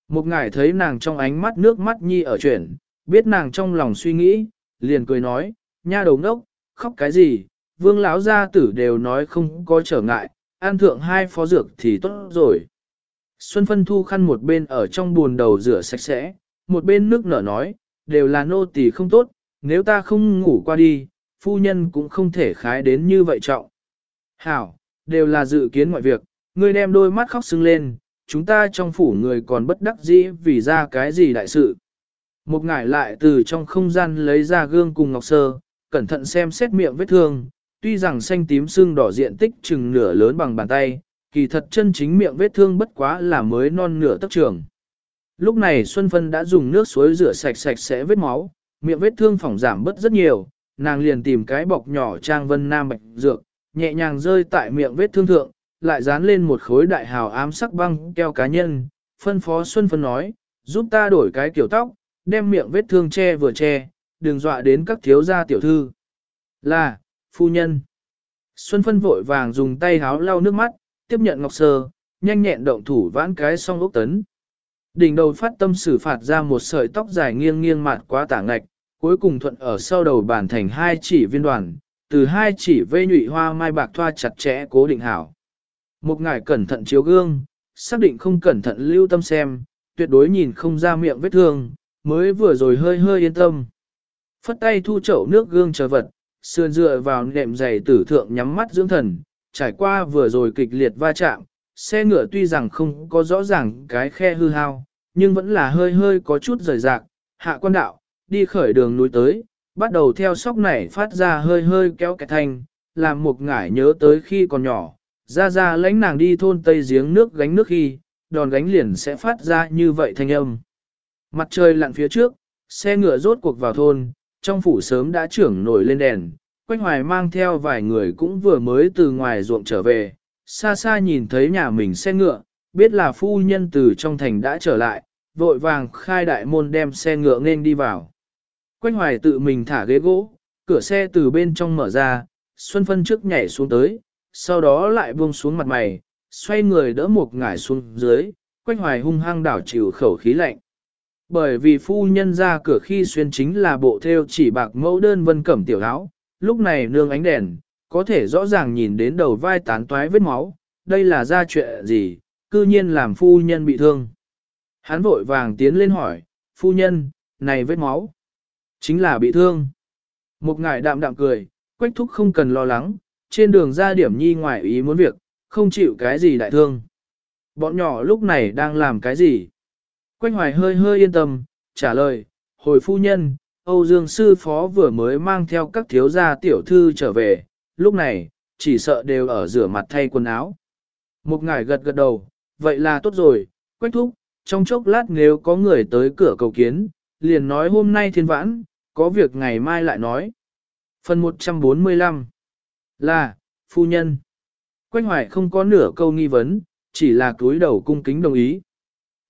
Một ngải thấy nàng trong ánh mắt nước mắt nhi ở chuyển, biết nàng trong lòng suy nghĩ, liền cười nói, nha đầu ngốc, khóc cái gì, vương lão gia tử đều nói không có trở ngại, an thượng hai phó dược thì tốt rồi. Xuân Phân thu khăn một bên ở trong buồn đầu rửa sạch sẽ, một bên nước nở nói, đều là nô tỳ không tốt, nếu ta không ngủ qua đi, phu nhân cũng không thể khái đến như vậy trọng. Hảo, đều là dự kiến mọi việc, ngươi đem đôi mắt khóc sưng lên, chúng ta trong phủ người còn bất đắc dĩ vì ra cái gì đại sự. Một ngải lại từ trong không gian lấy ra gương cùng ngọc sơ, cẩn thận xem xét miệng vết thương, tuy rằng xanh tím sưng đỏ diện tích chừng nửa lớn bằng bàn tay, kỳ thật chân chính miệng vết thương bất quá là mới non nửa tấc trường. Lúc này Xuân Phân đã dùng nước suối rửa sạch sạch sẽ vết máu, miệng vết thương phỏng giảm bớt rất nhiều, nàng liền tìm cái bọc nhỏ trang vân nam bạch dược, nhẹ nhàng rơi tại miệng vết thương thượng, lại dán lên một khối đại hào ám sắc băng keo cá nhân, phân phó Xuân Phân nói, giúp ta đổi cái kiểu tóc, đem miệng vết thương che vừa che, đừng dọa đến các thiếu gia tiểu thư. Là, phu nhân. Xuân Phân vội vàng dùng tay háo lau nước mắt, tiếp nhận ngọc sơ, nhanh nhẹn động thủ vãn cái song ốc tấn. Đỉnh đầu phát tâm xử phạt ra một sợi tóc dài nghiêng nghiêng mạt quá tả ngạch, cuối cùng thuận ở sau đầu bản thành hai chỉ viên đoàn, từ hai chỉ vây nhụy hoa mai bạc thoa chặt chẽ cố định hảo. Một ngải cẩn thận chiếu gương, xác định không cẩn thận lưu tâm xem, tuyệt đối nhìn không ra miệng vết thương, mới vừa rồi hơi hơi yên tâm. Phất tay thu chậu nước gương chờ vật, sườn dựa vào nệm giày tử thượng nhắm mắt dưỡng thần, trải qua vừa rồi kịch liệt va chạm, xe ngựa tuy rằng không có rõ ràng cái khe hư hao, nhưng vẫn là hơi hơi có chút rời rạc, hạ quan đạo, đi khởi đường núi tới, bắt đầu theo sóc này phát ra hơi hơi kéo cái thanh, làm một ngải nhớ tới khi còn nhỏ, ra ra lãnh nàng đi thôn tây giếng nước gánh nước khi, đòn gánh liền sẽ phát ra như vậy thanh âm. Mặt trời lặn phía trước, xe ngựa rốt cuộc vào thôn, trong phủ sớm đã trưởng nổi lên đèn, Quách Hoài mang theo vài người cũng vừa mới từ ngoài ruộng trở về, xa xa nhìn thấy nhà mình xe ngựa, biết là phu nhân từ trong thành đã trở lại, vội vàng khai đại môn đem xe ngựa nên đi vào. Quách Hoài tự mình thả ghế gỗ, cửa xe từ bên trong mở ra, Xuân Phân trước nhảy xuống tới, sau đó lại buông xuống mặt mày, xoay người đỡ một ngải xuống dưới, Quách Hoài hung hăng đảo chịu khẩu khí lạnh. Bởi vì phu nhân ra cửa khi xuyên chính là bộ theo chỉ bạc mẫu đơn vân cẩm tiểu áo, lúc này nương ánh đèn, có thể rõ ràng nhìn đến đầu vai tán toái vết máu, đây là ra chuyện gì, cư nhiên làm phu nhân bị thương. Hắn vội vàng tiến lên hỏi, phu nhân, này vết máu, chính là bị thương. Một ngài đạm đạm cười, quách thúc không cần lo lắng, trên đường ra điểm nhi ngoài ý muốn việc, không chịu cái gì đại thương. Bọn nhỏ lúc này đang làm cái gì? Quách hoài hơi hơi yên tâm, trả lời, hồi phu nhân, Âu Dương sư phó vừa mới mang theo các thiếu gia tiểu thư trở về, lúc này, chỉ sợ đều ở rửa mặt thay quần áo. Một ngải gật gật đầu, vậy là tốt rồi, quách thúc, trong chốc lát nếu có người tới cửa cầu kiến, liền nói hôm nay thiên vãn, có việc ngày mai lại nói. Phần 145 Là, phu nhân. Quách hoài không có nửa câu nghi vấn, chỉ là cúi đầu cung kính đồng ý.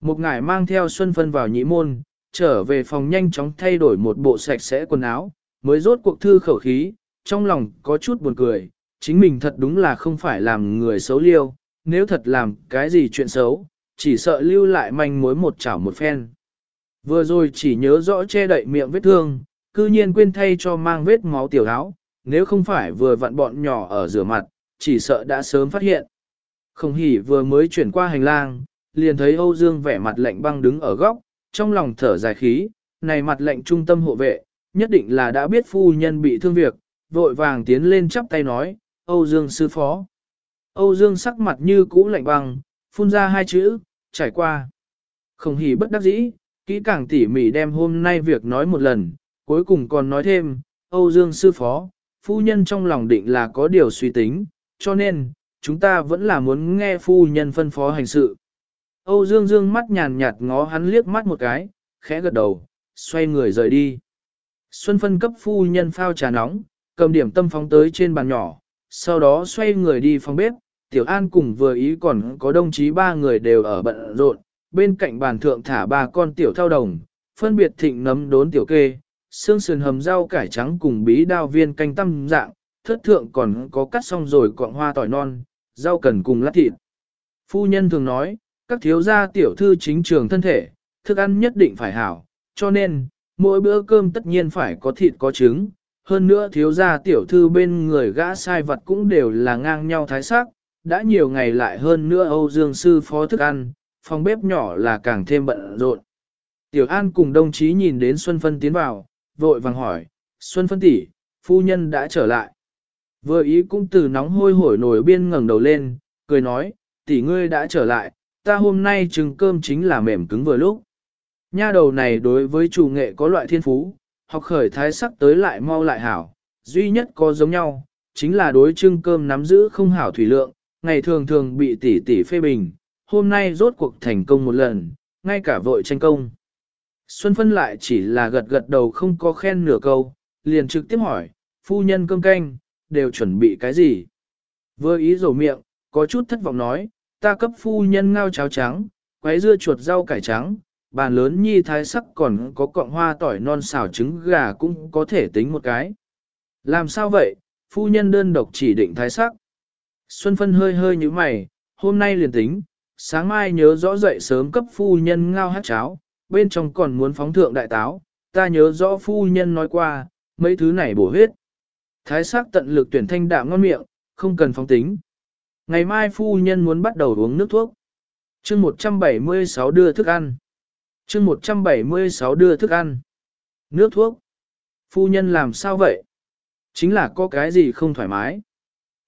Một ngải mang theo Xuân Phân vào nhị môn, trở về phòng nhanh chóng thay đổi một bộ sạch sẽ quần áo, mới rốt cuộc thư khẩu khí, trong lòng có chút buồn cười, chính mình thật đúng là không phải làm người xấu liêu, nếu thật làm cái gì chuyện xấu, chỉ sợ lưu lại manh mối một chảo một phen. Vừa rồi chỉ nhớ rõ che đậy miệng vết thương, cư nhiên quên thay cho mang vết máu tiểu áo, nếu không phải vừa vặn bọn nhỏ ở rửa mặt, chỉ sợ đã sớm phát hiện. Không hỉ vừa mới chuyển qua hành lang, liền thấy Âu Dương vẻ mặt lạnh băng đứng ở góc, trong lòng thở dài khí, này mặt lệnh trung tâm hộ vệ, nhất định là đã biết phu nhân bị thương việc, vội vàng tiến lên chắp tay nói, Âu Dương sư phó. Âu Dương sắc mặt như cũ lạnh băng, phun ra hai chữ, trải qua. Không hỉ bất đắc dĩ, kỹ càng tỉ mỉ đem hôm nay việc nói một lần, cuối cùng còn nói thêm, Âu Dương sư phó, phu nhân trong lòng định là có điều suy tính, cho nên, chúng ta vẫn là muốn nghe phu nhân phân phó hành sự. Âu Dương Dương mắt nhàn nhạt ngó hắn liếc mắt một cái, khẽ gật đầu, xoay người rời đi. Xuân phân cấp phu nhân phao trà nóng, cầm điểm tâm phóng tới trên bàn nhỏ, sau đó xoay người đi phòng bếp, Tiểu An cùng vừa ý còn có đồng chí ba người đều ở bận rộn, bên cạnh bàn thượng thả ba con tiểu thao đồng, phân biệt thịnh nấm đốn tiểu kê, xương sườn hầm rau cải trắng cùng bí đao viên canh tăm dạng, thất thượng còn có cắt xong rồi quạng hoa tỏi non, rau cần cùng lát thịt. Phu nhân thường nói, các thiếu gia tiểu thư chính trường thân thể, thức ăn nhất định phải hảo, cho nên, mỗi bữa cơm tất nhiên phải có thịt có trứng, hơn nữa thiếu gia tiểu thư bên người gã sai vật cũng đều là ngang nhau thái sắc, đã nhiều ngày lại hơn nữa Âu Dương sư phó thức ăn, phòng bếp nhỏ là càng thêm bận rộn. Tiểu An cùng đồng chí nhìn đến Xuân Phân tiến vào, vội vàng hỏi, Xuân Phân tỷ, phu nhân đã trở lại. Vừa ý cũng từ nóng hôi hổi nổi biên ngẩng đầu lên, cười nói, tỷ ngươi đã trở lại, ta hôm nay trừng cơm chính là mềm cứng vừa lúc. Nha đầu này đối với chủ nghệ có loại thiên phú, học khởi thái sắc tới lại mau lại hảo, duy nhất có giống nhau, chính là đối trưng cơm nắm giữ không hảo thủy lượng, ngày thường thường bị tỷ tỷ phê bình, hôm nay rốt cuộc thành công một lần, ngay cả vội tranh công. Xuân Phân lại chỉ là gật gật đầu không có khen nửa câu, liền trực tiếp hỏi, phu nhân cơm canh, đều chuẩn bị cái gì? Vừa ý rổ miệng, có chút thất vọng nói, ta cấp phu nhân ngao cháo trắng, quấy dưa chuột rau cải trắng, bàn lớn nhi thái sắc còn có cọng hoa tỏi non xào trứng gà cũng có thể tính một cái. Làm sao vậy, phu nhân đơn độc chỉ định thái sắc. Xuân phân hơi hơi như mày, hôm nay liền tính, sáng mai nhớ rõ dậy sớm cấp phu nhân ngao hát cháo, bên trong còn muốn phóng thượng đại táo, ta nhớ rõ phu nhân nói qua, mấy thứ này bổ huyết. Thái sắc tận lực tuyển thanh đạm ngon miệng, không cần phóng tính. Ngày mai phu nhân muốn bắt đầu uống nước thuốc. chương 176 đưa thức ăn. chương 176 đưa thức ăn. Nước thuốc. Phu nhân làm sao vậy? Chính là có cái gì không thoải mái?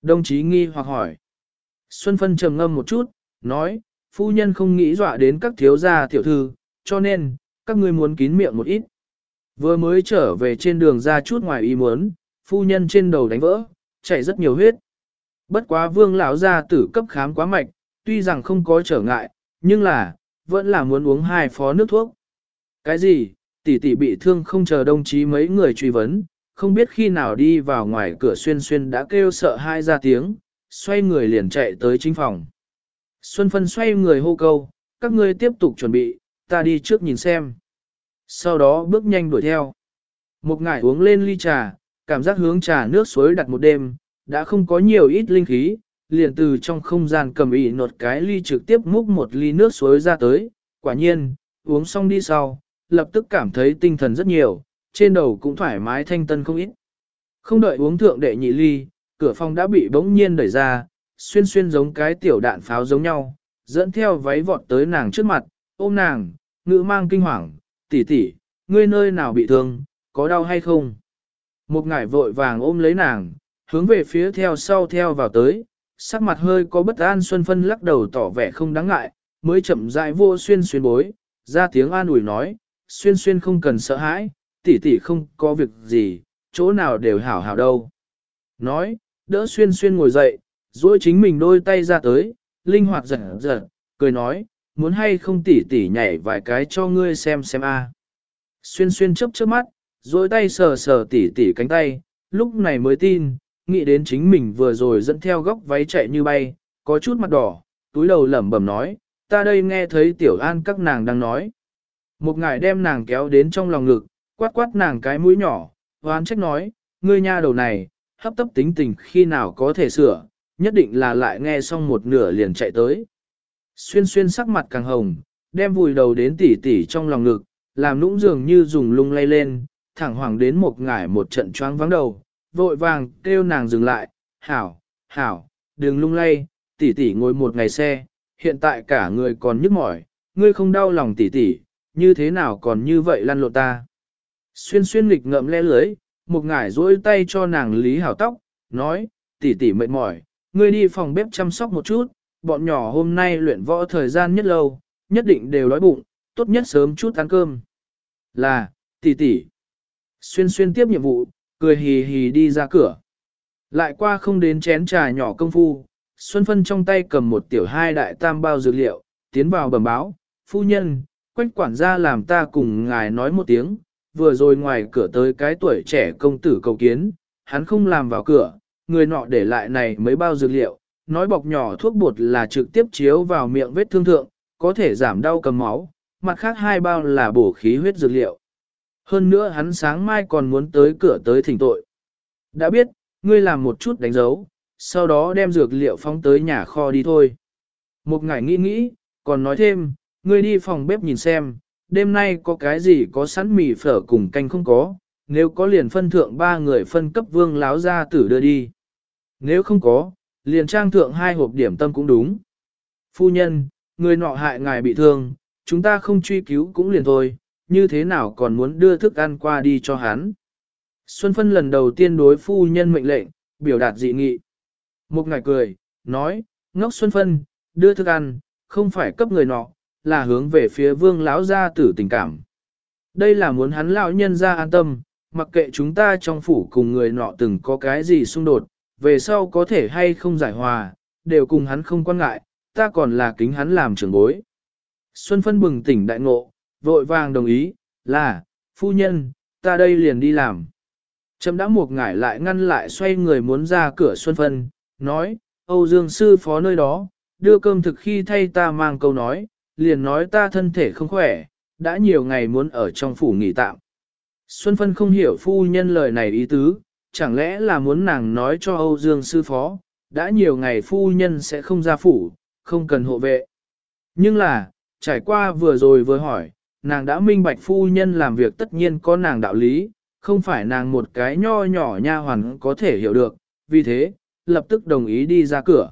Đồng chí nghi hoặc hỏi. Xuân Phân trầm ngâm một chút, nói, phu nhân không nghĩ dọa đến các thiếu gia tiểu thư, cho nên, các ngươi muốn kín miệng một ít. Vừa mới trở về trên đường ra chút ngoài ý muốn, phu nhân trên đầu đánh vỡ, chảy rất nhiều huyết. Bất quá vương lão gia tử cấp khám quá mạch, tuy rằng không có trở ngại, nhưng là, vẫn là muốn uống hai phó nước thuốc. Cái gì, tỷ tỷ bị thương không chờ đồng chí mấy người truy vấn, không biết khi nào đi vào ngoài cửa xuyên xuyên đã kêu sợ hai ra tiếng, xoay người liền chạy tới chính phòng. Xuân Phân xoay người hô câu, các ngươi tiếp tục chuẩn bị, ta đi trước nhìn xem. Sau đó bước nhanh đuổi theo. Một ngải uống lên ly trà, cảm giác hướng trà nước suối đặt một đêm, đã không có nhiều ít linh khí, liền từ trong không gian cầm ý nột cái ly trực tiếp múc một ly nước suối ra tới. Quả nhiên, uống xong đi sau, lập tức cảm thấy tinh thần rất nhiều, trên đầu cũng thoải mái thanh tân không ít. Không đợi uống thượng đệ nhị ly, cửa phòng đã bị bỗng nhiên đẩy ra, xuyên xuyên giống cái tiểu đạn pháo giống nhau, dẫn theo váy vọt tới nàng trước mặt, ôm nàng, ngữ mang kinh hoàng, tỷ tỷ, ngươi nơi nào bị thương, có đau hay không? Một ngải vội vàng ôm lấy nàng, hướng về phía theo sau theo vào tới, sắc mặt hơi có bất an Xuân Phân lắc đầu tỏ vẻ không đáng ngại, mới chậm rãi vô xuyên xuyên bối, ra tiếng an ủi nói, xuyên xuyên không cần sợ hãi, tỷ tỷ không có việc gì, chỗ nào đều hảo hảo đâu. Nói, đỡ xuyên xuyên ngồi dậy, duỗi chính mình đôi tay ra tới, linh hoạt giật giật, cười nói, muốn hay không tỷ tỷ nhảy vài cái cho ngươi xem xem a. Xuyên xuyên chớp chớp mắt, duỗi tay sờ sờ tỷ tỷ cánh tay, lúc này mới tin, nghĩ đến chính mình vừa rồi dẫn theo góc váy chạy như bay, có chút mặt đỏ, túi đầu lẩm bẩm nói, ta đây nghe thấy tiểu an các nàng đang nói. Một ngài đem nàng kéo đến trong lòng ngực, quát quát nàng cái mũi nhỏ, hoán trách nói, ngươi nha đầu này, hấp tấp tính tình khi nào có thể sửa, nhất định là lại nghe xong một nửa liền chạy tới. Xuyên xuyên sắc mặt càng hồng, đem vùi đầu đến tỉ tỉ trong lòng ngực, làm nũng dường như dùng lung lay lên, thẳng hoàng đến một ngải một trận choáng vắng đầu, vội vàng kêu nàng dừng lại, hảo, hảo, đừng lung lay, tỉ tỉ ngồi một ngày xe, hiện tại cả người còn nhức mỏi, ngươi không đau lòng tỉ tỉ, như thế nào còn như vậy lăn lộn ta. Xuyên xuyên nghịch ngậm le lưới, một ngải duỗi tay cho nàng lý hảo tóc, nói, tỉ tỉ mệt mỏi, ngươi đi phòng bếp chăm sóc một chút, bọn nhỏ hôm nay luyện võ thời gian nhất lâu, nhất định đều đói bụng, tốt nhất sớm chút ăn cơm. Là, tỷ tỷ. Xuyên xuyên tiếp nhiệm vụ, cười hì hì đi ra cửa. Lại qua không đến chén trà nhỏ công phu, Xuân Phân trong tay cầm một tiểu hai đại tam bao dược liệu, tiến vào bẩm báo, phu nhân, quách quản gia làm ta cùng ngài nói một tiếng, vừa rồi ngoài cửa tới cái tuổi trẻ công tử cầu kiến, hắn không làm vào cửa, người nọ để lại này mấy bao dược liệu, nói bọc nhỏ thuốc bột là trực tiếp chiếu vào miệng vết thương thượng, có thể giảm đau cầm máu, mặt khác hai bao là bổ khí huyết dược liệu. Hơn nữa hắn sáng mai còn muốn tới cửa tới thỉnh tội. Đã biết, ngươi làm một chút đánh dấu, sau đó đem dược liệu phóng tới nhà kho đi thôi. Một ngày nghĩ nghĩ, còn nói thêm, ngươi đi phòng bếp nhìn xem, đêm nay có cái gì có sẵn mì phở cùng canh không có, nếu có liền phân thượng ba người phân cấp vương láo ra tử đưa đi. Nếu không có, liền trang thượng hai hộp điểm tâm cũng đúng. Phu nhân, người nọ hại ngài bị thương, chúng ta không truy cứu cũng liền thôi, như thế nào còn muốn đưa thức ăn qua đi cho hắn. Xuân Phân lần đầu tiên đối phu nhân mệnh lệnh, biểu đạt dị nghị. Một ngài cười, nói, ngốc Xuân Phân, đưa thức ăn, không phải cấp người nọ, là hướng về phía vương lão gia tử tình cảm. Đây là muốn hắn lão nhân ra an tâm, mặc kệ chúng ta trong phủ cùng người nọ từng có cái gì xung đột, về sau có thể hay không giải hòa, đều cùng hắn không quan ngại, ta còn là kính hắn làm trưởng bối. Xuân Phân bừng tỉnh đại ngộ, vội vàng đồng ý, là, phu nhân, ta đây liền đi làm. Trâm đã một ngải lại ngăn lại xoay người muốn ra cửa Xuân Phân, nói, Âu Dương sư phó nơi đó, đưa cơm thực khi thay ta mang câu nói, liền nói ta thân thể không khỏe, đã nhiều ngày muốn ở trong phủ nghỉ tạm. Xuân Phân không hiểu phu nhân lời này ý tứ, chẳng lẽ là muốn nàng nói cho Âu Dương sư phó, đã nhiều ngày phu nhân sẽ không ra phủ, không cần hộ vệ. Nhưng là, trải qua vừa rồi vừa hỏi, nàng đã minh bạch phu nhân làm việc tất nhiên có nàng đạo lý, không phải nàng một cái nho nhỏ nha hoàn có thể hiểu được, vì thế, lập tức đồng ý đi ra cửa.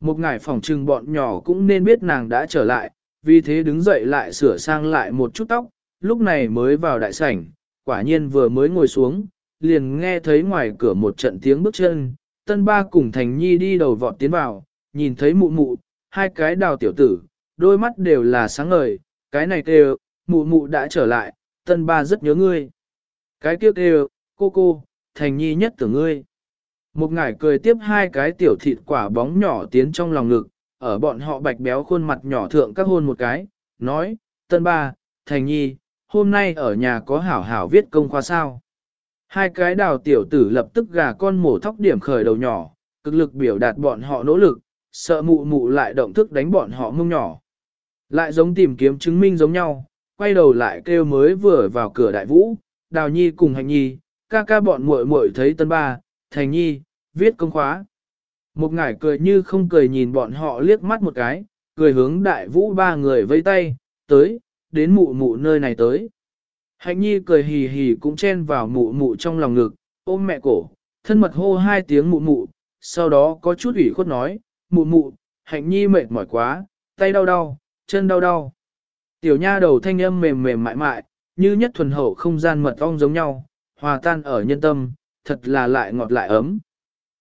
Một ngải phòng trừng bọn nhỏ cũng nên biết nàng đã trở lại, vì thế đứng dậy lại sửa sang lại một chút tóc, lúc này mới vào đại sảnh, quả nhiên vừa mới ngồi xuống, liền nghe thấy ngoài cửa một trận tiếng bước chân, tân ba cùng thành nhi đi đầu vọt tiến vào, nhìn thấy mụ mụ, hai cái đào tiểu tử, đôi mắt đều là sáng ngời, cái này kêu, mụ mụ đã trở lại, tân ba rất nhớ ngươi. Cái kia kêu, cô cô, thành nhi nhất tưởng ngươi. Một ngải cười tiếp hai cái tiểu thịt quả bóng nhỏ tiến trong lòng ngực, ở bọn họ bạch béo khuôn mặt nhỏ thượng các hôn một cái, nói, tân ba, thành nhi, hôm nay ở nhà có hảo hảo viết công khoa sao. Hai cái đào tiểu tử lập tức gà con mổ thóc điểm khởi đầu nhỏ, cực lực biểu đạt bọn họ nỗ lực, sợ mụ mụ lại động thức đánh bọn họ mông nhỏ. Lại giống tìm kiếm chứng minh giống nhau, quay đầu lại kêu mới vừa vào cửa đại vũ, đào nhi cùng hành nhi, ca ca bọn muội muội thấy tân ba, thành nhi, viết công khóa. Một ngải cười như không cười nhìn bọn họ liếc mắt một cái, cười hướng đại vũ ba người vây tay, tới, đến mụ mụ nơi này tới. Hạnh nhi cười hì hì cũng chen vào mụ mụ trong lòng ngực, ôm mẹ cổ, thân mật hô hai tiếng mụ mụ, sau đó có chút ủy khuất nói, mụ mụ, hạnh nhi mệt mỏi quá, tay đau đau, chân đau đau. Tiểu nha đầu thanh âm mềm mềm mại mại, như nhất thuần hậu không gian mật ong giống nhau, hòa tan ở nhân tâm, thật là lại ngọt lại ấm.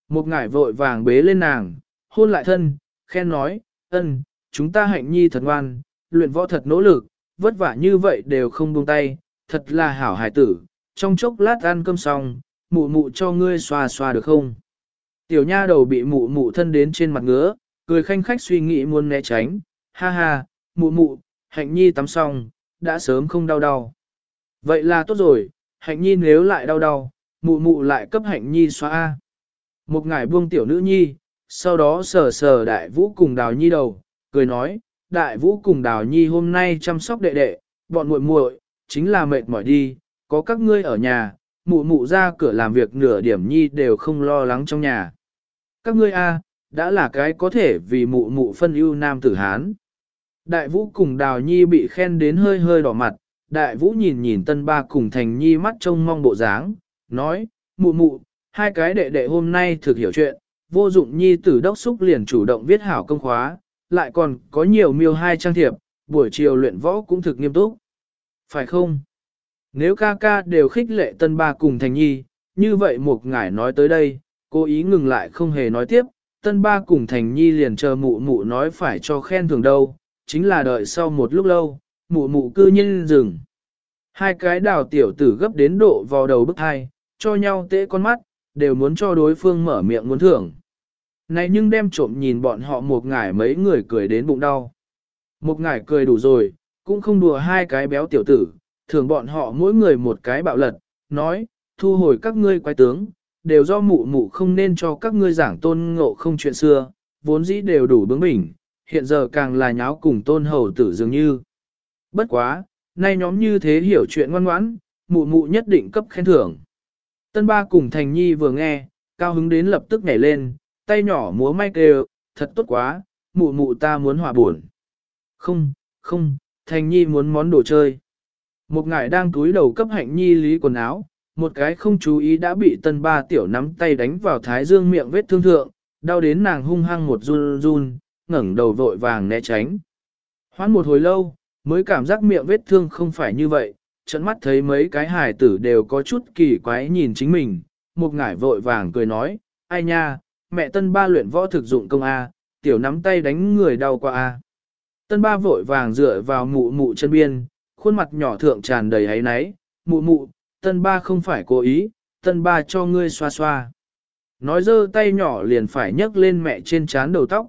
Một ngải vội vàng bế lên nàng, hôn lại thân, khen nói, ân, chúng ta hạnh nhi thật ngoan, luyện võ thật nỗ lực, vất vả như vậy đều không buông tay, thật là hảo hài tử, trong chốc lát ăn cơm xong, mụ mụ cho ngươi xoa xoa được không? Tiểu nha đầu bị mụ mụ thân đến trên mặt ngứa, cười khanh khách suy nghĩ muốn né tránh, ha ha, mụ mụ, hạnh nhi tắm xong, đã sớm không đau đau. Vậy là tốt rồi, hạnh nhi nếu lại đau đau, mụ mụ lại cấp hạnh nhi xoa. Một ngải buông tiểu nữ nhi, sau đó sờ sờ đại vũ cùng đào nhi đầu, cười nói, đại vũ cùng đào nhi hôm nay chăm sóc đệ đệ, bọn muội muội chính là mệt mỏi đi, có các ngươi ở nhà, mụ mụ ra cửa làm việc nửa điểm nhi đều không lo lắng trong nhà. Các ngươi a, đã là cái có thể vì mụ mụ phân ưu nam tử Hán. Đại vũ cùng đào nhi bị khen đến hơi hơi đỏ mặt, đại vũ nhìn nhìn tân ba cùng thành nhi mắt trông mong bộ dáng, nói, mụ mụ, hai cái đệ đệ hôm nay thực hiểu chuyện, vô dụng nhi tử đốc xúc liền chủ động viết hảo công khóa, lại còn có nhiều miêu hai trang thiệp, buổi chiều luyện võ cũng thực nghiêm túc. Phải không? Nếu ca ca đều khích lệ tân ba cùng thành nhi, như vậy một ngải nói tới đây, cố ý ngừng lại không hề nói tiếp, tân ba cùng thành nhi liền chờ mụ mụ nói phải cho khen thưởng đâu, chính là đợi sau một lúc lâu, mụ mụ cư nhiên dừng. Hai cái đào tiểu tử gấp đến độ vào đầu bức hai, cho nhau tễ con mắt, đều muốn cho đối phương mở miệng muốn thưởng. Này nhưng đem trộm nhìn bọn họ một ngải mấy người cười đến bụng đau. Một ngải cười đủ rồi, cũng không đùa hai cái béo tiểu tử, thường bọn họ mỗi người một cái bạo lật, nói, thu hồi các ngươi quái tướng, đều do mụ mụ không nên cho các ngươi giảng tôn ngộ không chuyện xưa, vốn dĩ đều đủ bướng bỉnh, hiện giờ càng là nháo cùng tôn hầu tử dường như. Bất quá, nay nhóm như thế hiểu chuyện ngoan ngoãn, mụ mụ nhất định cấp khen thưởng. Tân ba cùng Thành Nhi vừa nghe, cao hứng đến lập tức nhảy lên, tay nhỏ múa may kêu, thật tốt quá, mụ mụ ta muốn hòa buồn. Không, không, Thành Nhi muốn món đồ chơi. Một ngải đang túi đầu cấp hạnh Nhi lý quần áo, một cái không chú ý đã bị tân ba tiểu nắm tay đánh vào thái dương miệng vết thương thượng, đau đến nàng hung hăng một run run, ngẩng đầu vội vàng né tránh. Hoãn một hồi lâu, mới cảm giác miệng vết thương không phải như vậy, trận mắt thấy mấy cái hài tử đều có chút kỳ quái nhìn chính mình, một ngải vội vàng cười nói, ai nha, mẹ tân ba luyện võ thực dụng công A, tiểu nắm tay đánh người đau qua A. Tân ba vội vàng dựa vào mụ mụ chân biên, khuôn mặt nhỏ thượng tràn đầy ấy náy, mụ mụ, tân ba không phải cố ý, tân ba cho ngươi xoa xoa. Nói dơ tay nhỏ liền phải nhấc lên mẹ trên trán đầu tóc.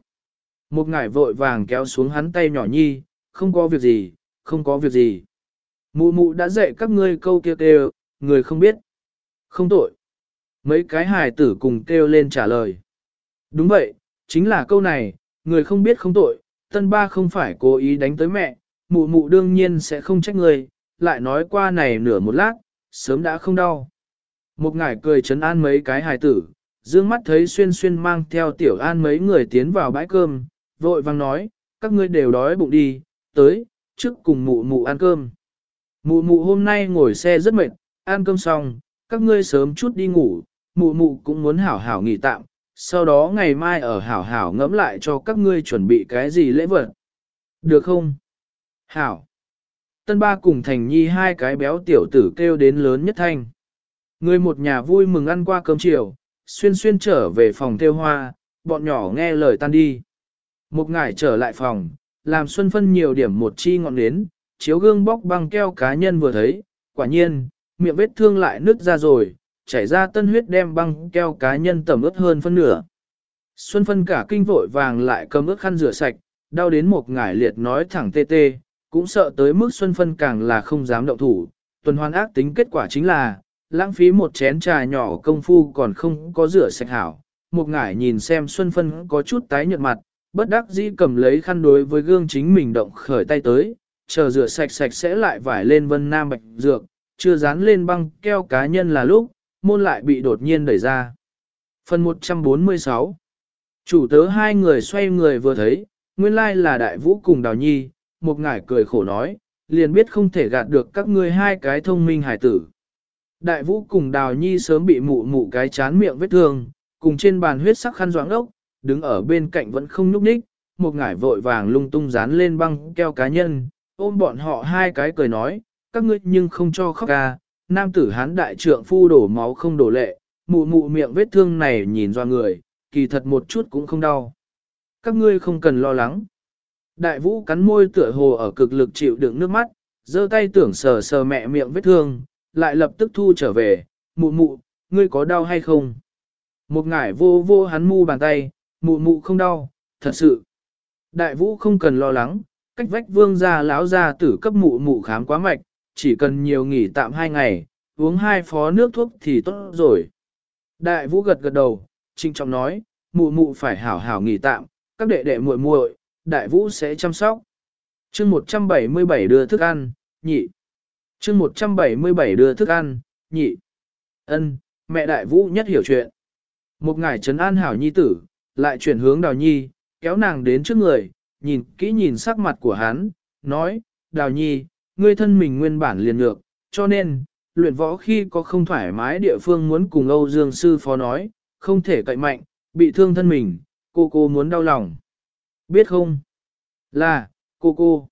Một ngải vội vàng kéo xuống hắn tay nhỏ nhi, không có việc gì, không có việc gì. Mụ mụ đã dạy các ngươi câu kia kêu, người không biết. Không tội. Mấy cái hài tử cùng kêu lên trả lời. Đúng vậy, chính là câu này, người không biết không tội, tân ba không phải cố ý đánh tới mẹ, mụ mụ đương nhiên sẽ không trách người, lại nói qua này nửa một lát, sớm đã không đau. Một ngải cười chấn an mấy cái hài tử, dương mắt thấy xuyên xuyên mang theo tiểu an mấy người tiến vào bãi cơm, vội vang nói, các ngươi đều đói bụng đi, tới, trước cùng mụ mụ ăn cơm. Mụ mụ hôm nay ngồi xe rất mệt, ăn cơm xong, các ngươi sớm chút đi ngủ, mụ mụ cũng muốn hảo hảo nghỉ tạm, sau đó ngày mai ở hảo hảo ngẫm lại cho các ngươi chuẩn bị cái gì lễ vật. Được không? Hảo. Tân ba cùng thành nhi hai cái béo tiểu tử kêu đến lớn nhất thanh. Người một nhà vui mừng ăn qua cơm chiều, xuyên xuyên trở về phòng theo hoa, bọn nhỏ nghe lời tan đi. Một ngày trở lại phòng, làm Xuân Phân nhiều điểm một chi ngọn nến, chiếu gương bóc băng keo cá nhân vừa thấy, quả nhiên, miệng vết thương lại nứt ra rồi, chảy ra tân huyết đem băng keo cá nhân tẩm ướt hơn phân nửa. Xuân Phân cả kinh vội vàng lại cầm ướt khăn rửa sạch, đau đến một ngải liệt nói thẳng tê tê, cũng sợ tới mức Xuân Phân càng là không dám động thủ, tuần hoàn ác tính kết quả chính là, lãng phí một chén trà nhỏ công phu còn không có rửa sạch hảo. Một ngải nhìn xem Xuân Phân có chút tái nhợt mặt, bất đắc dĩ cầm lấy khăn đối với gương chính mình động khởi tay tới, chờ rửa sạch sạch sẽ lại vải lên vân nam bạch dược, chưa dán lên băng keo cá nhân là lúc, môn lại bị đột nhiên đẩy ra. Phần 146 Chủ tớ hai người xoay người vừa thấy, nguyên lai là đại vũ cùng đào nhi, một ngải cười khổ nói, liền biết không thể gạt được các ngươi hai cái thông minh hải tử. Đại vũ cùng đào nhi sớm bị mụ mụ cái chán miệng vết thương, cùng trên bàn huyết sắc khăn doãng ốc, đứng ở bên cạnh vẫn không nhúc nhích, một ngải vội vàng lung tung dán lên băng keo cá nhân, ôm bọn họ hai cái cười nói, các ngươi nhưng không cho khóc ca, nam tử hán đại trượng phu đổ máu không đổ lệ, mụ mụ miệng vết thương này nhìn do người, kỳ thật một chút cũng không đau. Các ngươi không cần lo lắng. Đại vũ cắn môi tựa hồ ở cực lực chịu đựng nước mắt, giơ tay tưởng sờ sờ mẹ miệng vết thương, lại lập tức thu trở về, mụ mụ, ngươi có đau hay không? Một ngải vô vô hắn mu bàn tay, mụ mụ không đau, thật sự. Đại vũ không cần lo lắng, cách vách vương gia lão gia tử cấp mụ mụ khám quá mạch, chỉ cần nhiều nghỉ tạm hai ngày, uống hai phó nước thuốc thì tốt rồi. Đại vũ gật gật đầu, trinh trọng nói, mụ mụ phải hảo hảo nghỉ tạm, các đệ đệ muội muội, đại vũ sẽ chăm sóc. chương 177 đưa thức ăn, nhị. chương 177 đưa thức ăn, nhị. ân mẹ đại vũ nhất hiểu chuyện. Một ngày trấn an hảo nhi tử, lại chuyển hướng đào nhi, kéo nàng đến trước người, nhìn kỹ nhìn sắc mặt của hắn, nói, đào nhi, ngươi thân mình nguyên bản liền ngược, cho nên, luyện võ khi có không thoải mái địa phương muốn cùng Âu Dương Sư Phó nói, không thể cậy mạnh, bị thương thân mình, cô cô muốn đau lòng. Biết không? Là, cô cô.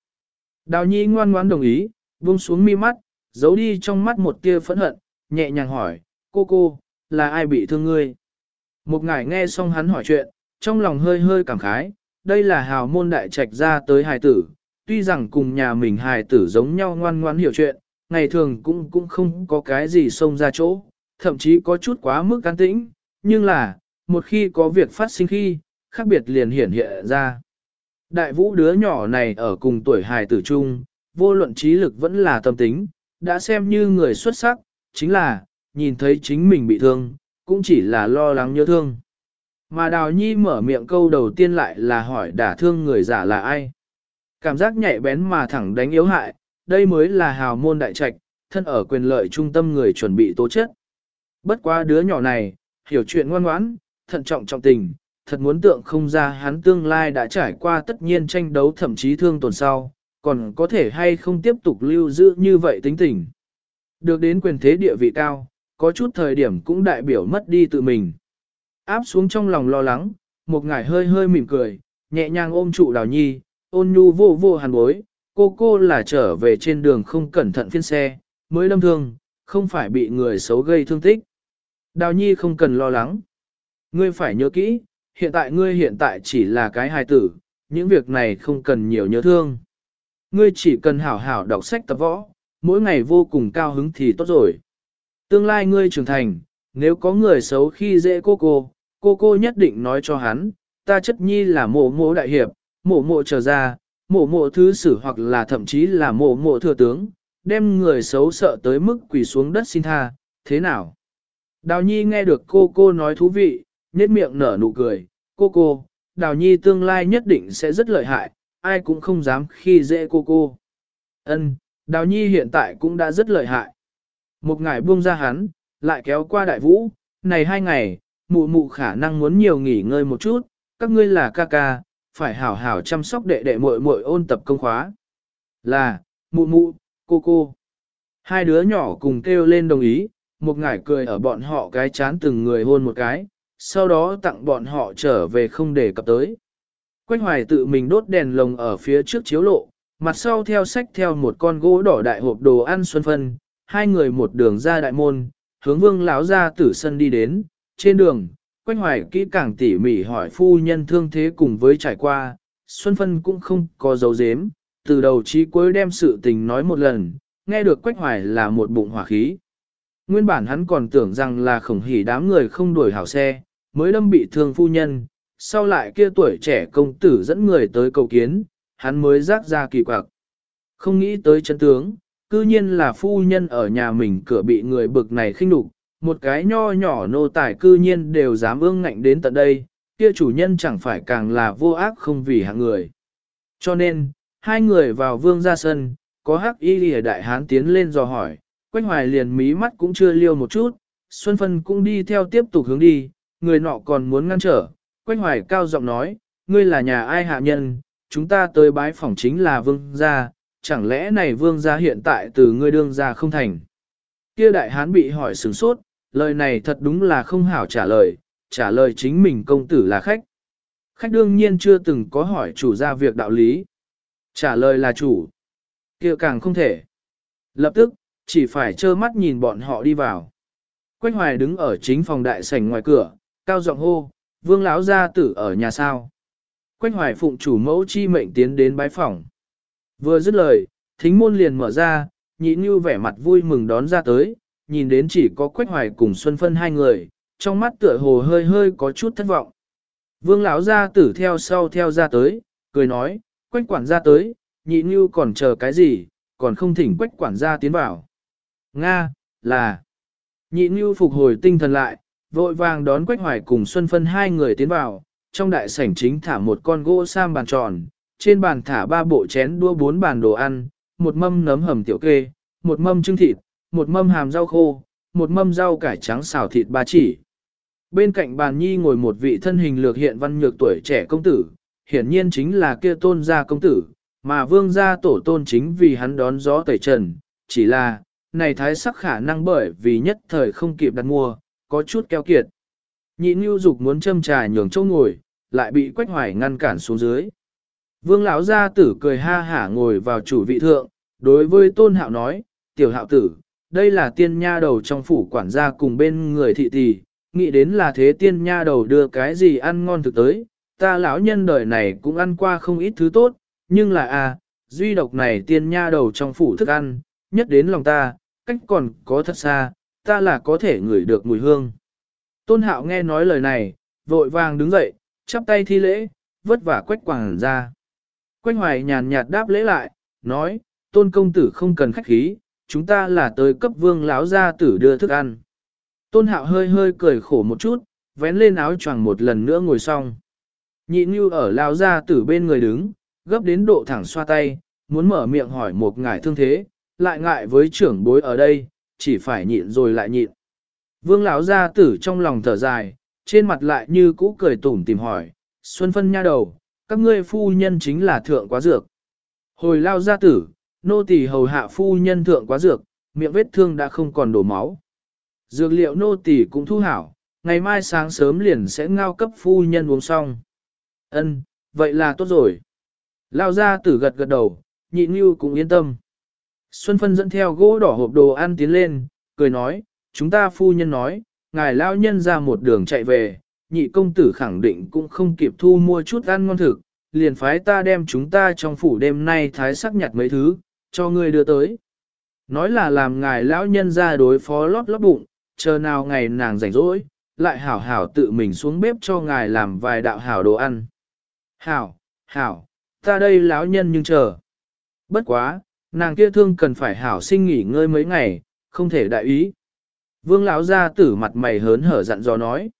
Đào nhi ngoan ngoãn đồng ý, buông xuống mi mắt, giấu đi trong mắt một tia phẫn hận, nhẹ nhàng hỏi, cô cô, là ai bị thương ngươi? Một ngài nghe xong hắn hỏi chuyện, trong lòng hơi hơi cảm khái, đây là hào môn đại trạch ra tới hài tử, tuy rằng cùng nhà mình hài tử giống nhau ngoan ngoan hiểu chuyện, ngày thường cũng cũng không có cái gì xông ra chỗ, thậm chí có chút quá mức can tĩnh, nhưng là, một khi có việc phát sinh khi, khác biệt liền hiển hiện ra. Đại vũ đứa nhỏ này ở cùng tuổi hài tử chung, vô luận trí lực vẫn là tâm tính, đã xem như người xuất sắc, chính là, nhìn thấy chính mình bị thương, cũng chỉ là lo lắng nhớ thương. Mà Đào Nhi mở miệng câu đầu tiên lại là hỏi đả thương người giả là ai. Cảm giác nhạy bén mà thẳng đánh yếu hại, đây mới là hào môn đại trạch, thân ở quyền lợi trung tâm người chuẩn bị tố chất. Bất quá đứa nhỏ này, hiểu chuyện ngoan ngoãn, thận trọng trọng tình, thật muốn tượng không ra hắn tương lai đã trải qua tất nhiên tranh đấu thậm chí thương tổn sau, còn có thể hay không tiếp tục lưu giữ như vậy tính tình. Được đến quyền thế địa vị cao, có chút thời điểm cũng đại biểu mất đi tự mình. Áp xuống trong lòng lo lắng, một ngải hơi hơi mỉm cười, nhẹ nhàng ôm trụ đào nhi, Ôn nhu vô vô hàn bối, cô cô là trở về trên đường không cẩn thận phiên xe, mới lâm thương, không phải bị người xấu gây thương tích. Đào nhi không cần lo lắng. Ngươi phải nhớ kỹ, hiện tại ngươi hiện tại chỉ là cái hài tử, những việc này không cần nhiều nhớ thương. Ngươi chỉ cần hảo hảo đọc sách tập võ, mỗi ngày vô cùng cao hứng thì tốt rồi. Tương lai ngươi trưởng thành, nếu có người xấu khi dễ cô cô, cô cô nhất định nói cho hắn, ta chất nhi là mộ mộ đại hiệp, mộ mộ trở ra, mộ mộ thứ sử hoặc là thậm chí là mộ mộ thừa tướng, đem người xấu sợ tới mức quỳ xuống đất xin tha, thế nào? Đào Nhi nghe được cô cô nói thú vị, nhếch miệng nở nụ cười, cô cô, Đào Nhi tương lai nhất định sẽ rất lợi hại, ai cũng không dám khi dễ cô cô. Ân, Đào Nhi hiện tại cũng đã rất lợi hại. Một ngày buông ra hắn, lại kéo qua đại vũ, này hai ngày, mụ mụ khả năng muốn nhiều nghỉ ngơi một chút, các ngươi là ca ca, phải hảo hảo chăm sóc đệ đệ muội muội ôn tập công khóa. Là, mụ mụ, cô cô. Hai đứa nhỏ cùng kêu lên đồng ý, một ngải cười ở bọn họ cái chán từng người hôn một cái, sau đó tặng bọn họ trở về không để cập tới. Quách hoài tự mình đốt đèn lồng ở phía trước chiếu lộ, mặt sau theo sách theo một con gỗ đỏ đại hộp đồ ăn xuân phân, hai người một đường ra đại môn, hướng vương lão ra tử sân đi đến, trên đường, Quách Hoài kỹ càng tỉ mỉ hỏi phu nhân thương thế cùng với trải qua, Xuân Phân cũng không có dấu dếm, từ đầu chí cuối đem sự tình nói một lần, nghe được Quách Hoài là một bụng hỏa khí. Nguyên bản hắn còn tưởng rằng là khổng hỉ đám người không đuổi hảo xe, mới đâm bị thương phu nhân, sau lại kia tuổi trẻ công tử dẫn người tới cầu kiến, hắn mới rác ra kỳ quặc. Không nghĩ tới chân tướng, cư nhiên là phu nhân ở nhà mình cửa bị người bực này khinh đục, một cái nho nhỏ nô tài cư nhiên đều dám ương ngạnh đến tận đây, kia chủ nhân chẳng phải càng là vô ác không vì hạng người. Cho nên, hai người vào vương ra sân, có hắc y lìa đại hán tiến lên dò hỏi, quanh hoài liền mí mắt cũng chưa liêu một chút, Xuân Phân cũng đi theo tiếp tục hướng đi, người nọ còn muốn ngăn trở, quanh hoài cao giọng nói, ngươi là nhà ai hạ nhân, chúng ta tới bái phỏng chính là vương gia, chẳng lẽ này vương gia hiện tại từ ngươi đương gia không thành. Kia đại hán bị hỏi sửng sốt, lời này thật đúng là không hảo trả lời, trả lời chính mình công tử là khách. Khách đương nhiên chưa từng có hỏi chủ ra việc đạo lý. Trả lời là chủ. kia càng không thể. Lập tức, chỉ phải trơ mắt nhìn bọn họ đi vào. Quách hoài đứng ở chính phòng đại sảnh ngoài cửa, cao giọng hô, vương lão gia tử ở nhà sao. Quách hoài phụng chủ mẫu chi mệnh tiến đến bái phòng. Vừa dứt lời, thính môn liền mở ra, nhị như vẻ mặt vui mừng đón ra tới, nhìn đến chỉ có Quách Hoài cùng Xuân Phân hai người, trong mắt tựa hồ hơi hơi có chút thất vọng. Vương lão gia tử theo sau theo ra tới, cười nói, Quách quản gia tới, nhị như còn chờ cái gì, còn không thỉnh Quách quản gia tiến vào. Nga, là. Nhị như phục hồi tinh thần lại, vội vàng đón Quách Hoài cùng Xuân Phân hai người tiến vào, trong đại sảnh chính thả một con gỗ sam bàn tròn, trên bàn thả ba bộ chén đua bốn bàn đồ ăn, một mâm nấm hầm tiểu kê, một mâm trưng thịt, một mâm hàm rau khô, một mâm rau cải trắng xào thịt ba chỉ. Bên cạnh bàn nhi ngồi một vị thân hình lược hiện văn nhược tuổi trẻ công tử, hiển nhiên chính là kia tôn gia công tử, mà vương gia tổ tôn chính vì hắn đón gió tẩy trần, chỉ là, này thái sắc khả năng bởi vì nhất thời không kịp đặt mua, có chút keo kiệt. Nhị Nhu Dục muốn châm trà nhường châu ngồi, lại bị Quách Hoài ngăn cản xuống dưới. Vương lão gia tử cười ha hả ngồi vào chủ vị thượng, đối với Tôn Hạo nói, "Tiểu Hạo tử, đây là tiên nha đầu trong phủ quản gia cùng bên người thị tỷ, nghĩ đến là thế tiên nha đầu đưa cái gì ăn ngon thực tới, ta lão nhân đời này cũng ăn qua không ít thứ tốt, nhưng là a, à, duy độc này tiên nha đầu trong phủ thức ăn, nhất đến lòng ta, cách còn có thật xa, ta là có thể ngửi được mùi hương. Tôn hạo nghe nói lời này, vội vàng đứng dậy, chắp tay thi lễ, vất vả quách quảng ra. Quách hoài nhàn nhạt đáp lễ lại, nói, tôn công tử không cần khách khí, chúng ta là tới cấp vương lão gia tử đưa thức ăn. Tôn hạo hơi hơi cười khổ một chút, vén lên áo choàng một lần nữa ngồi xong. Nhị như ở lão gia tử bên người đứng, gấp đến độ thẳng xoa tay, muốn mở miệng hỏi một ngải thương thế, lại ngại với trưởng bối ở đây, chỉ phải nhịn rồi lại nhịn. Vương lão gia tử trong lòng thở dài, trên mặt lại như cũ cười tủm tìm hỏi, Xuân phân nha đầu, các ngươi phu nhân chính là thượng quá dược. Hồi lao gia tử, nô tỳ hầu hạ phu nhân thượng quá dược, miệng vết thương đã không còn đổ máu. Dược liệu nô tỳ cũng thu hảo, ngày mai sáng sớm liền sẽ ngao cấp phu nhân uống xong. Ân, vậy là tốt rồi. Lao gia tử gật gật đầu, nhị như cũng yên tâm. Xuân Phân dẫn theo gỗ đỏ hộp đồ ăn tiến lên, cười nói, chúng ta phu nhân nói, ngài lao nhân ra một đường chạy về, nhị công tử khẳng định cũng không kịp thu mua chút ăn ngon thực, liền phái ta đem chúng ta trong phủ đêm nay thái sắc nhặt mấy thứ, cho ngươi đưa tới. Nói là làm ngài lão nhân ra đối phó lót lót bụng, chờ nào ngày nàng rảnh rỗi, lại hảo hảo tự mình xuống bếp cho ngài làm vài đạo hảo đồ ăn. Hảo, hảo, ta đây lão nhân nhưng chờ. Bất quá, nàng kia thương cần phải hảo sinh nghỉ ngơi mấy ngày, không thể đại ý. Vương lão ra tử mặt mày hớn hở dặn dò nói.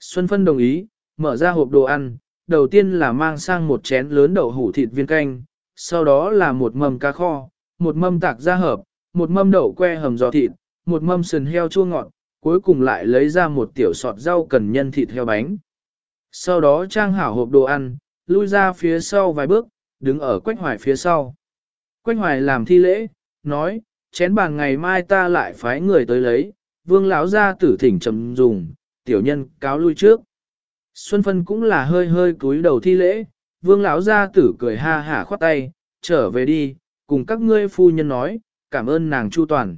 Xuân Phân đồng ý, mở ra hộp đồ ăn, đầu tiên là mang sang một chén lớn đậu hủ thịt viên canh, sau đó là một mâm cá kho, một mâm tạc gia hợp, một mâm đậu que hầm giò thịt, một mâm sườn heo chua ngọt, cuối cùng lại lấy ra một tiểu sọt rau cần nhân thịt heo bánh. Sau đó trang hảo hộp đồ ăn, lui ra phía sau vài bước, đứng ở quách hoài phía sau. Quách hoài làm thi lễ, nói, chén bàn ngày mai ta lại phái người tới lấy, vương lão ra tử thỉnh trầm dùng, tiểu nhân cáo lui trước. Xuân Phân cũng là hơi hơi cúi đầu thi lễ, vương lão gia tử cười ha hả khoát tay, trở về đi, cùng các ngươi phu nhân nói, cảm ơn nàng chu toàn.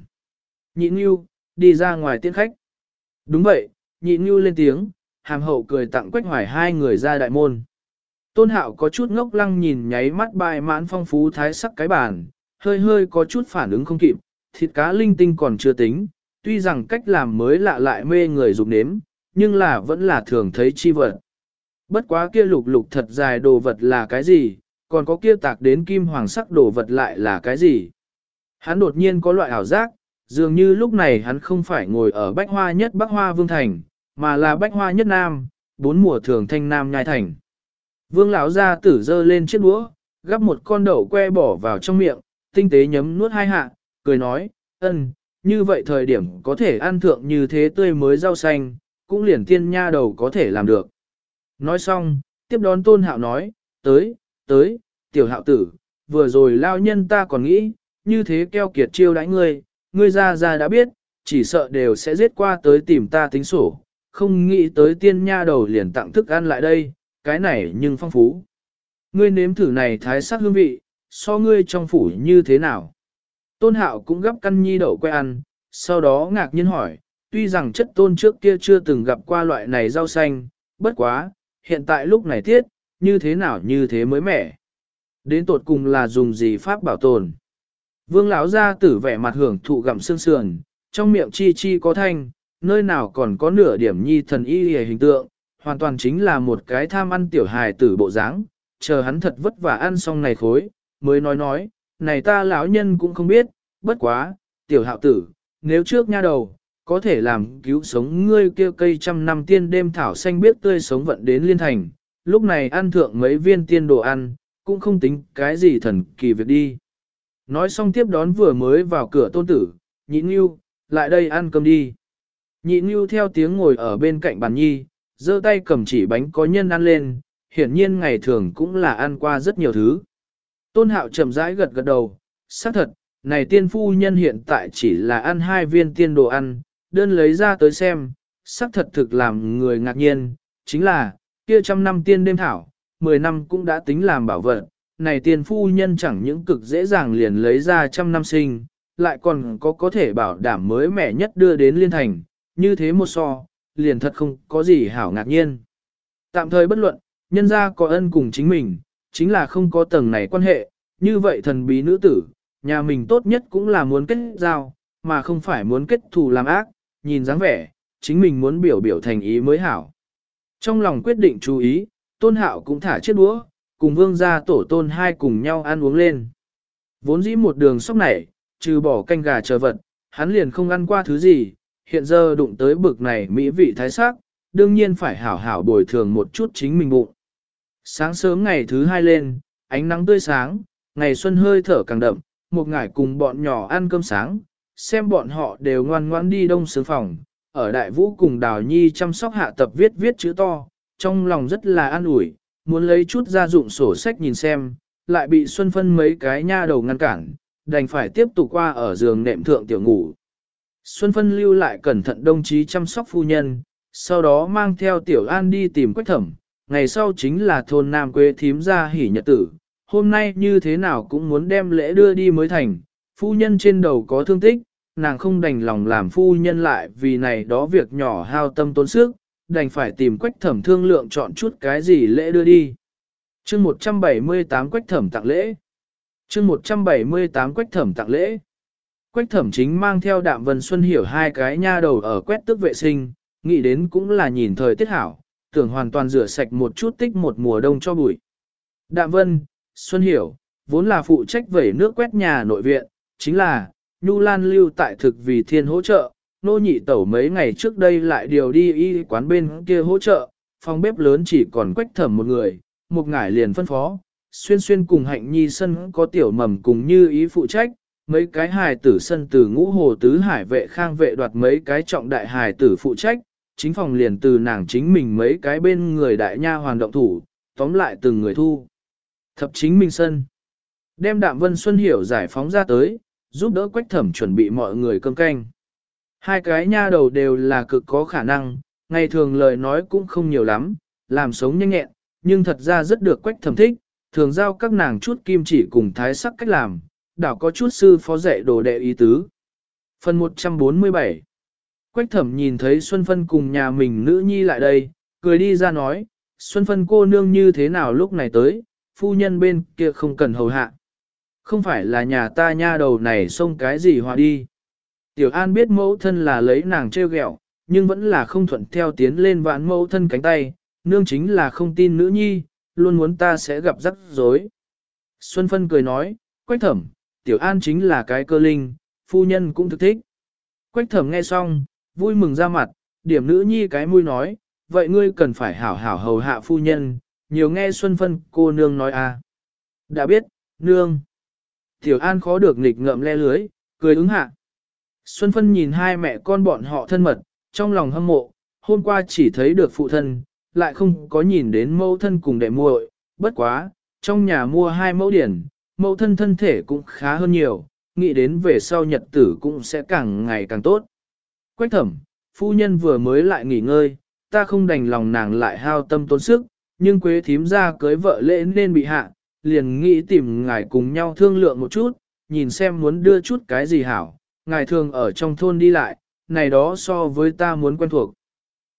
Nhị Nhu, đi ra ngoài tiễn khách. Đúng vậy, nhị Nhu lên tiếng, hàm hậu cười tặng quách hoài hai người ra đại môn. Tôn hạo có chút ngốc lăng nhìn nháy mắt bài mãn phong phú thái sắc cái bàn, hơi hơi có chút phản ứng không kịp, thịt cá linh tinh còn chưa tính, tuy rằng cách làm mới lạ lại mê người dùng nếm, nhưng là vẫn là thường thấy chi vật. Bất quá kia lục lục thật dài đồ vật là cái gì, còn có kia tạc đến kim hoàng sắc đồ vật lại là cái gì. Hắn đột nhiên có loại ảo giác, dường như lúc này hắn không phải ngồi ở bách hoa nhất bắc hoa vương thành, mà là bách hoa nhất nam, bốn mùa thường thanh nam nhai thành. Vương lão ra tử dơ lên chiếc đũa, gắp một con đậu que bỏ vào trong miệng, tinh tế nhấm nuốt hai hạ, cười nói, ân, như vậy thời điểm có thể ăn thượng như thế tươi mới rau xanh, cũng liền tiên nha đầu có thể làm được. Nói xong, tiếp đón tôn hạo nói, tới, tới, tiểu hạo tử, vừa rồi lao nhân ta còn nghĩ, như thế keo kiệt chiêu đãi ngươi, ngươi ra ra đã biết, chỉ sợ đều sẽ giết qua tới tìm ta tính sổ, không nghĩ tới tiên nha đầu liền tặng thức ăn lại đây, cái này nhưng phong phú. Ngươi nếm thử này thái sắc hương vị, so ngươi trong phủ như thế nào? Tôn hạo cũng gấp căn nhi đậu que ăn, sau đó ngạc nhiên hỏi, tuy rằng chất tôn trước kia chưa từng gặp qua loại này rau xanh, bất quá, hiện tại lúc này tiết, như thế nào như thế mới mẻ. Đến tột cùng là dùng gì pháp bảo tồn. Vương lão ra tử vẻ mặt hưởng thụ gặm xương sườn, trong miệng chi chi có thanh, nơi nào còn có nửa điểm nhi thần y hề hình tượng, hoàn toàn chính là một cái tham ăn tiểu hài tử bộ dáng. chờ hắn thật vất vả ăn xong này khối, mới nói nói, này ta lão nhân cũng không biết, bất quá, tiểu hạo tử, nếu trước nha đầu, có thể làm cứu sống ngươi kia cây trăm năm tiên đêm thảo xanh biết tươi sống vận đến liên thành, lúc này ăn thượng mấy viên tiên đồ ăn, cũng không tính cái gì thần kỳ việc đi. Nói xong tiếp đón vừa mới vào cửa tôn tử, nhị nghiêu, lại đây ăn cơm đi. Nhị nghiêu theo tiếng ngồi ở bên cạnh bàn nhi, giơ tay cầm chỉ bánh có nhân ăn lên, hiển nhiên ngày thường cũng là ăn qua rất nhiều thứ. Tôn hạo chậm rãi gật gật đầu, xác thật, này tiên phu nhân hiện tại chỉ là ăn hai viên tiên đồ ăn, đơn lấy ra tới xem, xác thật thực làm người ngạc nhiên, chính là, kia trăm năm tiên đêm thảo, mười năm cũng đã tính làm bảo vật, này tiên phu nhân chẳng những cực dễ dàng liền lấy ra trăm năm sinh, lại còn có có thể bảo đảm mới mẻ nhất đưa đến liên thành, như thế một so, liền thật không có gì hảo ngạc nhiên. Tạm thời bất luận, nhân ra có ân cùng chính mình, chính là không có tầng này quan hệ, như vậy thần bí nữ tử, nhà mình tốt nhất cũng là muốn kết giao, mà không phải muốn kết thù làm ác, nhìn dáng vẻ, chính mình muốn biểu biểu thành ý mới hảo. Trong lòng quyết định chú ý, tôn hạo cũng thả chiếc đũa, cùng vương gia tổ tôn hai cùng nhau ăn uống lên. Vốn dĩ một đường sóc này, trừ bỏ canh gà chờ vật, hắn liền không ăn qua thứ gì, hiện giờ đụng tới bực này mỹ vị thái sắc, đương nhiên phải hảo hảo bồi thường một chút chính mình bụng. Sáng sớm ngày thứ hai lên, ánh nắng tươi sáng, ngày xuân hơi thở càng đậm, một ngải cùng bọn nhỏ ăn cơm sáng, xem bọn họ đều ngoan ngoan đi đông sướng phòng, ở đại vũ cùng đào nhi chăm sóc hạ tập viết viết chữ to, trong lòng rất là an ủi, muốn lấy chút gia dụng sổ sách nhìn xem, lại bị Xuân Phân mấy cái nha đầu ngăn cản, đành phải tiếp tục qua ở giường nệm thượng tiểu ngủ. Xuân Phân lưu lại cẩn thận đồng chí chăm sóc phu nhân, sau đó mang theo tiểu an đi tìm quách thẩm, ngày sau chính là thôn Nam quê thím ra hỉ nhật tử, hôm nay như thế nào cũng muốn đem lễ đưa đi mới thành, phu nhân trên đầu có thương tích, nàng không đành lòng làm phu nhân lại vì này đó việc nhỏ hao tâm tốn sức, đành phải tìm quách thẩm thương lượng chọn chút cái gì lễ đưa đi. chương 178 quách thẩm tặng lễ. chương 178 quách thẩm tặng lễ. Quách thẩm chính mang theo đạm vân xuân hiểu hai cái nha đầu ở quét tước vệ sinh, nghĩ đến cũng là nhìn thời tiết hảo, tưởng hoàn toàn rửa sạch một chút tích một mùa đông cho bụi. Đạm vân, xuân hiểu, vốn là phụ trách vẩy nước quét nhà nội viện, chính là, Nhu Lan lưu tại thực vì thiên hỗ trợ, nô nhị tẩu mấy ngày trước đây lại điều đi y quán bên kia hỗ trợ, phòng bếp lớn chỉ còn quách thẩm một người, một ngải liền phân phó, xuyên xuyên cùng hạnh nhi sân có tiểu mầm cùng như ý phụ trách, mấy cái hài tử sân từ ngũ hồ tứ hải vệ khang vệ đoạt mấy cái trọng đại hài tử phụ trách, chính phòng liền từ nàng chính mình mấy cái bên người đại nha hoàn động thủ, tóm lại từng người thu. Thập chính minh sân. Đem đạm vân xuân hiểu giải phóng ra tới, giúp đỡ quách thẩm chuẩn bị mọi người cơm canh. Hai cái nha đầu đều là cực có khả năng, ngày thường lời nói cũng không nhiều lắm, làm sống nhanh nhẹn, nhưng thật ra rất được quách thẩm thích, thường giao các nàng chút kim chỉ cùng thái sắc cách làm, đảo có chút sư phó dạy đồ đệ ý tứ. Phần 147 Quách thẩm nhìn thấy Xuân Phân cùng nhà mình nữ nhi lại đây, cười đi ra nói, Xuân Phân cô nương như thế nào lúc này tới, phu nhân bên kia không cần hầu hạ. Không phải là nhà ta nha đầu này xông cái gì hòa đi. Tiểu An biết mẫu thân là lấy nàng treo ghẹo, nhưng vẫn là không thuận theo tiến lên vãn mẫu thân cánh tay, nương chính là không tin nữ nhi, luôn muốn ta sẽ gặp rắc rối. Xuân Phân cười nói, Quách thẩm, Tiểu An chính là cái cơ linh, phu nhân cũng thực thích. Quách thẩm nghe xong, vui mừng ra mặt, điểm nữ nhi cái mũi nói, vậy ngươi cần phải hảo hảo hầu hạ phu nhân, nhiều nghe Xuân Phân cô nương nói à. Đã biết, nương. Tiểu An khó được nghịch ngợm le lưới, cười ứng hạ. Xuân Phân nhìn hai mẹ con bọn họ thân mật, trong lòng hâm mộ, hôm qua chỉ thấy được phụ thân, lại không có nhìn đến mẫu thân cùng đệ muội, bất quá, trong nhà mua hai mẫu điển, mẫu thân thân thể cũng khá hơn nhiều, nghĩ đến về sau nhật tử cũng sẽ càng ngày càng tốt. Quách thẩm, phu nhân vừa mới lại nghỉ ngơi, ta không đành lòng nàng lại hao tâm tốn sức, nhưng quế thím ra cưới vợ lễ nên bị hạ, liền nghĩ tìm ngài cùng nhau thương lượng một chút, nhìn xem muốn đưa chút cái gì hảo, ngài thường ở trong thôn đi lại, này đó so với ta muốn quen thuộc.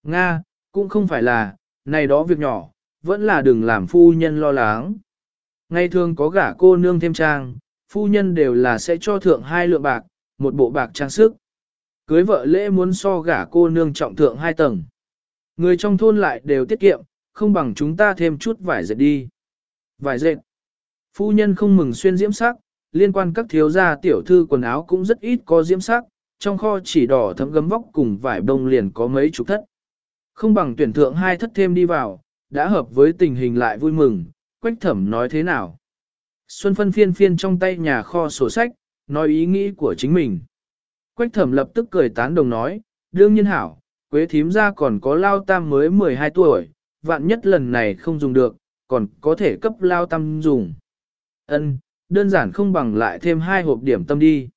Nga, cũng không phải là, này đó việc nhỏ, vẫn là đừng làm phu nhân lo lắng. Ngày thường có gả cô nương thêm trang, phu nhân đều là sẽ cho thượng hai lượng bạc, một bộ bạc trang sức. Cưới vợ lễ muốn so gả cô nương trọng thượng hai tầng. Người trong thôn lại đều tiết kiệm, không bằng chúng ta thêm chút vải dệt đi. Vải dệt. Phu nhân không mừng xuyên diễm sắc, liên quan các thiếu gia tiểu thư quần áo cũng rất ít có diễm sắc, trong kho chỉ đỏ thấm gấm vóc cùng vải bông liền có mấy chục thất. Không bằng tuyển thượng hai thất thêm đi vào, đã hợp với tình hình lại vui mừng, quách thẩm nói thế nào. Xuân phân phiên phiên trong tay nhà kho sổ sách, nói ý nghĩ của chính mình. Quách thẩm lập tức cười tán đồng nói, đương nhiên hảo, quế thím ra còn có lao tam mới 12 tuổi, vạn nhất lần này không dùng được, còn có thể cấp lao tam dùng. Ân, đơn giản không bằng lại thêm hai hộp điểm tâm đi.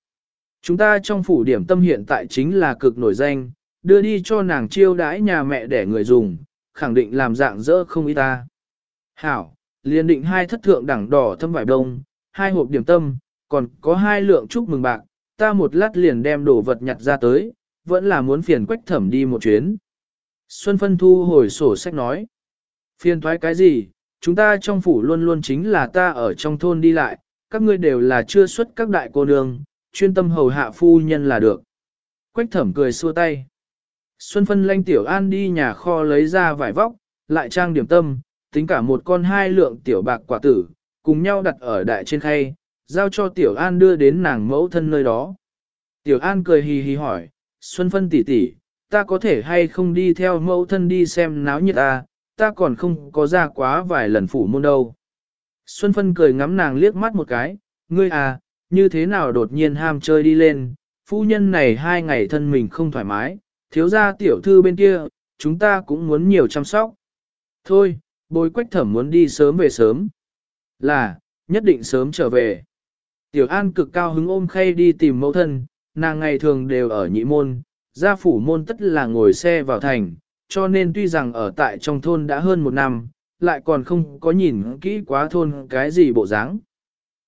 Chúng ta trong phủ điểm tâm hiện tại chính là cực nổi danh, đưa đi cho nàng chiêu đãi nhà mẹ để người dùng, khẳng định làm dạng dỡ không ý ta. Hảo, liền định hai thất thượng đẳng đỏ thâm vải đông, hai hộp điểm tâm, còn có hai lượng chúc mừng bạc, ta một lát liền đem đồ vật nhặt ra tới, vẫn là muốn phiền quách thẩm đi một chuyến. Xuân Phân thu hồi sổ sách nói, phiền thoái cái gì, chúng ta trong phủ luôn luôn chính là ta ở trong thôn đi lại, các ngươi đều là chưa xuất các đại cô nương, chuyên tâm hầu hạ phu nhân là được. Quách thẩm cười xua tay. Xuân phân lanh tiểu an đi nhà kho lấy ra vải vóc, lại trang điểm tâm, tính cả một con hai lượng tiểu bạc quả tử, cùng nhau đặt ở đại trên khay, giao cho tiểu an đưa đến nàng mẫu thân nơi đó. Tiểu an cười hì hì hỏi, Xuân phân tỷ tỷ, ta có thể hay không đi theo mẫu thân đi xem náo nhiệt à? Ta còn không có ra quá vài lần phủ môn đâu. Xuân phân cười ngắm nàng liếc mắt một cái, ngươi à, như thế nào đột nhiên ham chơi đi lên, phu nhân này hai ngày thân mình không thoải mái, thiếu gia tiểu thư bên kia, chúng ta cũng muốn nhiều chăm sóc. Thôi, bồi quách thẩm muốn đi sớm về sớm. Là, nhất định sớm trở về. Tiểu An cực cao hứng ôm khay đi tìm mẫu thân, nàng ngày thường đều ở nhị môn, gia phủ môn tất là ngồi xe vào thành, cho nên tuy rằng ở tại trong thôn đã hơn một năm, lại còn không có nhìn kỹ quá thôn cái gì bộ dáng.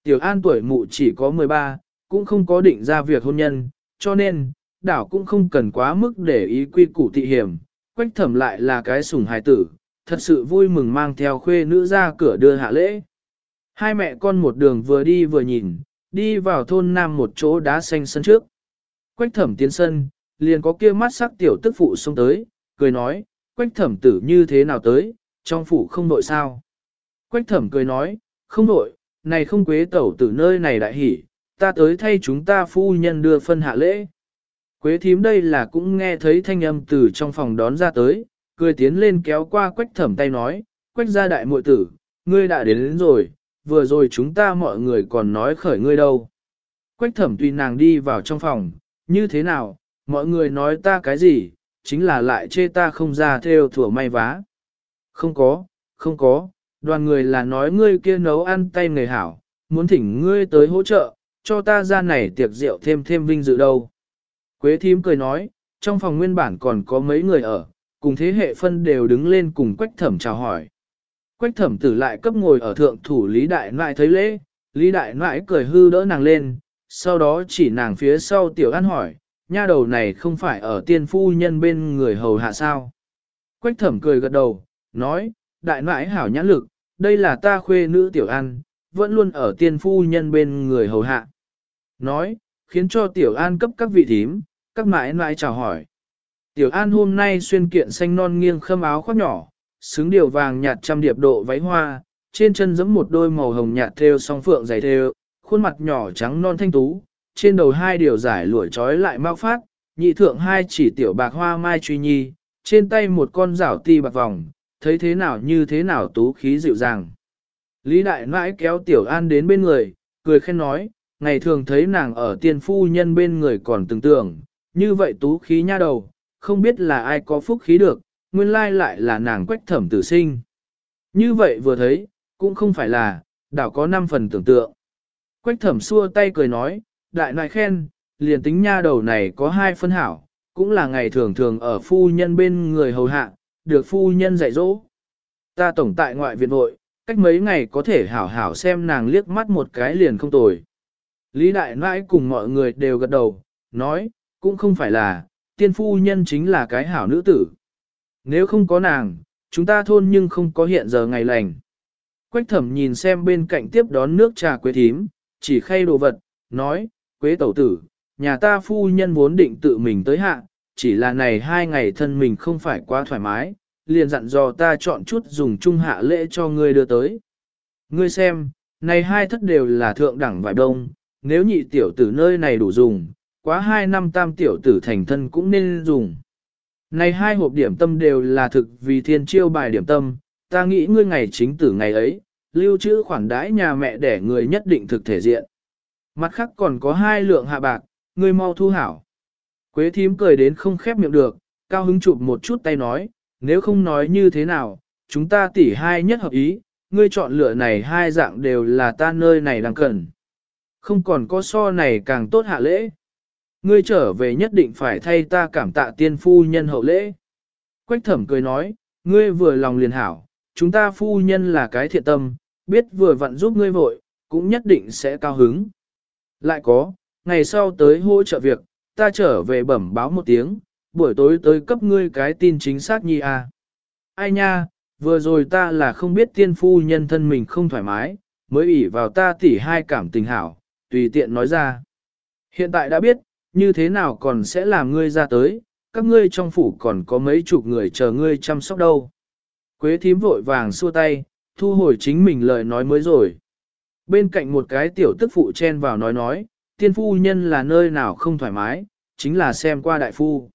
Tiểu An tuổi mụ chỉ có 13, cũng không có định ra việc hôn nhân, cho nên, đảo cũng không cần quá mức để ý quy củ thị hiểm, quách thẩm lại là cái sủng hài tử, thật sự vui mừng mang theo khuê nữ ra cửa đưa hạ lễ. Hai mẹ con một đường vừa đi vừa nhìn, đi vào thôn nam một chỗ đá xanh sân trước. Quách thẩm tiến sân, liền có kia mắt sắc tiểu tức phụ xông tới, cười nói, quách thẩm tử như thế nào tới, trong phủ không nội sao. Quách thẩm cười nói, không nội, này không quế tẩu tử nơi này đại hỉ, ta tới thay chúng ta phu nhân đưa phân hạ lễ. Quế thím đây là cũng nghe thấy thanh âm từ trong phòng đón ra tới, cười tiến lên kéo qua quách thẩm tay nói, quách gia đại muội tử, ngươi đã đến, đến rồi, vừa rồi chúng ta mọi người còn nói khởi ngươi đâu. Quách thẩm tùy nàng đi vào trong phòng, như thế nào, mọi người nói ta cái gì, chính là lại chê ta không ra theo thủa may vá. Không có, không có, đoàn người là nói ngươi kia nấu ăn tay người hảo, muốn thỉnh ngươi tới hỗ trợ, cho ta ra này tiệc rượu thêm thêm vinh dự đâu. Quế thím cười nói, trong phòng nguyên bản còn có mấy người ở, cùng thế hệ phân đều đứng lên cùng quách thẩm chào hỏi. Quách thẩm tử lại cấp ngồi ở thượng thủ Lý Đại Nại thấy lễ, Lý Đại Nại cười hư đỡ nàng lên, sau đó chỉ nàng phía sau tiểu ăn hỏi, nha đầu này không phải ở tiên phu nhân bên người hầu hạ sao. Quách thẩm cười gật đầu, nói, Đại Nại hảo nhãn lực, đây là ta khuê nữ tiểu an, vẫn luôn ở tiên phu nhân bên người hầu hạ. Nói, khiến cho tiểu an cấp các vị thím, các mãi nãi chào hỏi. Tiểu an hôm nay xuyên kiện xanh non nghiêng khâm áo khoác nhỏ, xứng điều vàng nhạt trăm điệp độ váy hoa, trên chân giẫm một đôi màu hồng nhạt thêu song phượng dày thêu, khuôn mặt nhỏ trắng non thanh tú, trên đầu hai điều giải lụa trói lại mau phát, nhị thượng hai chỉ tiểu bạc hoa mai truy nhi, trên tay một con rảo ti bạc vòng, thấy thế nào như thế nào tú khí dịu dàng. Lý đại nãi kéo tiểu an đến bên người, cười khen nói, ngày thường thấy nàng ở tiên phu nhân bên người còn tưởng tượng, như vậy tú khí nha đầu, không biết là ai có phúc khí được, nguyên lai lại là nàng quách thẩm tử sinh. Như vậy vừa thấy, cũng không phải là, đảo có 5 phần tưởng tượng. Quách thẩm xua tay cười nói, đại nại khen, liền tính nha đầu này có hai phân hảo, cũng là ngày thường thường ở phu nhân bên người hầu hạ, được phu nhân dạy dỗ. Ta tổng tại ngoại viện hội, cách mấy ngày có thể hảo hảo xem nàng liếc mắt một cái liền không tồi. Lý đại nãi cùng mọi người đều gật đầu, nói, cũng không phải là, tiên phu nhân chính là cái hảo nữ tử. Nếu không có nàng, chúng ta thôn nhưng không có hiện giờ ngày lành. Quách thẩm nhìn xem bên cạnh tiếp đón nước trà quế thím, chỉ khay đồ vật, nói, quế tẩu tử, nhà ta phu nhân vốn định tự mình tới hạ, chỉ là này hai ngày thân mình không phải quá thoải mái, liền dặn dò ta chọn chút dùng chung hạ lễ cho ngươi đưa tới. Ngươi xem, này hai thất đều là thượng đẳng vải đông, nếu nhị tiểu tử nơi này đủ dùng, quá hai năm tam tiểu tử thành thân cũng nên dùng. Này hai hộp điểm tâm đều là thực vì thiên chiêu bài điểm tâm, ta nghĩ ngươi ngày chính tử ngày ấy, lưu trữ khoản đãi nhà mẹ để người nhất định thực thể diện. Mặt khác còn có hai lượng hạ bạc, ngươi mau thu hảo. Quế thím cười đến không khép miệng được, cao hứng chụp một chút tay nói, nếu không nói như thế nào, chúng ta tỉ hai nhất hợp ý, ngươi chọn lựa này hai dạng đều là ta nơi này đang cần. Không còn có so này càng tốt hạ lễ. Ngươi trở về nhất định phải thay ta cảm tạ tiên phu nhân hậu lễ. Quách thẩm cười nói, ngươi vừa lòng liền hảo, chúng ta phu nhân là cái thiện tâm, biết vừa vặn giúp ngươi vội, cũng nhất định sẽ cao hứng. Lại có, ngày sau tới hỗ trợ việc, ta trở về bẩm báo một tiếng, buổi tối tới cấp ngươi cái tin chính xác nhi à. Ai nha, vừa rồi ta là không biết tiên phu nhân thân mình không thoải mái, mới ủy vào ta tỉ hai cảm tình hảo, tùy tiện nói ra. Hiện tại đã biết, như thế nào còn sẽ làm ngươi ra tới, các ngươi trong phủ còn có mấy chục người chờ ngươi chăm sóc đâu. Quế thím vội vàng xua tay, thu hồi chính mình lời nói mới rồi. Bên cạnh một cái tiểu tức phụ chen vào nói nói, tiên phu nhân là nơi nào không thoải mái, chính là xem qua đại phu.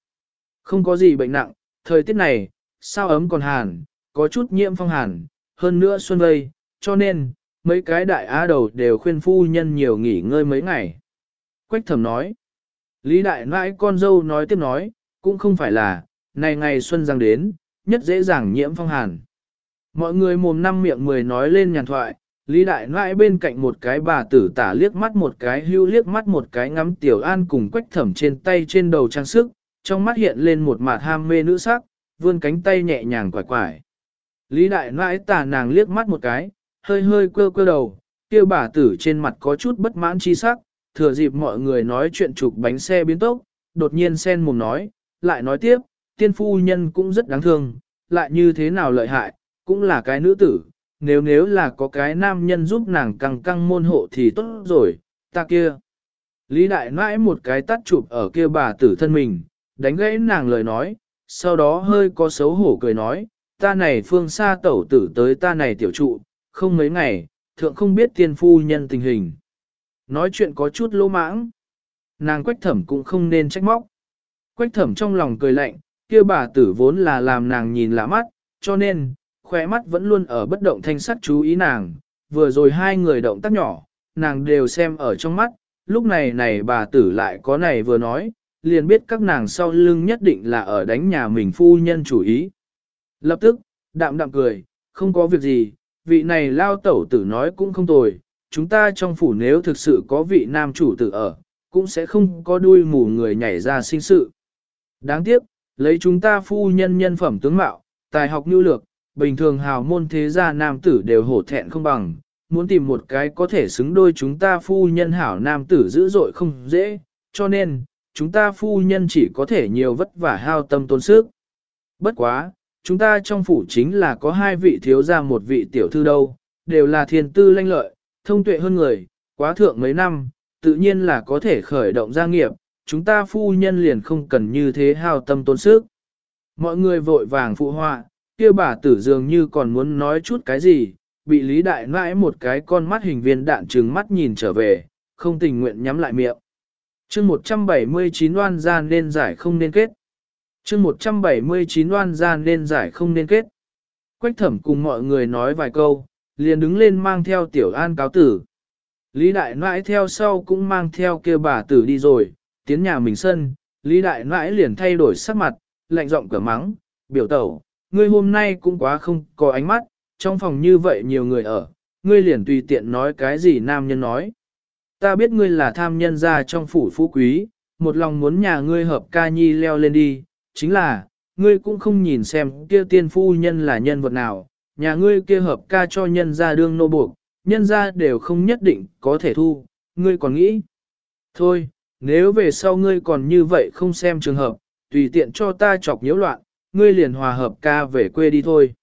Không có gì bệnh nặng, thời tiết này, sao ấm còn hàn, có chút nhiễm phong hàn, hơn nữa xuân vây, cho nên, mấy cái đại á đầu đều khuyên phu nhân nhiều nghỉ ngơi mấy ngày. Quách thẩm nói, Lý đại nãi con dâu nói tiếp nói, cũng không phải là, này ngày xuân giang đến, nhất dễ dàng nhiễm phong hàn. Mọi người mồm năm miệng mười nói lên nhàn thoại, Lý đại nãi bên cạnh một cái bà tử tả liếc mắt một cái hưu liếc mắt một cái ngắm tiểu an cùng quách thẩm trên tay trên đầu trang sức, trong mắt hiện lên một mặt ham mê nữ sắc, vươn cánh tay nhẹ nhàng quải quải. Lý đại nãi tả nàng liếc mắt một cái, hơi hơi quơ quơ đầu, kêu bà tử trên mặt có chút bất mãn chi sắc, thừa dịp mọi người nói chuyện chụp bánh xe biến tốc, đột nhiên sen mồm nói, lại nói tiếp, tiên phu nhân cũng rất đáng thương, lại như thế nào lợi hại, cũng là cái nữ tử, nếu nếu là có cái nam nhân giúp nàng căng căng môn hộ thì tốt rồi, ta kia. Lý đại nãi một cái tắt chụp ở kia bà tử thân mình, đánh gãy nàng lời nói, sau đó hơi có xấu hổ cười nói, ta này phương xa tẩu tử tới ta này tiểu trụ, không mấy ngày, thượng không biết tiên phu nhân tình hình. Nói chuyện có chút lỗ mãng. Nàng quách thẩm cũng không nên trách móc. Quách thẩm trong lòng cười lạnh, kia bà tử vốn là làm nàng nhìn lạ mắt, cho nên, khóe mắt vẫn luôn ở bất động thanh sắc chú ý nàng. Vừa rồi hai người động tác nhỏ, nàng đều xem ở trong mắt, lúc này này bà tử lại có này vừa nói, liền biết các nàng sau lưng nhất định là ở đánh nhà mình phu nhân chủ ý. Lập tức, đạm đạm cười, không có việc gì, vị này lao tẩu tử nói cũng không tồi, chúng ta trong phủ nếu thực sự có vị nam chủ tử ở, cũng sẽ không có đuôi mù người nhảy ra sinh sự. Đáng tiếc, lấy chúng ta phu nhân nhân phẩm tướng mạo, tài học nhu lược, bình thường hào môn thế gia nam tử đều hổ thẹn không bằng, muốn tìm một cái có thể xứng đôi chúng ta phu nhân hảo nam tử dữ dội không dễ, cho nên, chúng ta phu nhân chỉ có thể nhiều vất vả hao tâm tốn sức. Bất quá, chúng ta trong phủ chính là có hai vị thiếu gia một vị tiểu thư đâu, đều là thiên tư lanh lợi, thông tuệ hơn người, quá thượng mấy năm, tự nhiên là có thể khởi động gia nghiệp, chúng ta phu nhân liền không cần như thế hao tâm tốn sức. Mọi người vội vàng phụ họa, kia bà tử dường như còn muốn nói chút cái gì, bị Lý Đại nãi một cái con mắt hình viên đạn trừng mắt nhìn trở về, không tình nguyện nhắm lại miệng. chương 179 oan gian nên giải không nên kết chương 179 oan gian nên giải không nên kết. Quách thẩm cùng mọi người nói vài câu, liền đứng lên mang theo tiểu an cáo tử. Lý đại nãi theo sau cũng mang theo kia bà tử đi rồi, tiến nhà mình sân, Lý đại nãi liền thay đổi sắc mặt, lạnh giọng cửa mắng, biểu tẩu, ngươi hôm nay cũng quá không có ánh mắt, trong phòng như vậy nhiều người ở, ngươi liền tùy tiện nói cái gì nam nhân nói. Ta biết ngươi là tham nhân ra trong phủ phú quý, một lòng muốn nhà ngươi hợp ca nhi leo lên đi, chính là, ngươi cũng không nhìn xem kia tiên phu nhân là nhân vật nào, nhà ngươi kia hợp ca cho nhân ra đương nô buộc, nhân ra đều không nhất định có thể thu, ngươi còn nghĩ. Thôi, nếu về sau ngươi còn như vậy không xem trường hợp, tùy tiện cho ta chọc nhiễu loạn, ngươi liền hòa hợp ca về quê đi thôi.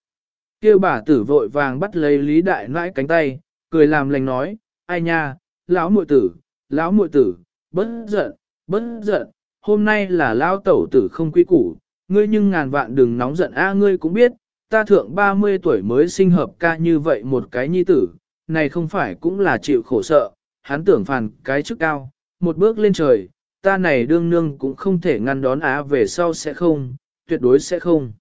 Kêu bà tử vội vàng bắt lấy Lý Đại nãi cánh tay, cười làm lành nói, ai nha, lão muội tử, lão muội tử, bất giận, bất giận, hôm nay là lao tẩu tử không quý củ, ngươi nhưng ngàn vạn đừng nóng giận a ngươi cũng biết, ta thượng 30 tuổi mới sinh hợp ca như vậy một cái nhi tử, này không phải cũng là chịu khổ sợ, hắn tưởng phàn cái chức cao, một bước lên trời, ta này đương nương cũng không thể ngăn đón á về sau sẽ không, tuyệt đối sẽ không.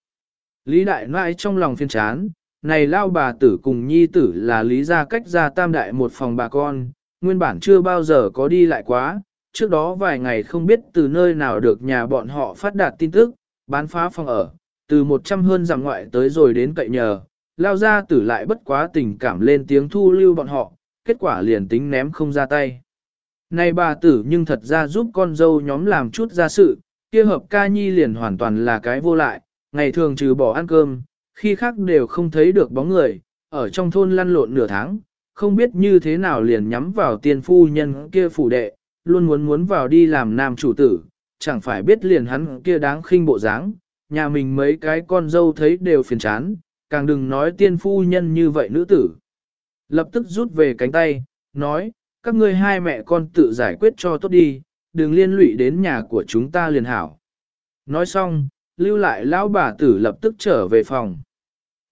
Lý đại nãi trong lòng phiên chán, này lao bà tử cùng nhi tử là lý gia cách ra tam đại một phòng bà con, nguyên bản chưa bao giờ có đi lại quá, trước đó vài ngày không biết từ nơi nào được nhà bọn họ phát đạt tin tức, bán phá phòng ở, từ 100 hơn giảm ngoại tới rồi đến cậy nhờ, lao ra tử lại bất quá tình cảm lên tiếng thu lưu bọn họ, kết quả liền tính ném không ra tay. Này bà tử nhưng thật ra giúp con dâu nhóm làm chút ra sự, kia hợp ca nhi liền hoàn toàn là cái vô lại, ngày thường trừ bỏ ăn cơm, khi khác đều không thấy được bóng người, ở trong thôn lăn lộn nửa tháng, không biết như thế nào liền nhắm vào tiên phu nhân kia phủ đệ, luôn muốn muốn vào đi làm nam chủ tử, chẳng phải biết liền hắn kia đáng khinh bộ dáng, nhà mình mấy cái con dâu thấy đều phiền chán, càng đừng nói tiên phu nhân như vậy nữ tử. Lập tức rút về cánh tay, nói, các ngươi hai mẹ con tự giải quyết cho tốt đi, đừng liên lụy đến nhà của chúng ta liền hảo. Nói xong, lưu lại lão bà tử lập tức trở về phòng.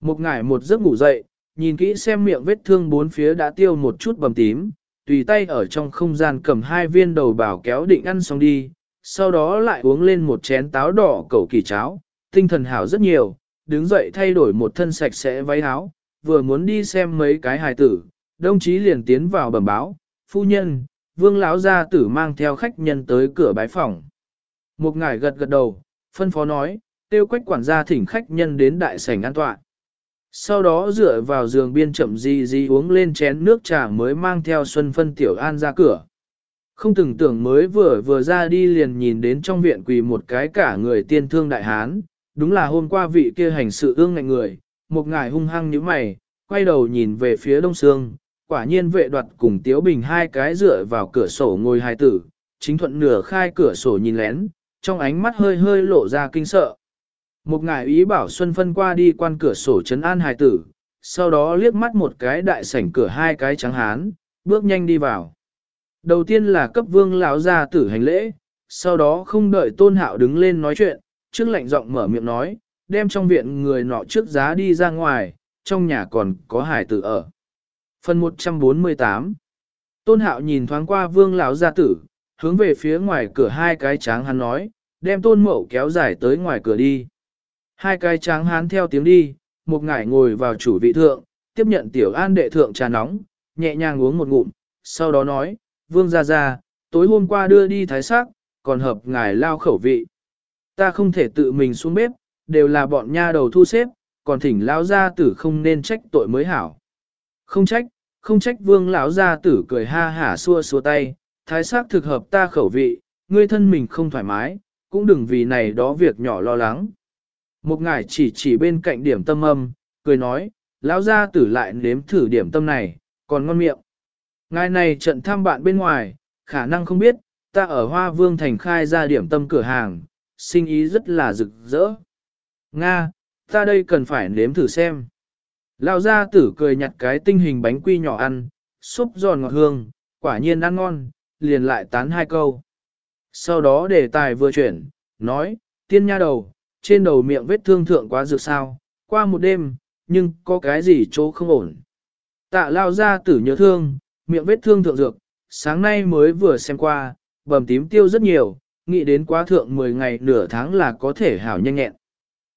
Một ngày một giấc ngủ dậy, nhìn kỹ xem miệng vết thương bốn phía đã tiêu một chút bầm tím, tùy tay ở trong không gian cầm hai viên đầu bảo kéo định ăn xong đi, sau đó lại uống lên một chén táo đỏ cầu kỳ cháo, tinh thần hảo rất nhiều, đứng dậy thay đổi một thân sạch sẽ váy áo, vừa muốn đi xem mấy cái hài tử, đồng chí liền tiến vào bẩm báo, phu nhân, vương lão gia tử mang theo khách nhân tới cửa bái phòng. Một ngải gật gật đầu, phân phó nói, tiêu quách quản gia thỉnh khách nhân đến đại sảnh an toàn. Sau đó dựa vào giường biên chậm di di uống lên chén nước trà mới mang theo Xuân Phân Tiểu An ra cửa. Không từng tưởng mới vừa vừa ra đi liền nhìn đến trong viện quỳ một cái cả người tiên thương đại hán, đúng là hôm qua vị kia hành sự ương ngạnh người, một ngài hung hăng như mày, quay đầu nhìn về phía đông sương, quả nhiên vệ đoạt cùng Tiếu Bình hai cái dựa vào cửa sổ ngồi hài tử, chính thuận nửa khai cửa sổ nhìn lén, trong ánh mắt hơi hơi lộ ra kinh sợ. Một ngài ý bảo Xuân Phân qua đi quan cửa sổ chấn an hài tử, sau đó liếc mắt một cái đại sảnh cửa hai cái trắng hán, bước nhanh đi vào. Đầu tiên là cấp vương lão gia tử hành lễ, sau đó không đợi tôn hạo đứng lên nói chuyện, trước lạnh giọng mở miệng nói, đem trong viện người nọ trước giá đi ra ngoài, trong nhà còn có hải tử ở. Phần 148 Tôn hạo nhìn thoáng qua vương lão gia tử, hướng về phía ngoài cửa hai cái tráng hắn nói, đem tôn mậu kéo dài tới ngoài cửa đi. Hai cái tráng hắn theo tiếng đi, một ngải ngồi vào chủ vị thượng, tiếp nhận tiểu an đệ thượng trà nóng, nhẹ nhàng uống một ngụm, sau đó nói, vương gia gia, tối hôm qua đưa đi thái sắc, còn hợp ngài lao khẩu vị. Ta không thể tự mình xuống bếp, đều là bọn nha đầu thu xếp, còn thỉnh lão gia tử không nên trách tội mới hảo. Không trách, không trách vương lão gia tử cười ha hả xua xua tay, thái sắc thực hợp ta khẩu vị, ngươi thân mình không thoải mái, cũng đừng vì này đó việc nhỏ lo lắng. Một ngài chỉ chỉ bên cạnh điểm tâm âm, cười nói, lão gia tử lại nếm thử điểm tâm này, còn ngon miệng. Ngài này trận thăm bạn bên ngoài, khả năng không biết, ta ở Hoa Vương Thành khai ra điểm tâm cửa hàng, sinh ý rất là rực rỡ. Nga, ta đây cần phải nếm thử xem. Lão gia tử cười nhặt cái tinh hình bánh quy nhỏ ăn, súp giòn ngọt hương, quả nhiên ăn ngon, liền lại tán hai câu. Sau đó đề tài vừa chuyển, nói, tiên nha đầu, trên đầu miệng vết thương thượng quá dược sao, qua một đêm, nhưng có cái gì chỗ không ổn. Tạ lao gia tử nhớ thương, miệng vết thương thượng dược, sáng nay mới vừa xem qua, bầm tím tiêu rất nhiều, nghĩ đến quá thượng 10 ngày nửa tháng là có thể hảo nhanh nhẹn.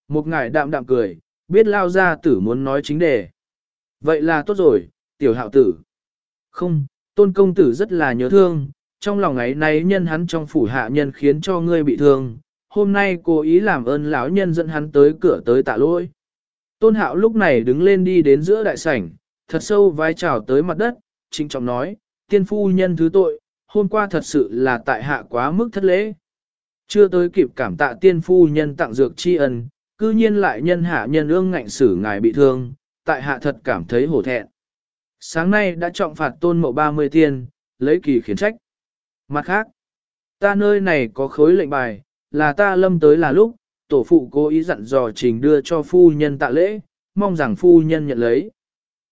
Một ngài đạm đạm cười, biết lao gia tử muốn nói chính đề. Vậy là tốt rồi, tiểu hạo tử. Không, tôn công tử rất là nhớ thương, trong lòng ấy nay nhân hắn trong phủ hạ nhân khiến cho ngươi bị thương, hôm nay cố ý làm ơn lão nhân dẫn hắn tới cửa tới tạ lỗi. Tôn hạo lúc này đứng lên đi đến giữa đại sảnh, thật sâu vai trào tới mặt đất, trinh trọng nói, tiên phu nhân thứ tội, hôm qua thật sự là tại hạ quá mức thất lễ. Chưa tới kịp cảm tạ tiên phu nhân tặng dược tri ân, cư nhiên lại nhân hạ nhân ương ngạnh xử ngài bị thương, tại hạ thật cảm thấy hổ thẹn. Sáng nay đã trọng phạt tôn mộ 30 tiên, lấy kỳ khiển trách. Mặt khác, ta nơi này có khối lệnh bài, là ta lâm tới là lúc, tổ phụ cố ý dặn dò trình đưa cho phu nhân tạ lễ, mong rằng phu nhân nhận lấy.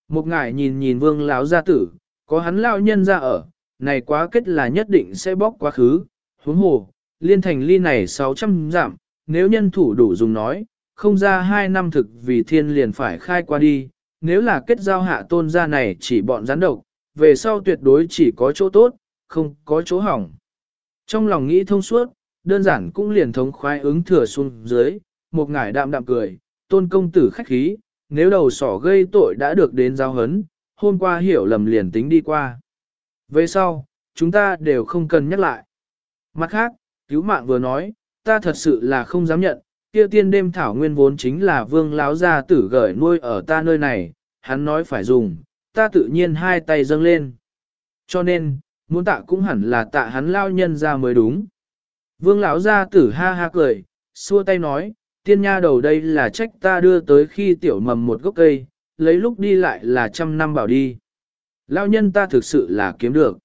Một ngải nhìn nhìn vương lão gia tử, có hắn lão nhân ra ở, này quá kết là nhất định sẽ bóc quá khứ, huống hồ, liên thành ly này 600 giảm, nếu nhân thủ đủ dùng nói, không ra hai năm thực vì thiên liền phải khai qua đi, nếu là kết giao hạ tôn gia này chỉ bọn gián độc, về sau tuyệt đối chỉ có chỗ tốt, không có chỗ hỏng. Trong lòng nghĩ thông suốt, đơn giản cũng liền thống khoái ứng thừa xuống dưới, một ngải đạm đạm cười, tôn công tử khách khí, nếu đầu sỏ gây tội đã được đến giao hấn, hôm qua hiểu lầm liền tính đi qua. Về sau, chúng ta đều không cần nhắc lại. Mặt khác, cứu mạng vừa nói, ta thật sự là không dám nhận, kia tiên đêm thảo nguyên vốn chính là vương láo gia tử gửi nuôi ở ta nơi này, hắn nói phải dùng, ta tự nhiên hai tay dâng lên. Cho nên, muốn tạ cũng hẳn là tạ hắn lao nhân ra mới đúng. Vương lão gia tử ha ha cười, xua tay nói, tiên nha đầu đây là trách ta đưa tới khi tiểu mầm một gốc cây, lấy lúc đi lại là trăm năm bảo đi. Lao nhân ta thực sự là kiếm được.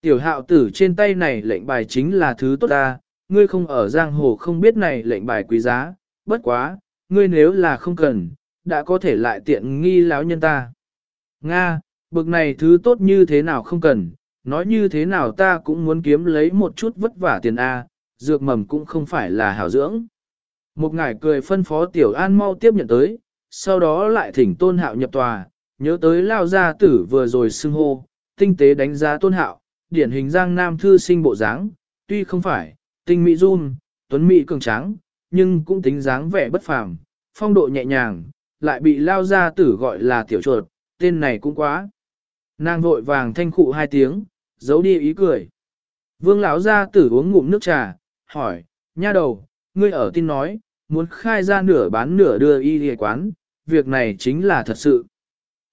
Tiểu hạo tử trên tay này lệnh bài chính là thứ tốt ta, ngươi không ở giang hồ không biết này lệnh bài quý giá, bất quá, ngươi nếu là không cần, đã có thể lại tiện nghi lão nhân ta. Nga, bực này thứ tốt như thế nào không cần, nói như thế nào ta cũng muốn kiếm lấy một chút vất vả tiền A, dược mầm cũng không phải là hảo dưỡng. Một ngải cười phân phó tiểu an mau tiếp nhận tới, sau đó lại thỉnh tôn hạo nhập tòa, nhớ tới lao gia tử vừa rồi xưng hô, tinh tế đánh giá tôn hạo, điển hình giang nam thư sinh bộ dáng, tuy không phải, tinh mỹ run, tuấn mỹ cường tráng, nhưng cũng tính dáng vẻ bất phàm, phong độ nhẹ nhàng, lại bị lao gia tử gọi là tiểu chuột, tên này cũng quá. Nàng vội vàng thanh khụ hai tiếng, giấu đi ý cười. Vương lão gia tử uống ngụm nước trà, hỏi, nha đầu, ngươi ở tin nói, muốn khai ra nửa bán nửa đưa y lìa quán, việc này chính là thật sự.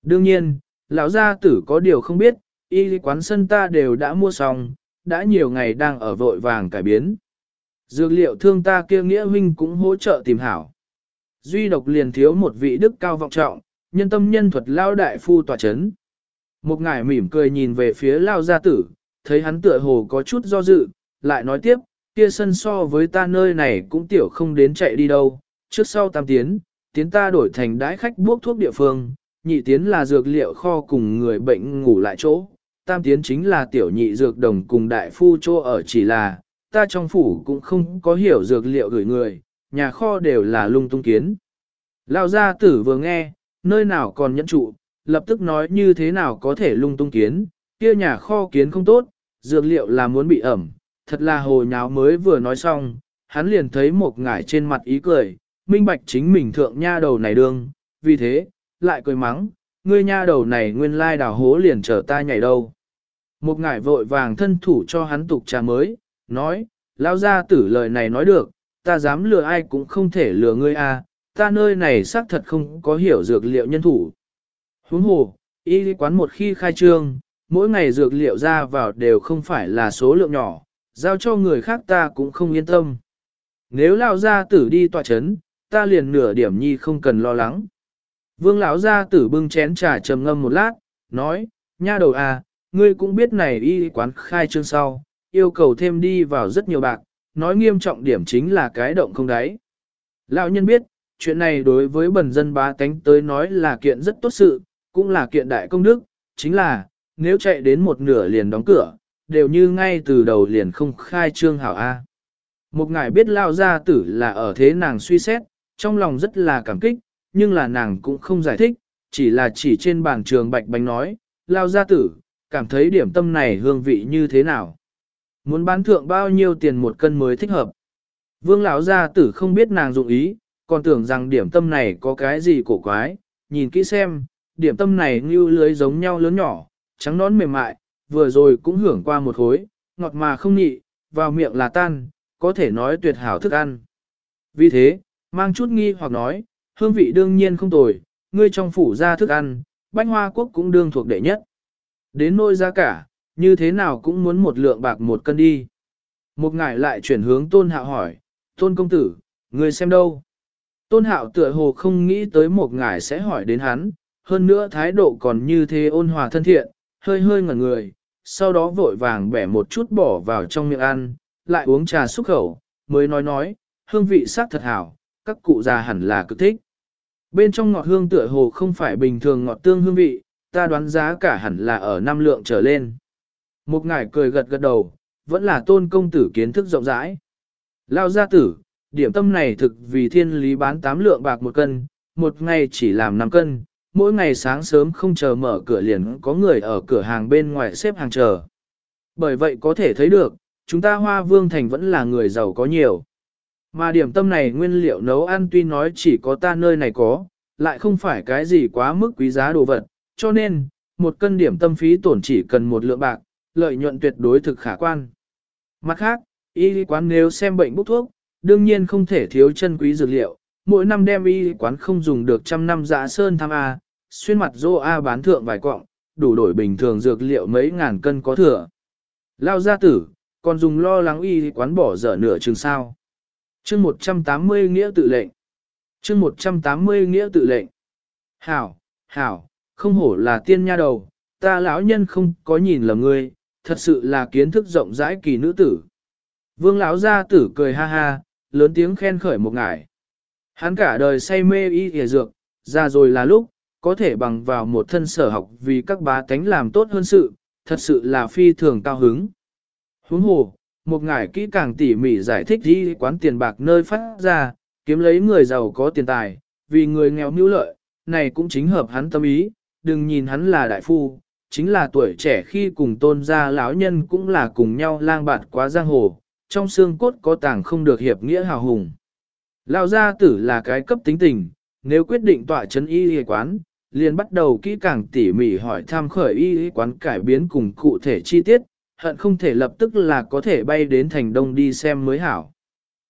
Đương nhiên, lão gia tử có điều không biết, y quán sân ta đều đã mua xong, đã nhiều ngày đang ở vội vàng cải biến. Dược liệu thương ta kia nghĩa huynh cũng hỗ trợ tìm hảo. Duy độc liền thiếu một vị đức cao vọng trọng, nhân tâm nhân thuật lao đại phu tòa chấn. Một ngải mỉm cười nhìn về phía lao gia tử, thấy hắn tựa hồ có chút do dự, lại nói tiếp, kia sân so với ta nơi này cũng tiểu không đến chạy đi đâu, trước sau tam tiến, tiến ta đổi thành đái khách buốc thuốc địa phương, nhị tiến là dược liệu kho cùng người bệnh ngủ lại chỗ, tam tiến chính là tiểu nhị dược đồng cùng đại phu chô ở chỉ là, ta trong phủ cũng không có hiểu dược liệu gửi người, nhà kho đều là lung tung kiến. Lao gia tử vừa nghe, nơi nào còn nhẫn trụ, lập tức nói như thế nào có thể lung tung kiến, kia nhà kho kiến không tốt, dược liệu là muốn bị ẩm, thật là hồ nháo mới vừa nói xong, hắn liền thấy một ngải trên mặt ý cười, minh bạch chính mình thượng nha đầu này đương, vì thế, lại cười mắng, ngươi nha đầu này nguyên lai đào hố liền chờ ta nhảy đâu. Một ngải vội vàng thân thủ cho hắn tục trà mới, nói, lao ra tử lời này nói được, ta dám lừa ai cũng không thể lừa ngươi a, à, ta nơi này xác thật không có hiểu dược liệu nhân thủ. Huống hồ, y quán một khi khai trương, mỗi ngày dược liệu ra vào đều không phải là số lượng nhỏ, giao cho người khác ta cũng không yên tâm. Nếu lao gia tử đi tòa chấn, ta liền nửa điểm nhi không cần lo lắng. Vương lão gia tử bưng chén trà trầm ngâm một lát, nói, nha đầu à, ngươi cũng biết này y quán khai trương sau, yêu cầu thêm đi vào rất nhiều bạc, nói nghiêm trọng điểm chính là cái động không đáy. Lão nhân biết, chuyện này đối với bần dân bá tánh tới nói là kiện rất tốt sự, cũng là kiện đại công đức, chính là, nếu chạy đến một nửa liền đóng cửa, đều như ngay từ đầu liền không khai trương hảo A. Một ngài biết lao gia tử là ở thế nàng suy xét, trong lòng rất là cảm kích, nhưng là nàng cũng không giải thích, chỉ là chỉ trên bàn trường bạch bánh nói, lao gia tử, cảm thấy điểm tâm này hương vị như thế nào. Muốn bán thượng bao nhiêu tiền một cân mới thích hợp. Vương lão gia tử không biết nàng dụng ý, còn tưởng rằng điểm tâm này có cái gì cổ quái, nhìn kỹ xem, điểm tâm này như lưới giống nhau lớn nhỏ, trắng nón mềm mại, vừa rồi cũng hưởng qua một khối, ngọt mà không nhị, vào miệng là tan, có thể nói tuyệt hảo thức ăn. Vì thế, mang chút nghi hoặc nói, hương vị đương nhiên không tồi, ngươi trong phủ ra thức ăn, bánh hoa quốc cũng đương thuộc đệ nhất. Đến nôi giá cả, như thế nào cũng muốn một lượng bạc một cân đi. Một ngải lại chuyển hướng tôn hạo hỏi, tôn công tử, người xem đâu? Tôn hạo tựa hồ không nghĩ tới một ngải sẽ hỏi đến hắn, hơn nữa thái độ còn như thế ôn hòa thân thiện, hơi hơi ngẩn người, sau đó vội vàng bẻ một chút bỏ vào trong miệng ăn, lại uống trà xúc khẩu, mới nói nói, hương vị sắc thật hảo, các cụ già hẳn là cực thích. Bên trong ngọt hương tựa hồ không phải bình thường ngọt tương hương vị, ta đoán giá cả hẳn là ở năm lượng trở lên. Một ngải cười gật gật đầu, vẫn là tôn công tử kiến thức rộng rãi. Lao gia tử, điểm tâm này thực vì thiên lý bán 8 lượng bạc một cân, một ngày chỉ làm 5 cân, mỗi ngày sáng sớm không chờ mở cửa liền có người ở cửa hàng bên ngoài xếp hàng chờ. Bởi vậy có thể thấy được, chúng ta Hoa Vương Thành vẫn là người giàu có nhiều. Mà điểm tâm này nguyên liệu nấu ăn tuy nói chỉ có ta nơi này có, lại không phải cái gì quá mức quý giá đồ vật, cho nên, một cân điểm tâm phí tổn chỉ cần một lượng bạc, lợi nhuận tuyệt đối thực khả quan. Mặt khác, y quán nếu xem bệnh bốc thuốc, đương nhiên không thể thiếu chân quý dược liệu, mỗi năm đem y quán không dùng được trăm năm dạ sơn tham A, xuyên mặt dô A bán thượng vài quọng, đủ đổi bình thường dược liệu mấy ngàn cân có thừa. Lao gia tử, còn dùng lo lắng y quán bỏ dở nửa chừng sao. chương 180 nghĩa tự lệnh. chương 180 nghĩa tự lệnh. Hảo, hảo, không hổ là tiên nha đầu, ta lão nhân không có nhìn lầm ngươi, thật sự là kiến thức rộng rãi kỳ nữ tử. Vương lão gia tử cười ha ha, lớn tiếng khen khởi một ngải. Hắn cả đời say mê y y dược, ra rồi là lúc, có thể bằng vào một thân sở học vì các bá tánh làm tốt hơn sự, thật sự là phi thường cao hứng. Huống hồ, một ngải kỹ càng tỉ mỉ giải thích đi quán tiền bạc nơi phát ra, kiếm lấy người giàu có tiền tài, vì người nghèo mưu lợi, này cũng chính hợp hắn tâm ý, đừng nhìn hắn là đại phu, chính là tuổi trẻ khi cùng tôn gia lão nhân cũng là cùng nhau lang bạt quá giang hồ, trong xương cốt có tàng không được hiệp nghĩa hào hùng. Lão gia tử là cái cấp tính tình, nếu quyết định tọa chấn y y quán, liền bắt đầu kỹ càng tỉ mỉ hỏi tham khởi y y quán cải biến cùng cụ thể chi tiết, hận không thể lập tức là có thể bay đến thành đông đi xem mới hảo.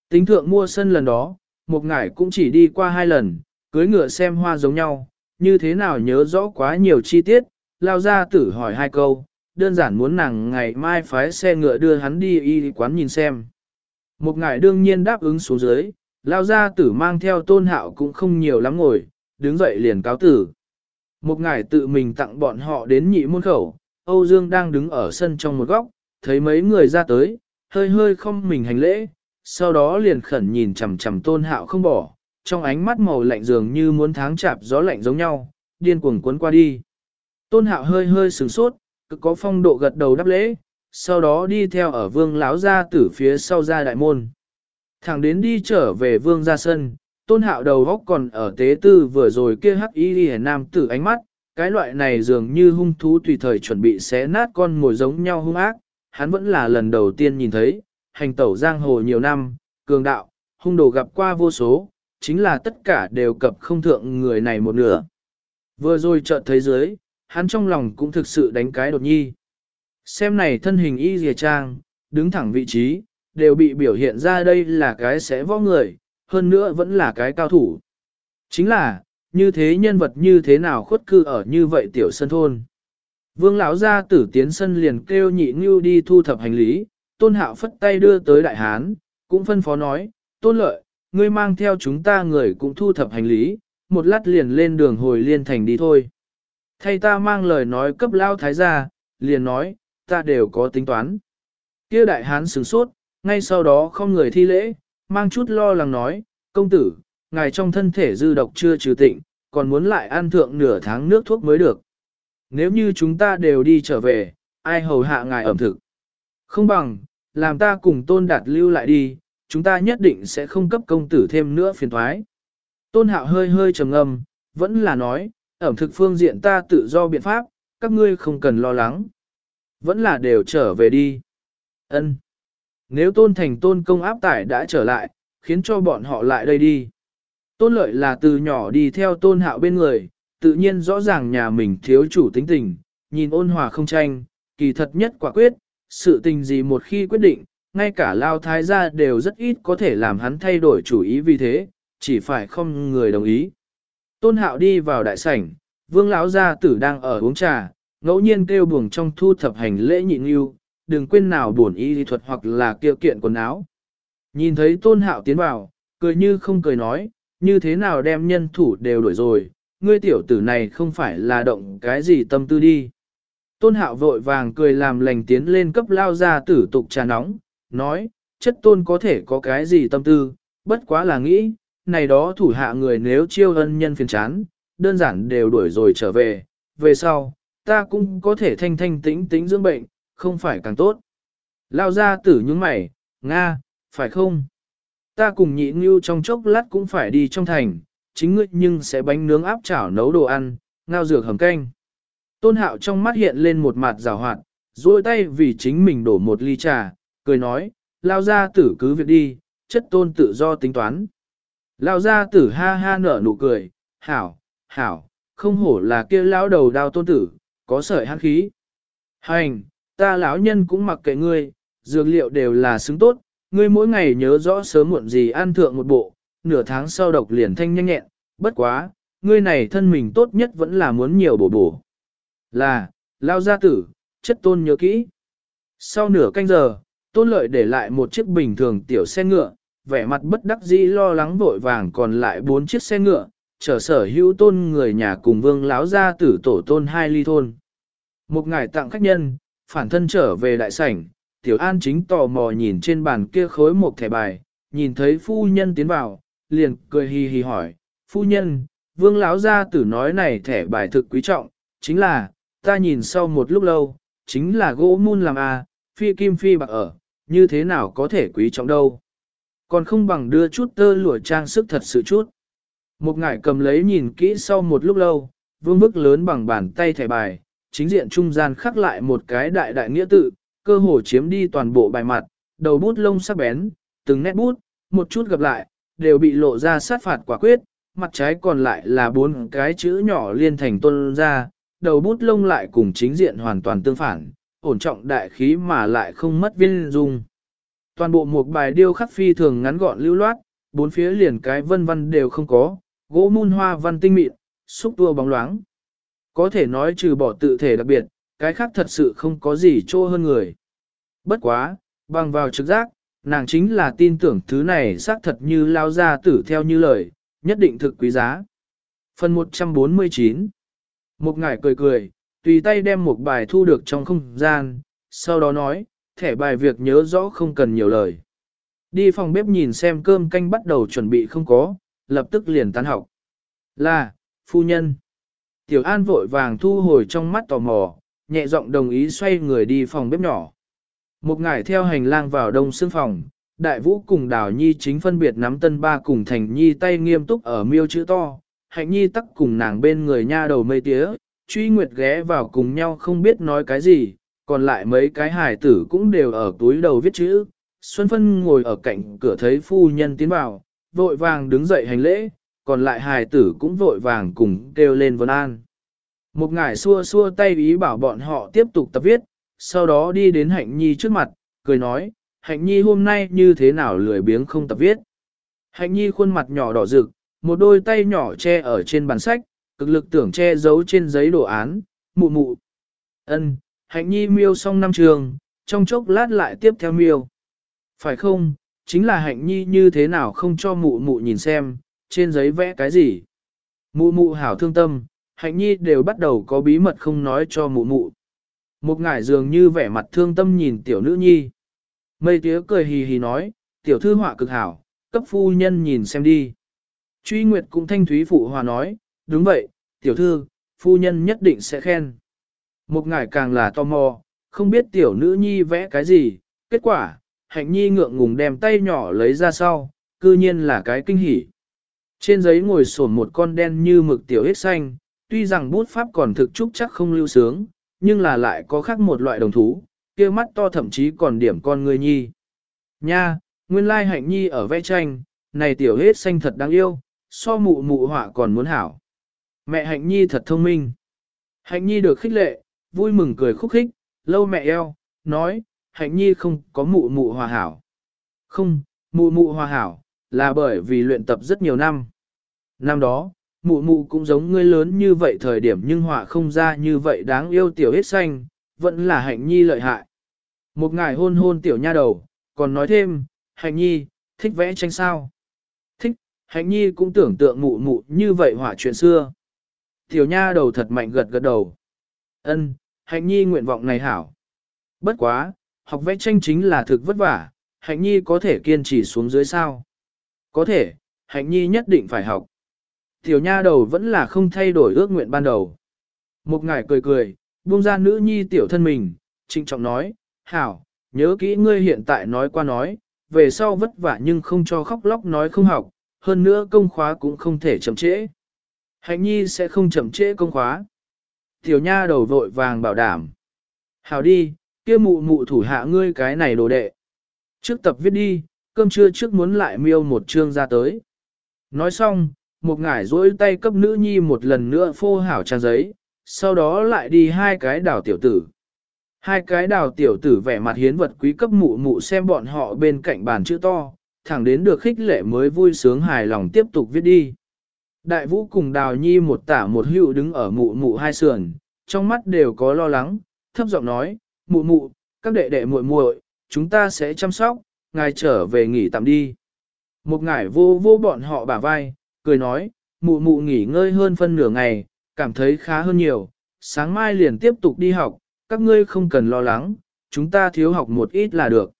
Tính thượng mua sân lần đó, một ngải cũng chỉ đi qua hai lần, cưới ngựa xem hoa giống nhau, như thế nào nhớ rõ quá nhiều chi tiết, lao ra tử hỏi hai câu, đơn giản muốn nàng ngày mai phái xe ngựa đưa hắn đi y quán nhìn xem. Một ngài đương nhiên đáp ứng xuống dưới, lao gia tử mang theo tôn hạo cũng không nhiều lắm ngồi, đứng dậy liền cáo tử. Một ngài tự mình tặng bọn họ đến nhị môn khẩu, Âu Dương đang đứng ở sân trong một góc, thấy mấy người ra tới, hơi hơi không mình hành lễ, sau đó liền khẩn nhìn chằm chằm tôn hạo không bỏ, trong ánh mắt màu lạnh dường như muốn tháng chạp gió lạnh giống nhau, điên cuồng cuốn qua đi. Tôn hạo hơi hơi sửng sốt, cực có phong độ gật đầu đáp lễ, sau đó đi theo ở vương láo ra tử phía sau ra đại môn. Thẳng đến đi trở về vương ra sân, tôn hạo đầu góc còn ở tế tư vừa rồi kia hắc y đi nam tử ánh mắt, cái loại này dường như hung thú tùy thời chuẩn bị xé nát con mồi giống nhau hung ác, hắn vẫn là lần đầu tiên nhìn thấy, hành tẩu giang hồ nhiều năm, cường đạo, hung đồ gặp qua vô số, chính là tất cả đều cập không thượng người này một nửa. Vừa rồi chợt thấy dưới, hắn trong lòng cũng thực sự đánh cái đột nhi. Xem này thân hình y dìa trang, đứng thẳng vị trí, đều bị biểu hiện ra đây là cái sẽ võ người, hơn nữa vẫn là cái cao thủ. Chính là, như thế nhân vật như thế nào khuất cư ở như vậy tiểu sân thôn. Vương lão gia tử tiến sân liền kêu nhị ngưu đi thu thập hành lý, tôn hạo phất tay đưa tới đại hán, cũng phân phó nói, tôn lợi, ngươi mang theo chúng ta người cũng thu thập hành lý, một lát liền lên đường hồi liên thành đi thôi. Thay ta mang lời nói cấp lao thái gia, liền nói, ta đều có tính toán. Kia đại hán sửng sốt, ngay sau đó không người thi lễ, mang chút lo lắng nói, công tử, ngài trong thân thể dư độc chưa trừ tịnh, còn muốn lại ăn thượng nửa tháng nước thuốc mới được. Nếu như chúng ta đều đi trở về, ai hầu hạ ngài ẩm thực? Không bằng, làm ta cùng tôn đạt lưu lại đi, chúng ta nhất định sẽ không cấp công tử thêm nữa phiền thoái. Tôn hạo hơi hơi trầm ngâm, vẫn là nói, ẩm thực phương diện ta tự do biện pháp, các ngươi không cần lo lắng. Vẫn là đều trở về đi. Ân. Nếu tôn thành tôn công áp tải đã trở lại, khiến cho bọn họ lại đây đi. Tôn lợi là từ nhỏ đi theo tôn hạo bên người, tự nhiên rõ ràng nhà mình thiếu chủ tính tình, nhìn ôn hòa không tranh, kỳ thật nhất quả quyết, sự tình gì một khi quyết định, ngay cả lao thái gia đều rất ít có thể làm hắn thay đổi chủ ý vì thế, chỉ phải không người đồng ý. Tôn hạo đi vào đại sảnh, vương lão gia tử đang ở uống trà, ngẫu nhiên kêu buồng trong thu thập hành lễ nhịn yêu, đừng quên nào buồn y lý thuật hoặc là kiệu kiện quần áo. Nhìn thấy tôn hạo tiến vào, cười như không cười nói, như thế nào đem nhân thủ đều đuổi rồi, ngươi tiểu tử này không phải là động cái gì tâm tư đi. Tôn hạo vội vàng cười làm lành tiến lên cấp lao ra tử tục trà nóng, nói, chất tôn có thể có cái gì tâm tư, bất quá là nghĩ, này đó thủ hạ người nếu chiêu ân nhân phiền chán, đơn giản đều đuổi rồi trở về, về sau, ta cũng có thể thanh thanh tĩnh tĩnh dưỡng bệnh, không phải càng tốt. Lao ra tử những mày, Nga, phải không? Ta cùng nhị ngưu trong chốc lát cũng phải đi trong thành, chính ngươi nhưng sẽ bánh nướng áp chảo nấu đồ ăn, ngao dược hầm canh. Tôn hạo trong mắt hiện lên một mặt rào hoạt, duỗi tay vì chính mình đổ một ly trà, cười nói, lao ra tử cứ việc đi, chất tôn tự do tính toán. Lao ra tử ha ha nở nụ cười, hảo, hảo, không hổ là kia lão đầu đao tôn tử, có sợi hát khí. Hành, ta lão nhân cũng mặc kệ ngươi, dược liệu đều là xứng tốt, ngươi mỗi ngày nhớ rõ sớm muộn gì ăn thượng một bộ, nửa tháng sau độc liền thanh nhanh nhẹn, bất quá, ngươi này thân mình tốt nhất vẫn là muốn nhiều bổ bổ. Là, lao gia tử, chất tôn nhớ kỹ. Sau nửa canh giờ, tôn lợi để lại một chiếc bình thường tiểu xe ngựa, vẻ mặt bất đắc dĩ lo lắng vội vàng còn lại bốn chiếc xe ngựa, chở sở hữu tôn người nhà cùng vương láo gia tử tổ tôn hai ly thôn. Một ngày tặng khách nhân, phản thân trở về đại sảnh, tiểu an chính tò mò nhìn trên bàn kia khối một thẻ bài, nhìn thấy phu nhân tiến vào, liền cười hì hì hỏi, phu nhân, vương lão gia tử nói này thẻ bài thực quý trọng, chính là, ta nhìn sau một lúc lâu, chính là gỗ mun làm a, phi kim phi bạc ở, như thế nào có thể quý trọng đâu. Còn không bằng đưa chút tơ lụa trang sức thật sự chút. Một ngải cầm lấy nhìn kỹ sau một lúc lâu, vương bức lớn bằng bàn tay thẻ bài, chính diện trung gian khắc lại một cái đại đại nghĩa tự, cơ hồ chiếm đi toàn bộ bài mặt, đầu bút lông sắc bén, từng nét bút, một chút gặp lại, đều bị lộ ra sát phạt quả quyết, mặt trái còn lại là bốn cái chữ nhỏ liên thành tuân ra, đầu bút lông lại cùng chính diện hoàn toàn tương phản, ổn trọng đại khí mà lại không mất viên dung. Toàn bộ một bài điêu khắc phi thường ngắn gọn lưu loát, bốn phía liền cái vân văn đều không có, gỗ mun hoa văn tinh mịn, xúc tua bóng loáng. Có thể nói trừ bỏ tự thể đặc biệt, cái khác thật sự không có gì trô hơn người. Bất quá, bằng vào trực giác, nàng chính là tin tưởng thứ này xác thật như lao ra tử theo như lời, nhất định thực quý giá. Phần 149 Một ngải cười cười, tùy tay đem một bài thu được trong không gian, sau đó nói, thẻ bài việc nhớ rõ không cần nhiều lời. Đi phòng bếp nhìn xem cơm canh bắt đầu chuẩn bị không có, lập tức liền tán học. Là, phu nhân. Tiểu An vội vàng thu hồi trong mắt tò mò, nhẹ giọng đồng ý xoay người đi phòng bếp nhỏ. Một ngải theo hành lang vào đông xương phòng, đại vũ cùng đào nhi chính phân biệt nắm tân ba cùng thành nhi tay nghiêm túc ở miêu chữ to, hạnh nhi tắc cùng nàng bên người nha đầu mây tía, truy nguyệt ghé vào cùng nhau không biết nói cái gì, còn lại mấy cái hài tử cũng đều ở túi đầu viết chữ. Xuân Phân ngồi ở cạnh cửa thấy phu nhân tiến vào, vội vàng đứng dậy hành lễ, còn lại hài tử cũng vội vàng cùng kêu lên vân an. Một ngải xua xua tay ý bảo bọn họ tiếp tục tập viết, sau đó đi đến hạnh nhi trước mặt, cười nói, hạnh nhi hôm nay như thế nào lười biếng không tập viết. Hạnh nhi khuôn mặt nhỏ đỏ rực, một đôi tay nhỏ che ở trên bàn sách, cực lực tưởng che giấu trên giấy đồ án, mụ mụ. ân hạnh nhi miêu xong năm trường, trong chốc lát lại tiếp theo miêu. Phải không, chính là hạnh nhi như thế nào không cho mụ mụ nhìn xem, trên giấy vẽ cái gì. Mụ mụ hảo thương tâm, hạnh nhi đều bắt đầu có bí mật không nói cho mụ mụ. Một ngải dường như vẻ mặt thương tâm nhìn tiểu nữ nhi. Mây tía cười hì hì nói, tiểu thư họa cực hảo, cấp phu nhân nhìn xem đi. Truy Nguyệt cũng thanh thúy phụ hòa nói, đúng vậy, tiểu thư, phu nhân nhất định sẽ khen. Một ngải càng là tò mò, không biết tiểu nữ nhi vẽ cái gì, kết quả, hạnh nhi ngượng ngùng đem tay nhỏ lấy ra sau, cư nhiên là cái kinh hỉ. Trên giấy ngồi sổn một con đen như mực tiểu hết xanh, tuy rằng bút pháp còn thực trúc chắc không lưu sướng, nhưng là lại có khác một loại đồng thú, kia mắt to thậm chí còn điểm con người nhi. Nha, nguyên lai hạnh nhi ở vẽ tranh, này tiểu hết xanh thật đáng yêu, so mụ mụ họa còn muốn hảo. Mẹ hạnh nhi thật thông minh. Hạnh nhi được khích lệ, vui mừng cười khúc khích, lâu mẹ eo, nói, hạnh nhi không có mụ mụ hòa hảo. Không, mụ mụ hòa hảo, là bởi vì luyện tập rất nhiều năm. Năm đó, mụ mụ cũng giống ngươi lớn như vậy thời điểm nhưng họa không ra như vậy đáng yêu tiểu hết xanh, vẫn là hạnh nhi lợi hại. Một ngày hôn hôn tiểu nha đầu, còn nói thêm, hạnh nhi, thích vẽ tranh sao? Thích, hạnh nhi cũng tưởng tượng mụ mụ như vậy họa chuyện xưa. Tiểu nha đầu thật mạnh gật gật đầu. Ân, hạnh nhi nguyện vọng này hảo. Bất quá, học vẽ tranh chính là thực vất vả, hạnh nhi có thể kiên trì xuống dưới sao? Có thể, hạnh nhi nhất định phải học. Tiểu nha đầu vẫn là không thay đổi ước nguyện ban đầu. Một ngải cười cười, buông ra nữ nhi tiểu thân mình, trịnh trọng nói, hảo, nhớ kỹ ngươi hiện tại nói qua nói, về sau vất vả nhưng không cho khóc lóc nói không học, hơn nữa công khóa cũng không thể chậm trễ. Hạnh nhi sẽ không chậm trễ công khóa. Tiểu nha đầu vội vàng bảo đảm. Hảo đi, kia mụ mụ thủ hạ ngươi cái này đồ đệ. Trước tập viết đi, cơm trưa trước muốn lại miêu một chương ra tới. Nói xong, một ngải duỗi tay cấp nữ nhi một lần nữa phô hảo trang giấy, sau đó lại đi hai cái đào tiểu tử. Hai cái đào tiểu tử vẻ mặt hiến vật quý cấp mụ mụ xem bọn họ bên cạnh bàn chữ to, thẳng đến được khích lệ mới vui sướng hài lòng tiếp tục viết đi. Đại vũ cùng đào nhi một tả một hữu đứng ở mụ mụ hai sườn, trong mắt đều có lo lắng, thấp giọng nói, mụ mụ, các đệ đệ muội muội, chúng ta sẽ chăm sóc, ngài trở về nghỉ tạm đi. Một ngải vô vô bọn họ bả vai, cười nói, mụ mụ nghỉ ngơi hơn phân nửa ngày, cảm thấy khá hơn nhiều, sáng mai liền tiếp tục đi học, các ngươi không cần lo lắng, chúng ta thiếu học một ít là được.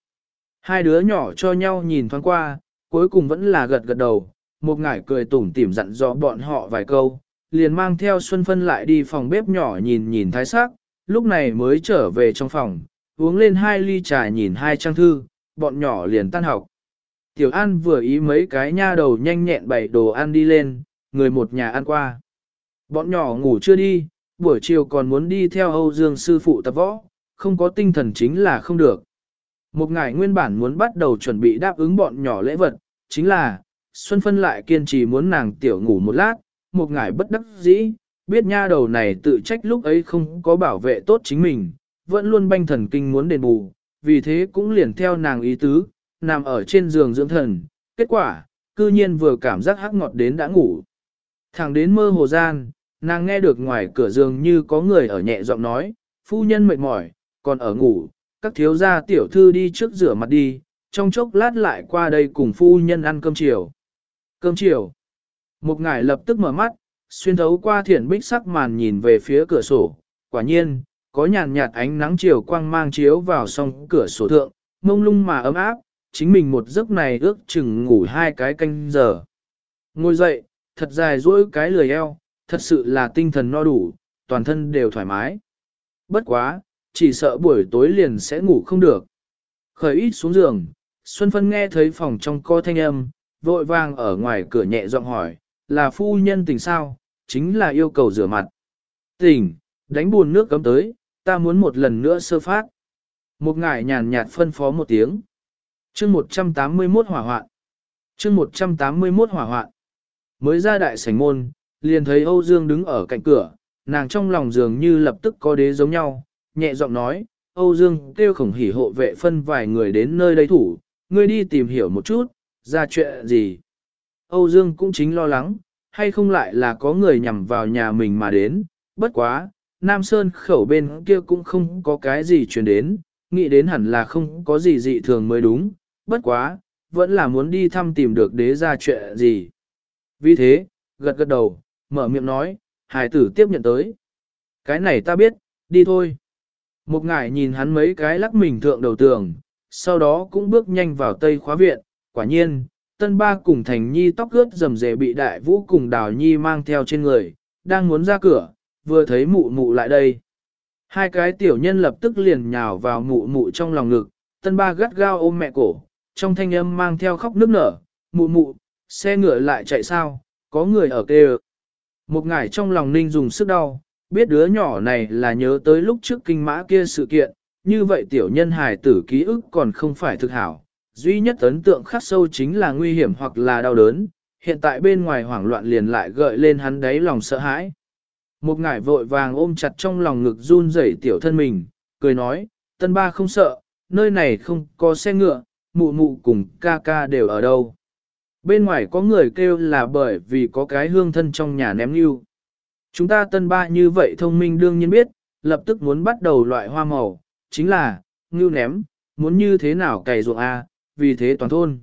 Hai đứa nhỏ cho nhau nhìn thoáng qua, cuối cùng vẫn là gật gật đầu, một ngải cười tủm tỉm dặn dò bọn họ vài câu, liền mang theo Xuân Phân lại đi phòng bếp nhỏ nhìn nhìn thái sắc, lúc này mới trở về trong phòng, uống lên hai ly trà nhìn hai trang thư, bọn nhỏ liền tan học. Tiểu An vừa ý mấy cái nha đầu nhanh nhẹn bày đồ ăn đi lên, người một nhà ăn qua. Bọn nhỏ ngủ chưa đi, buổi chiều còn muốn đi theo Âu Dương sư phụ tập võ, không có tinh thần chính là không được. Một ngày nguyên bản muốn bắt đầu chuẩn bị đáp ứng bọn nhỏ lễ vật, chính là, Xuân Phân lại kiên trì muốn nàng tiểu ngủ một lát, một ngải bất đắc dĩ, biết nha đầu này tự trách lúc ấy không có bảo vệ tốt chính mình, vẫn luôn banh thần kinh muốn đền bù, vì thế cũng liền theo nàng ý tứ, nằm ở trên giường dưỡng thần, kết quả, cư nhiên vừa cảm giác hắc ngọt đến đã ngủ. Thẳng đến mơ hồ gian, nàng nghe được ngoài cửa giường như có người ở nhẹ giọng nói, phu nhân mệt mỏi, còn ở ngủ, các thiếu gia tiểu thư đi trước rửa mặt đi, trong chốc lát lại qua đây cùng phu nhân ăn cơm chiều. Cơm chiều. Một ngải lập tức mở mắt, xuyên thấu qua thiển bích sắc màn nhìn về phía cửa sổ. Quả nhiên, có nhàn nhạt ánh nắng chiều quang mang chiếu vào song cửa sổ thượng, mông lung mà ấm áp, chính mình một giấc này ước chừng ngủ hai cái canh giờ. Ngồi dậy, thật dài duỗi cái lười eo, thật sự là tinh thần no đủ, toàn thân đều thoải mái. Bất quá, chỉ sợ buổi tối liền sẽ ngủ không được. Khởi ít xuống giường, Xuân Phân nghe thấy phòng trong co thanh âm, vội vàng ở ngoài cửa nhẹ giọng hỏi, là phu nhân tỉnh sao, chính là yêu cầu rửa mặt. Tỉnh, đánh buồn nước cấm tới, ta muốn một lần nữa sơ phát. Một ngải nhàn nhạt phân phó một tiếng. chương 181 hỏa hoạn. chương 181 hỏa hoạn. Mới ra đại sảnh môn, liền thấy Âu Dương đứng ở cạnh cửa, nàng trong lòng dường như lập tức có đế giống nhau, nhẹ giọng nói, Âu Dương kêu khổng hỉ hộ vệ phân vài người đến nơi đây thủ, ngươi đi tìm hiểu một chút, ra chuyện gì. Âu Dương cũng chính lo lắng, hay không lại là có người nhằm vào nhà mình mà đến, bất quá, Nam Sơn khẩu bên kia cũng không có cái gì truyền đến, nghĩ đến hẳn là không có gì dị thường mới đúng, bất quá, vẫn là muốn đi thăm tìm được đế ra chuyện gì. Vì thế, gật gật đầu, mở miệng nói, hải tử tiếp nhận tới. Cái này ta biết, đi thôi. Một ngải nhìn hắn mấy cái lắc mình thượng đầu tường, sau đó cũng bước nhanh vào tây khóa viện, quả nhiên, tân ba cùng thành nhi tóc ướt rầm rề bị đại vũ cùng đào nhi mang theo trên người, đang muốn ra cửa, vừa thấy mụ mụ lại đây. Hai cái tiểu nhân lập tức liền nhào vào mụ mụ trong lòng ngực, tân ba gắt gao ôm mẹ cổ, trong thanh âm mang theo khóc nức nở, mụ mụ, xe ngựa lại chạy sao, có người ở kê Một ngải trong lòng ninh dùng sức đau, biết đứa nhỏ này là nhớ tới lúc trước kinh mã kia sự kiện, như vậy tiểu nhân hài tử ký ức còn không phải thực hảo. Duy nhất ấn tượng khắc sâu chính là nguy hiểm hoặc là đau đớn, hiện tại bên ngoài hoảng loạn liền lại gợi lên hắn đáy lòng sợ hãi. Một ngải vội vàng ôm chặt trong lòng ngực run rẩy tiểu thân mình, cười nói, tân ba không sợ, nơi này không có xe ngựa, mụ mụ cùng ca ca đều ở đâu. Bên ngoài có người kêu là bởi vì có cái hương thân trong nhà ném yêu. Chúng ta tân ba như vậy thông minh đương nhiên biết, lập tức muốn bắt đầu loại hoa màu, chính là, ngưu ném, muốn như thế nào cày ruộng A, vì thế toàn thôn.